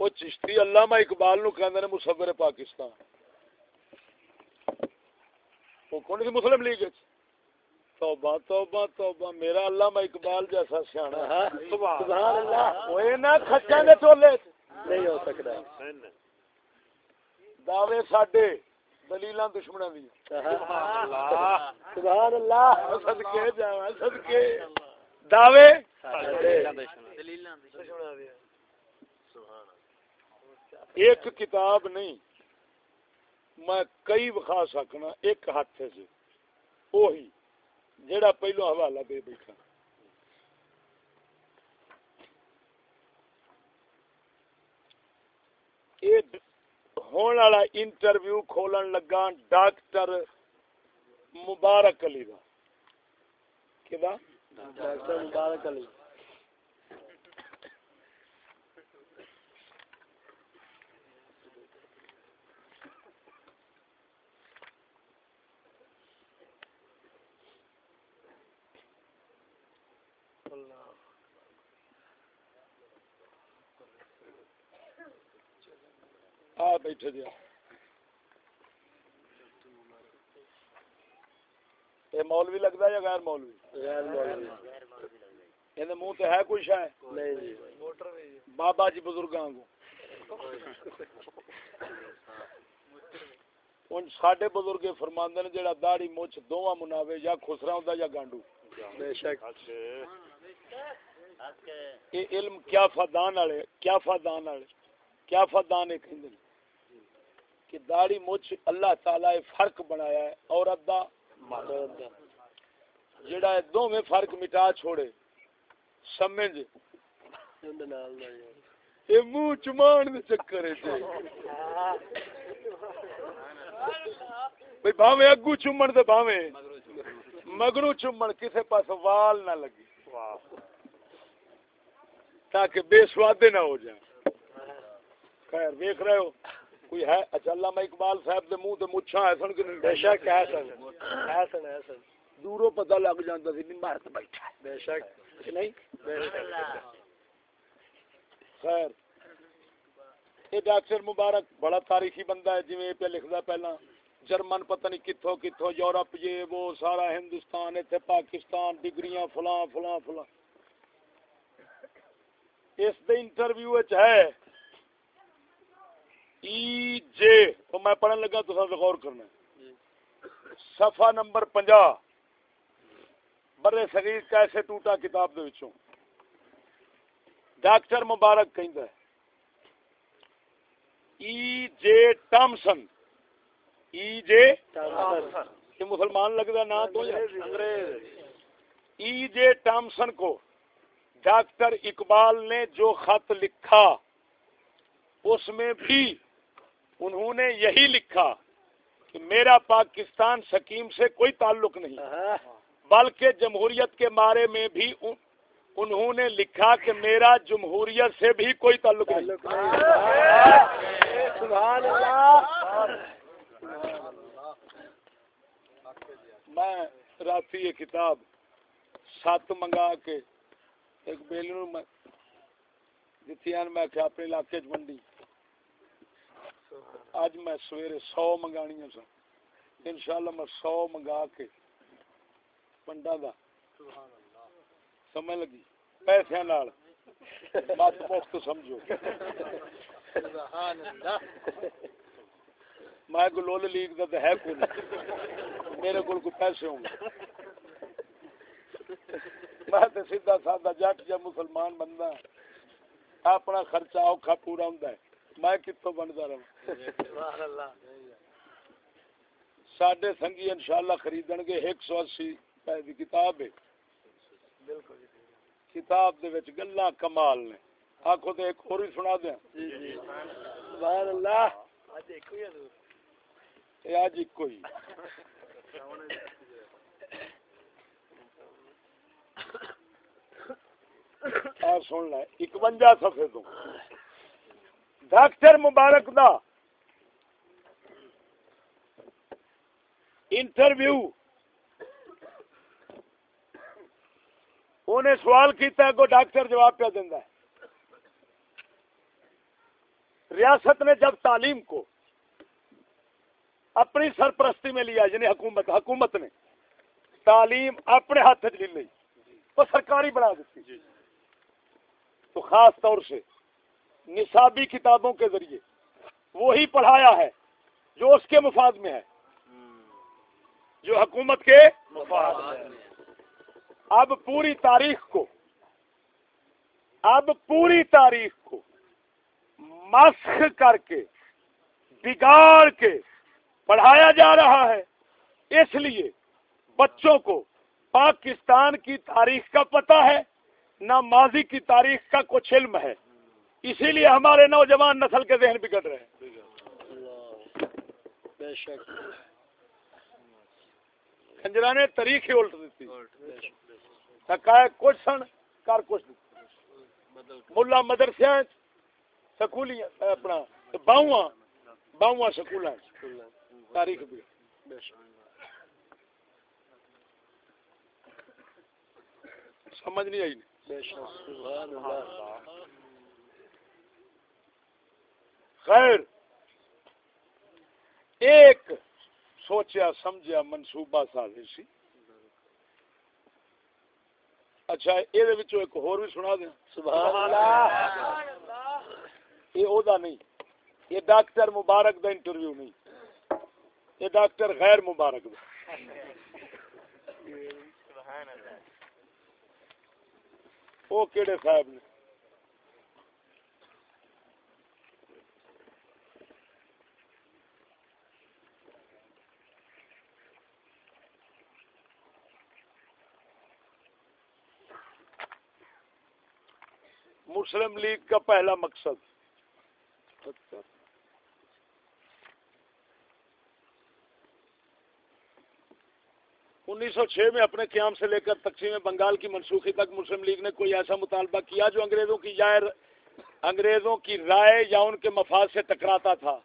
وہ چشتی علامہ اقبال نو کہندے نے مصور پاکستان۔ وہ کون سی مسلم لیگ توبہ توبہ توبہ میرا علامہ اقبال جیسا سیاںا سبحان اللہ۔ اوے نہ کھچاں دے ٹولے نہیں ہو سکتا۔ دعوے ساڈے دلیلاں دشمناں دی۔ سبحان اللہ۔ صدقے جاواں صدقے۔ دعوے؟ دلیلاں دی۔ ایک کتاب نہیں، میں کئی وکھا سکنا، ایک ہاتھ سے جی، وہی جیڑا پہلو حوالہ دے بیٹھا۔ ہونے والا انٹرویو کھولن لگا ڈاکٹر مبارک علی دا۔ کدا ڈاکٹر مبارک علی۔ آ بیٹھے جی۔ یہ مولوی لگتا یا غیر مولوی؟ غیر مولوی۔ یہ منہ تے ہے کوئی شاید نہیں جی۔ بابا جی بزرگاں کو۔ ان ساڈے بزرگ فرماندے نے جڑا داڑھی مچھ دوواں مناوے یا خسرا ہوندا یا گانڈو۔ بے شک۔ یہ علم کیا فدان والے کیا فدان والے کیا فدان ہے کہندے کہ داڑھی مچھ اللہ تعالی فرق بنایا ہے، عورت دا مرد دا جڑا ہے دوویں فرق مٹا چھوڑے۔ سمجھ؟ اندر منہ چمان دے چکر ہے جی۔ بھئی بھاویں اگو چومن تے بھاویں۔ مگرو چومن کسے پاس وال نہ لگے تاکہ بے سوادے نہ ہو جائیں۔ خیر دیکھ رہے ہو۔ کوئی ہے؟ اچھا علامہ اقبال صاحب دے منہ تے مچھاں ہے سن کے بے شک حسن حسن حسن دوروں پتہ لگ جاندا سی نمبر تے بیٹھا ہے۔ بے شک۔ کہ نہیں؟ بے شک۔ خیر۔ یہ ڈاکٹر مبارک بڑا تاریخی بندہ ہے جی پہ لکھدا پہلا۔ جرمن پتہ نہیں کتھوں کتھوں یورپ یہ وہ سارا ہندوستان اتنے پاکستان ڈگریاں فلاں فلاں فلاں۔ اس دے انٹرویو وچ ہے ای جے تو میں پڑھن لگا تو غور کرنا صفحہ نمبر 50 برے صغیر کیسے ٹوٹا کتاب دے وچوں۔ ڈاکٹر مبارک کہندا ہے۔ ای جے ٹامسن ای جے یہ مسلمان لگتا نا تو ای جے ٹامسن کو ڈاکٹر اقبال نے جو خط لکھا اس میں بھی انہوں نے یہی لکھا کہ میرا پاکستان سکیم سے کوئی تعلق نہیں۔ بلکہ جمہوریت کے بارے میں بھی انہوں نے لکھا کہ میرا جمہوریت سے بھی کوئی تعلق نہیں۔ سبحان اللہ میں راتی یہ کتاب سات منگا کے ایک بیلی نو میں دتی میں کہ اپنے علاقے چ منڈی اج میں سویرے سو منگانی سن۔ انشاءاللہ میں سو منگا کے پنڈا دا سمجھ لگی۔ پیسے نال۔ بس مفت سمجھو۔ میں کو لول لیگ دا تے ہے کوئی نہیں۔ میرے کول کوئی پیسے ہوں گے۔ میں تے سیدھا سادہ جٹ یا مسلمان بندہ۔ اپنا خرچہ اوکھا پورا ہوندا ہے۔ میں کتوں بندا رہاں سبحان اللہ ساڈے سنگی انشاءاللہ خریدن گے 180 روپے دی کتاب ہے۔ بالکل کتاب دے وچ گلاں کمال نے۔ آکھو تے ایک اور ہی سنا دیاں جی جی۔ سبحان اللہ اج ایک ہی۔ سن لے 51 صفحے تو۔ ڈاکٹر مبارک دا۔ انٹرویو۔ انہیں سوال کیتا ہے کو ڈاکٹر جواب پہ دیندا ہے۔ ریاست نے جب تعلیم کو اپنی سرپرستی میں لیا یعنی حکومت حکومت نے تعلیم اپنے ہاتھ چ لی تو سرکاری بنا دیتی۔ تو خاص طور سے نصابی کتابوں کے ذریعے۔ وہی پڑھایا ہے جو اس کے مفاد میں ہے۔ جو حکومت کے مفاد میں اب پوری تاریخ کو، اب پوری تاریخ کو مسخ کر کے، بگاڑ کے پڑھایا جا رہا ہے۔ اس لیے بچوں کو پاکستان کی تاریخ کا پتہ ہے، نہ ماضی کی تاریخ کا کچھ علم ہے۔ اسی لیے ہمارے نوجوان نسل کے ذہن بگڑ رہے ہیں۔ اللہ بے شک خنجرا نے تاریخ ہی الٹ دیتی۔ بے شک حقائق کچھ سن کر کچھ ملا مدرسے سکولی اپنا باہواں باہواں سکول تاریخ بھی سمجھ نہیں آئی۔ خیر۔ ایک سوچیا، سمجھیا، منصوبہ سازش سی۔ اچھا یہ ایک ہور بھی سنا دیا۔ سبحان اللہ۔ یہ او دا نہیں۔ یہ ڈاکٹر مبارک دا انٹرویو نہیں۔ یہ ڈاکٹر غیر مبارک دا۔ وہ کیڑے صاحب نے؟ مسلم لیگ کا پہلا مقصد۔ انیس سو چھ میں اپنے قیام سے لے کر تقسیم بنگال کی منسوخی تک مسلم لیگ نے کوئی ایسا مطالبہ کیا جو انگریزوں کی یا انگریزوں کی رائے یا ان کے مفاد سے ٹکراتا تھا؟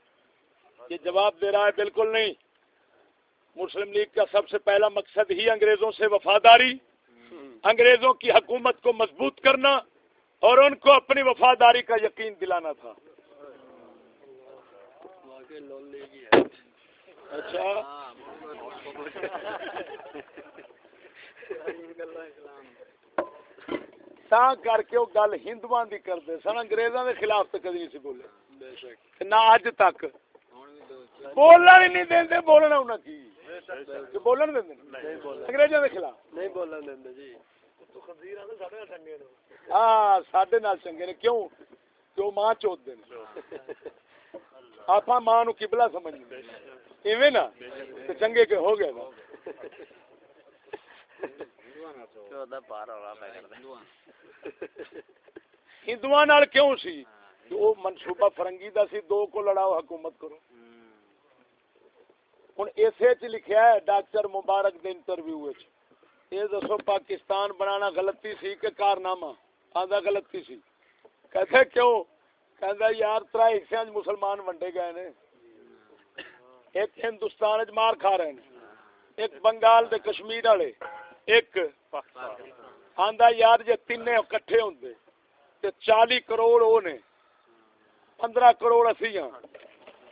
یہ جواب دے رہا ہے بالکل نہیں۔ مسلم لیگ کا سب سے پہلا مقصد ہی انگریزوں سے وفاداری، انگریزوں کی حکومت کو مضبوط کرنا اور ان کو اپنی وفاداری کا یقین دلانا تھا۔ اچھا۔ تا کر کے وہ گل ہندو دی کرتے سن انگریزوں کے خلاف تو کدی نہیں سی بولے۔ نہ اج تک۔ بولنا ہی نہیں دیں بولنا انہیں کی؟ بولن دیں انگریزوں کے خلاف۔ نہیں بولن دیں جی۔ ہاں سڈے نال چنگے نے کیوں کہ وہ ماں چوت دے آپ ماں نو کبلا سمجھنے ایویں نا تے چنگے کے ہو گئے نا ہندو نال کیوں سی وہ منصوبہ فرنگی دا سی دو کو لڑاؤ حکومت کرو ہوں اسے چ لکھیا ہے ڈاکٹر مبارک دے انٹرویو وچ یہ دسو پاکستان بنانا غلطی سی کہ کارنامہ؟ آدھا غلطی سی۔ کہتے کیوں؟ کہندا یار ترا حصے مسلمان ونڈے گئے نے۔ ایک ہندوستان وچ مار کھا رہے ہیں ایک بنگال دے کشمیر والے۔ ایک آندا یار جے تینے اکٹھے ہوندے، تے چالی کروڑ او نے۔ پندرہ کروڑ اسی ہاں۔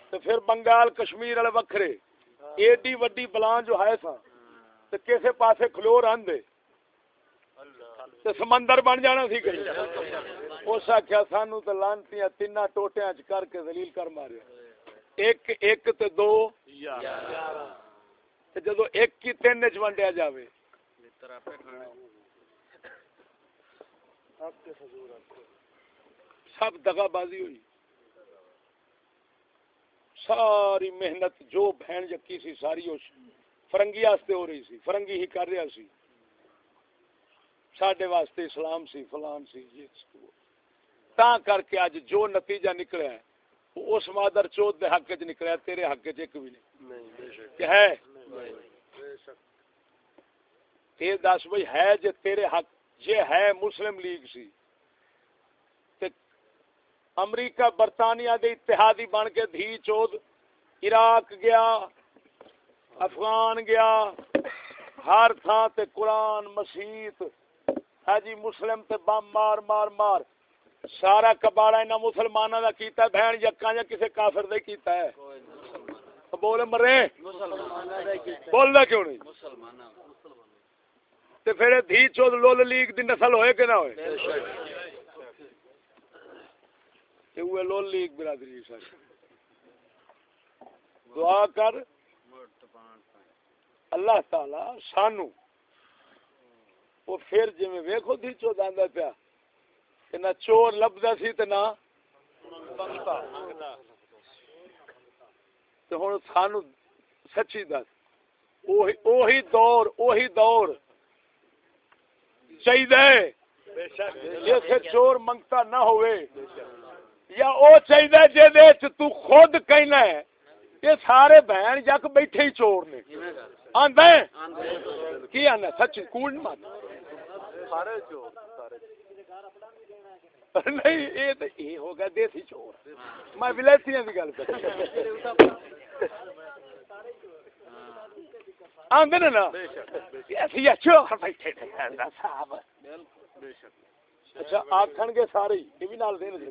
تے پھر بنگال، کشمیر والے وکھرے۔ ایڈی وڈی بلان جو ہے سا تے کسے پاسے کھلو رہندے تے سمندر بن جانا سی کہیں۔ اس آخیا سانو تو لانتیاں تین ٹوٹیاں چ کر کے دلیل کر ماریا۔ ایک ایک تے دو۔ تے جدو ایک کی تین چ ونڈیا جاوے۔ سب دگا بازی ہوئی۔ ساری محنت جو بہن جکی سی، ساری اس فرنگی واسطے ہو رہی سی فرنگی ہی کر رہا سی۔ سڈے واسطے اسلام سی فلان سی یہ۔ تا کر کے اج جو نتیجہ نکلیا ہے وہ اس مادر چوت دے حق چ نکلیا تیرے حق چ ایک بھی نہیں۔ کہ ہے؟ یہ دس بھائی ہے جے تیرے حق جے ہے مسلم لیگ سی۔ تے امریکہ برطانیہ دے اتحادی بن کے دھی چود عراق گیا افغان گیا، ہر تھان تے قرآن مسیت ہے جی مسلم تے بم مار مار مار، سارا کباڑا انہاں مسلماناں دا کیتا ہے، بہن یکاں یا کسے کافر دا ہی کیتا ہے۔ بول مرے بولدا کیوں نہیں؟ تے پھر دھی چود لول لیگ دی نسل ہوئے کہ نہ ہوئے؟ تے اوے لول لیگ برادری دعا کر اللہ تعالی سانو وہ پھر جی ویکو دھی چود آندا پیا کہ نہ چور لبدا سی تے نہ تے ہن سانو سچی دس۔ اوہی اوہی دور اوہی دور۔ چاہیے جیسے چور منگتا نہ ہوئے۔ یا او چاہیے جے تو خود کہنا ہے۔ یہ سارے بہن جک بیٹھے ہی چور نے۔ آندا ہے؟ کی آنا سچ کوڑ مت سارے چور سارے نہیں یہ تو یہ ہو گیا دیسی چور۔ میں ولائتیاں کی گل کر آدھے نا؟ اسی چور بیٹھے تھے کہندا صاحب۔ بے شک اچھا آکھن گے سارے ہی، یہ بھی نال دین دے۔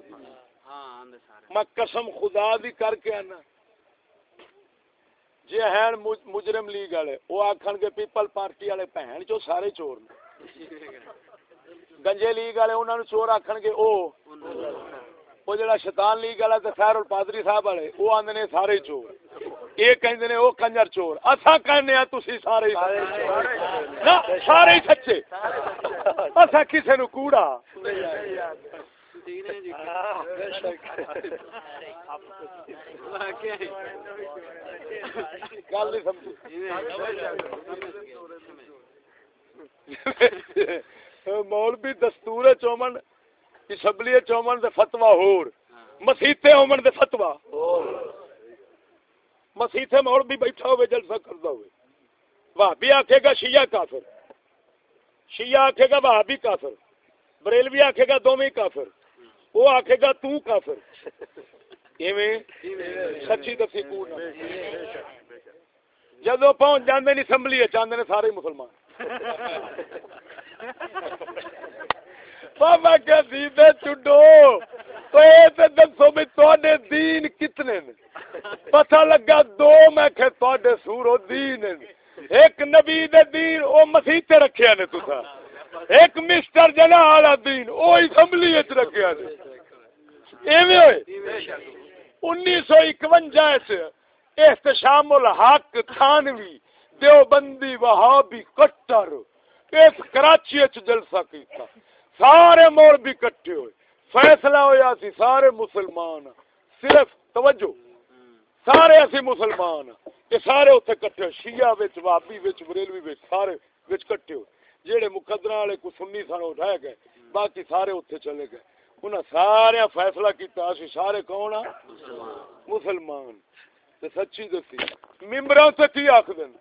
ہاں سارے۔ میں قسم خدا دی کر کے آنا۔ جی ہیں مجرم لیگ والے، وہ آکھن گے پیپل پارٹی والے بہن چو سارے چور نے۔ گنجے لیگ والے انہوں نے چور آکھن گے او وہ جڑا شیطان لیگ والا تے خیر الپادری صاحب والے وہ آندے نے سارے چور۔ یہ کہندے نے او کنجر چور۔ اساں کہنے آ ہاں تسی سارے ہی نہ، سارے سچے۔ اساں کسے نو کوڑا۔ ٹھیک ہے جی واقعی جی، ہاں، گل نہیں سمجھی۔ مولوی دستور چومن، اسمبلی چومن دے فتوا ہور۔ مسیتے ہومن دے فتوا مسیتے مولوی بیٹھا ہوئے، جلسہ کردا ہوئے۔ وہابی آکھے گا شیعہ کافر۔ شیعہ آکھے گا وہابی کافر۔ بریلوی آکھے گا دوویں کافر۔ وہ آکھے گا تو کافر۔ ایویں سچی دسی کوڑ نہ جدو پہنچ جاندے نے اسمبلی چاہتے نے سارے مسلمان۔ بابا کیا دیدے چڈو۔ تو اے تے دسو بھی تواڈے دین کتنے نے۔ پتہ لگا دو، میں کہ تواڈے سورو دین ایک نبی دے دین، او مسیح تے رکھیا نے تسا ایک مسٹر جنا والا دین او اسمبلی وچ رکھیا نے ایویں ہوئے۔ انیس سو احتشام الحق تھانوی، دیوبندی وہابی کٹر۔ اس کراچی اچ جلسہ کیتا۔ سارے مول بھی کٹھے ہوئے۔ فیصلہ ہویا سی سارے مسلمان۔ صرف توجہ۔ سارے اسی مسلمان۔ یہ سارے اتنے کٹھے ہوئے۔ شیعہ وچ وابی وچ، بریلوی وچ، سارے وچ کٹھے ہوئے۔ جہے مقدرہ والے کو سنی سن وہ رہ گئے، باقی سارے اتنے چلے گئے۔ انہاں سارے فیصلہ کیتا اسی سارے کون ہاں مسلمان۔ تے سچی دسی۔ ممبراں تے کی آکھ دین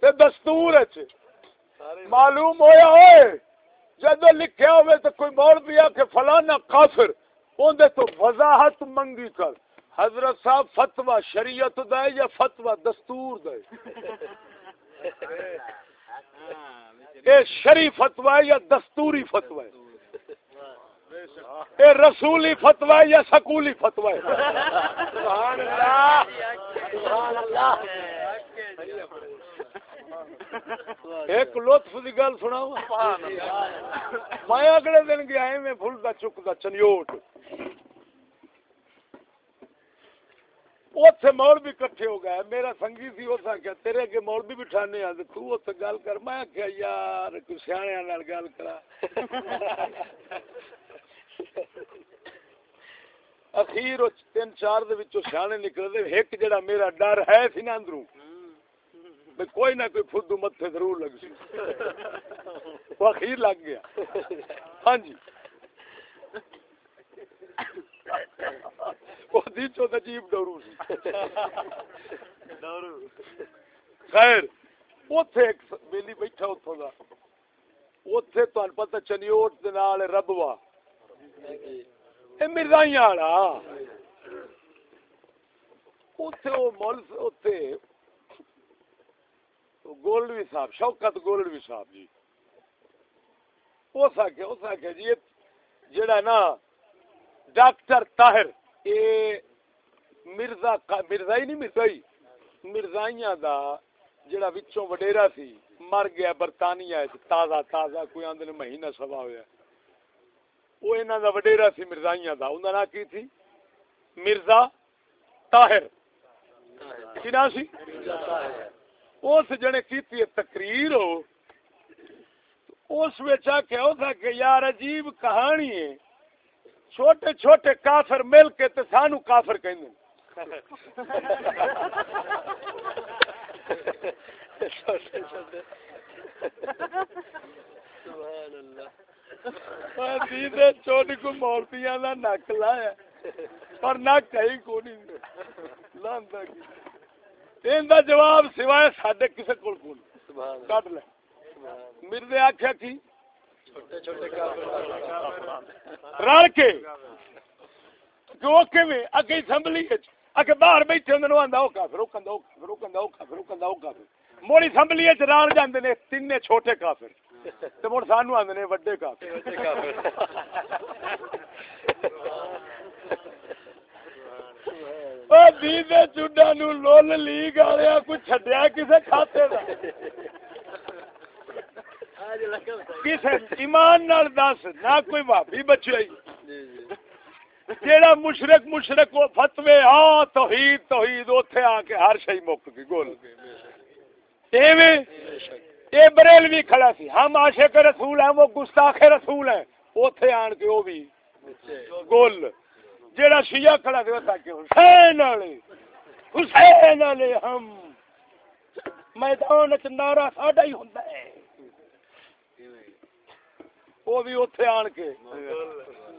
تے دستور اچ معلوم ہویا ہوئے، جدو لکھیا ہوئے تو کوئی مول بھی آ کے فلانا کافر اون تو وضاحت منگی کر۔ حضرت صاحب فتوا شریعت دے یا فتوا دستور دے؟ یہ شری فتوا ہے یا دستوری فتوا ہے یہ رسولی فتوا ہے یا سکولی فتوا ہے سبحان اللہ سبحان اللہ ایک لطف دی گل سنا میں اگلے دن گیا ہاں، میں بھولتا چکتا چنیوٹ۔ اوتھے مولوی کٹھے ہو گئے، میرا سنگی سی اس آخیا تیرے اگے مولوی بٹھانے آ تے تو اوتھے گل کر، میں آخیا یار، کوئی سیاںیاں نال گل کرا۔ اخیر او تین چار دے وچوں سیانے نکلے تے ایک جڑا میرا ڈر ہے سی نا اندروں بھی کوئی نہ کوئی فدو متھے ضرور لگ سی۔ وہ اخیر لگ گیا۔ ہاں جی۔ وہ دیچو عجیب ڈورو سی خیر اوتھے ایک بیلی بیٹھا اتھوں دا اوتھے تہن پتہ چنیوٹ دے نال ربوا اے مرزائیاں والا اوتھے او مول اوتھے گولڈوی صاحب شوکت گولڈوی صاحب جی اس آخیا اس آخیا جی جڑا نا ڈاکٹر طاہر یہ مرزا مرزائی نہیں مرزائی مرزائیاں دا جڑا وچوں وڈیرا سی، مر گیا برطانیہ تازہ تازہ کوئی آندے نے مہینہ سوا ہویا۔ وہ انہاں دا وڈیرا سی مرزائیاں دا۔ انہاں نام کی تھی؟ مرزا طاہر۔ کی نام سی؟ اس جنے کیتی تقریر ہو اس وچ آکھیا اس آکھیا یار عجیب کہانی ہے۔ چھوٹے چھوٹے کافر مل کے تے سانو کافر کہندے سیدھے چوٹ کو مورتیاں دا نک لایا پر نک کہیں کو نہیں لاندا کی۔ ان دا جواب سوائے ساڈے کسے کول کول لے۔ آکھیا کی رل کے کہ وہ کیویں اگے اسمبلی وچ، اگے باہر بیٹھے ہوندے نو آندا او کافر او کندا او کافر او کندا او کافر او کندا او کافر موڑی اسمبلی وچ رل جاندے نے تینے چھوٹے کافر، تے مڑ سانو آندے نے کافر۔ او دیدے چڈا نو لول لیگ والیا کوئی چھڈیا کسے کھاتے دا؟ کسے ایمان نال دس، نہ کوئی بھابی بچائی جیڑا مشرک مشرک وہ فتوی ہاں توحید توحید، اوتھے آ کے ہر شئی مک گئی، گول۔ ایویں اے بریلوی کھڑا سی۔ ہم عاشق رسول ہیں، وہ گستاخ رسول ہیں۔ اوتھے آن کے وہ بھی گول۔ جیڑا شیعہ کھڑا سی، اوتھے کہ حسین والے۔ حسین والے ہم۔ میدان چ نعرہ ساڈا ہی ہوندا ہے۔ وہ بھی اوتھے آن کے۔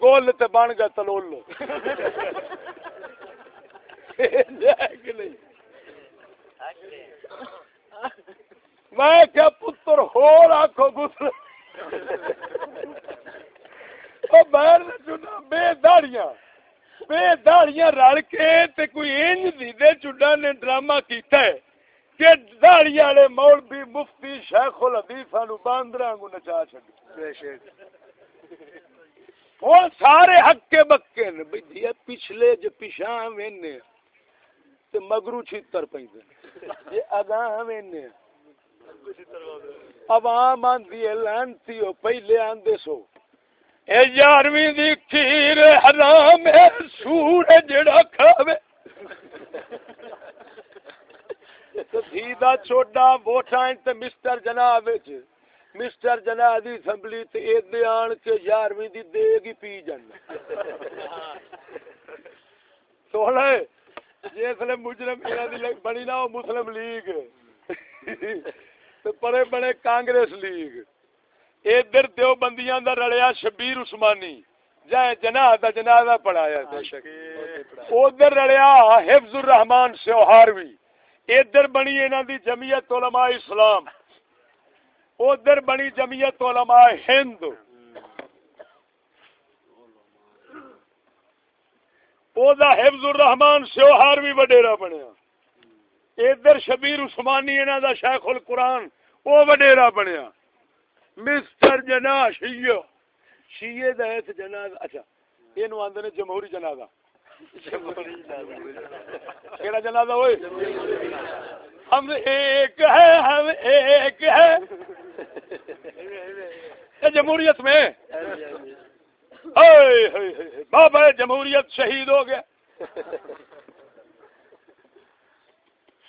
گول تے بن گیا تلول میں کیا پتر، ہور آکھو گسل باہر دے بے داڑیاں۔ بے داڑیاں رل کے تے کوئی انج دی دے چڈا نے ڈرامہ کیتا ہے۔ کہ داڑی والے مولوی مفتی شیخ الحدیث نو باندراں کو نچا چھڈ ہوں سارے ہکے بکے نے۔ بھئی پچھلے جو پیشاں وینے تے مگرو چھتر پیندے جے اگاں وینے عوام آندی ہے لانتی ہو پہلے آندے سو۔ اے یارویں دی کھیر حرام ہے جڑا کھاوے۔ دھی دا چھوڑا ووٹاں تے مسٹر جناب وچ مسٹر جناب دی اسمبلی تے آن کے یارویں دی دیگ ہی پی جان جیسے مجرم دی بنی نا وہ مسلم لیگ تے پڑے بڑے کانگریس لیگ ادھر دیو بندیاں دا رلیا شبیر عثمانی جائے جناح دا جناح دا پڑھایا ادھر رلیا حفظ الرحمان سیوہاروی ادھر بنی انہاں دی جمعیت علماء اسلام، ادھر بنی جمعیت علماء ہند دا حفظ الرحمان سیوہار بھی وڈیرا بنیا، ادھر شبیر عثمانی انہاں دا شیخ القرآن او وڈیرا بنیا، مسٹر جنا شیعہ شیعہ دا اس جنا اچھا اینو آندے نے جمہوری جنازہ کیڑا جنازہ ہوئے؟ ہم ایک ہے ہم ایک ہے جمہوریت میں۔ بابا جمہوریت شہید ہو گیا۔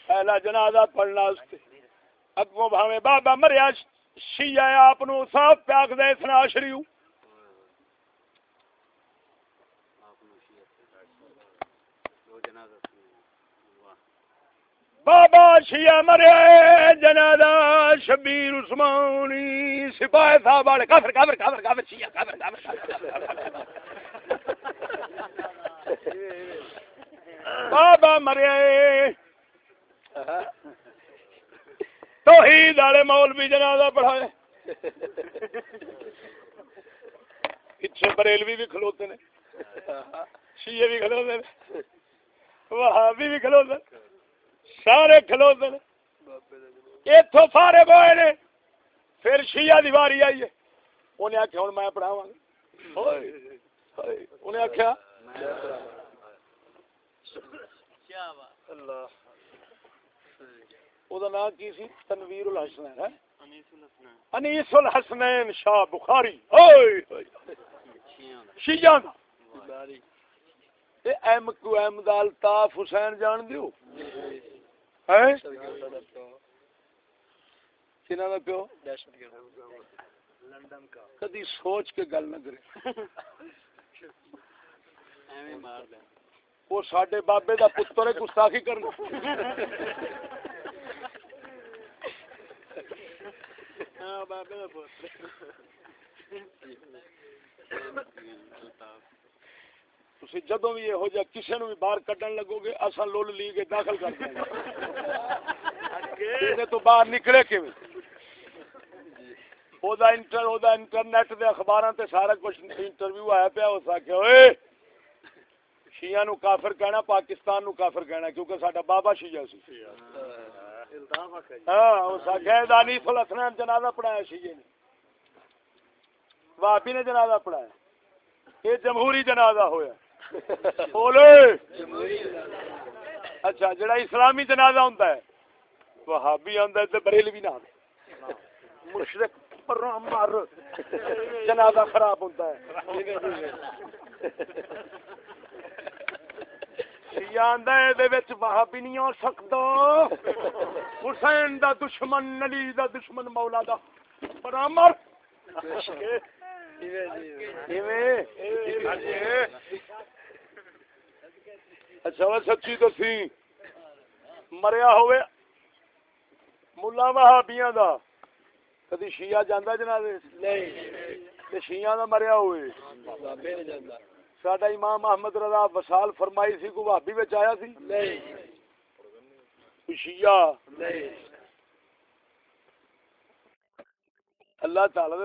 پہلا جنازہ پڑھنا اس کے اگوں بھاویں بابا مریا، شیعہ آپ نو صاف پیاک دے، سنا شریو بابا شیعہ مریا جنازہ شبیر عثمانی، سپاہی صاحب والے کافر کافر کافر کافر، شیعہ، کافر کافر بابا مریا توحید والے مولوی جنازہ پڑھائے۔ پیچھے بریلوی بھی کھلوتے نے۔ شیعہ بھی کھلوتے نے۔ وہابی بھی کھلوتے نے۔ سارے کھلوتے نے اتو فارے بوئے نے۔ پھر شیعہ دی واری آئی ہے۔ انہیں آخیا ہوں میں پڑھاواں گا۔ انہیں آخیا نام کی سی؟ تنویر الحسنین ہے؟ انیس الحسنین شاہ بخاری۔ شیعہ دا۔ ایم کو ایم دا الطاف حسین جان دیو؟ ہیں پیو لندن کا کدی سوچ کے گل نہ کرے۔ وہ ساڈے بابے دا پتر ہے گستاخی کرنا۔ ہاں بابے دا پوتر تسی جدوں بھی یہو جا کسی نو بھی باہر کڈن لگو گے اصا لول لی کے داخل کر دیں گے۔ تو باہر نکلے کیویں؟ انٹرنیٹ دے اخباراں تے سارا کچھ انٹرویو آیا پیا، اس شیا نو کافر کہنا، پاکستان نو کافر کہنا، کیونکہ سڈا بابا شیعہ سی۔ ہاں اس آکھے دا جنازہ پڑھایا شیے نے۔ واپی نے جنازہ پڑھایا۔ یہ جمہوری جنازہ ہویا۔ اچھا جڑا اسلامی جنازہ ہوندا ہے وہابی ہوندا ہے تے بریلوی نہ جنازہ خراب ہوتا ہے۔ شیعہ آندا ہے نہیں حسین دا دشمن نلی دا دشمن مولا دا۔ پر اچھا وہ سچی دسی مریا ہوئے ملا وہابیاں دا کدی شیعہ جاندا جناب نہیں تے شیعہ دا مریا ہوئے ساڈا امام احمد رضا وصال فرمائی سی کو وہابی وچ آیا سی نہیں شیعہ نہیں اللہ تعالی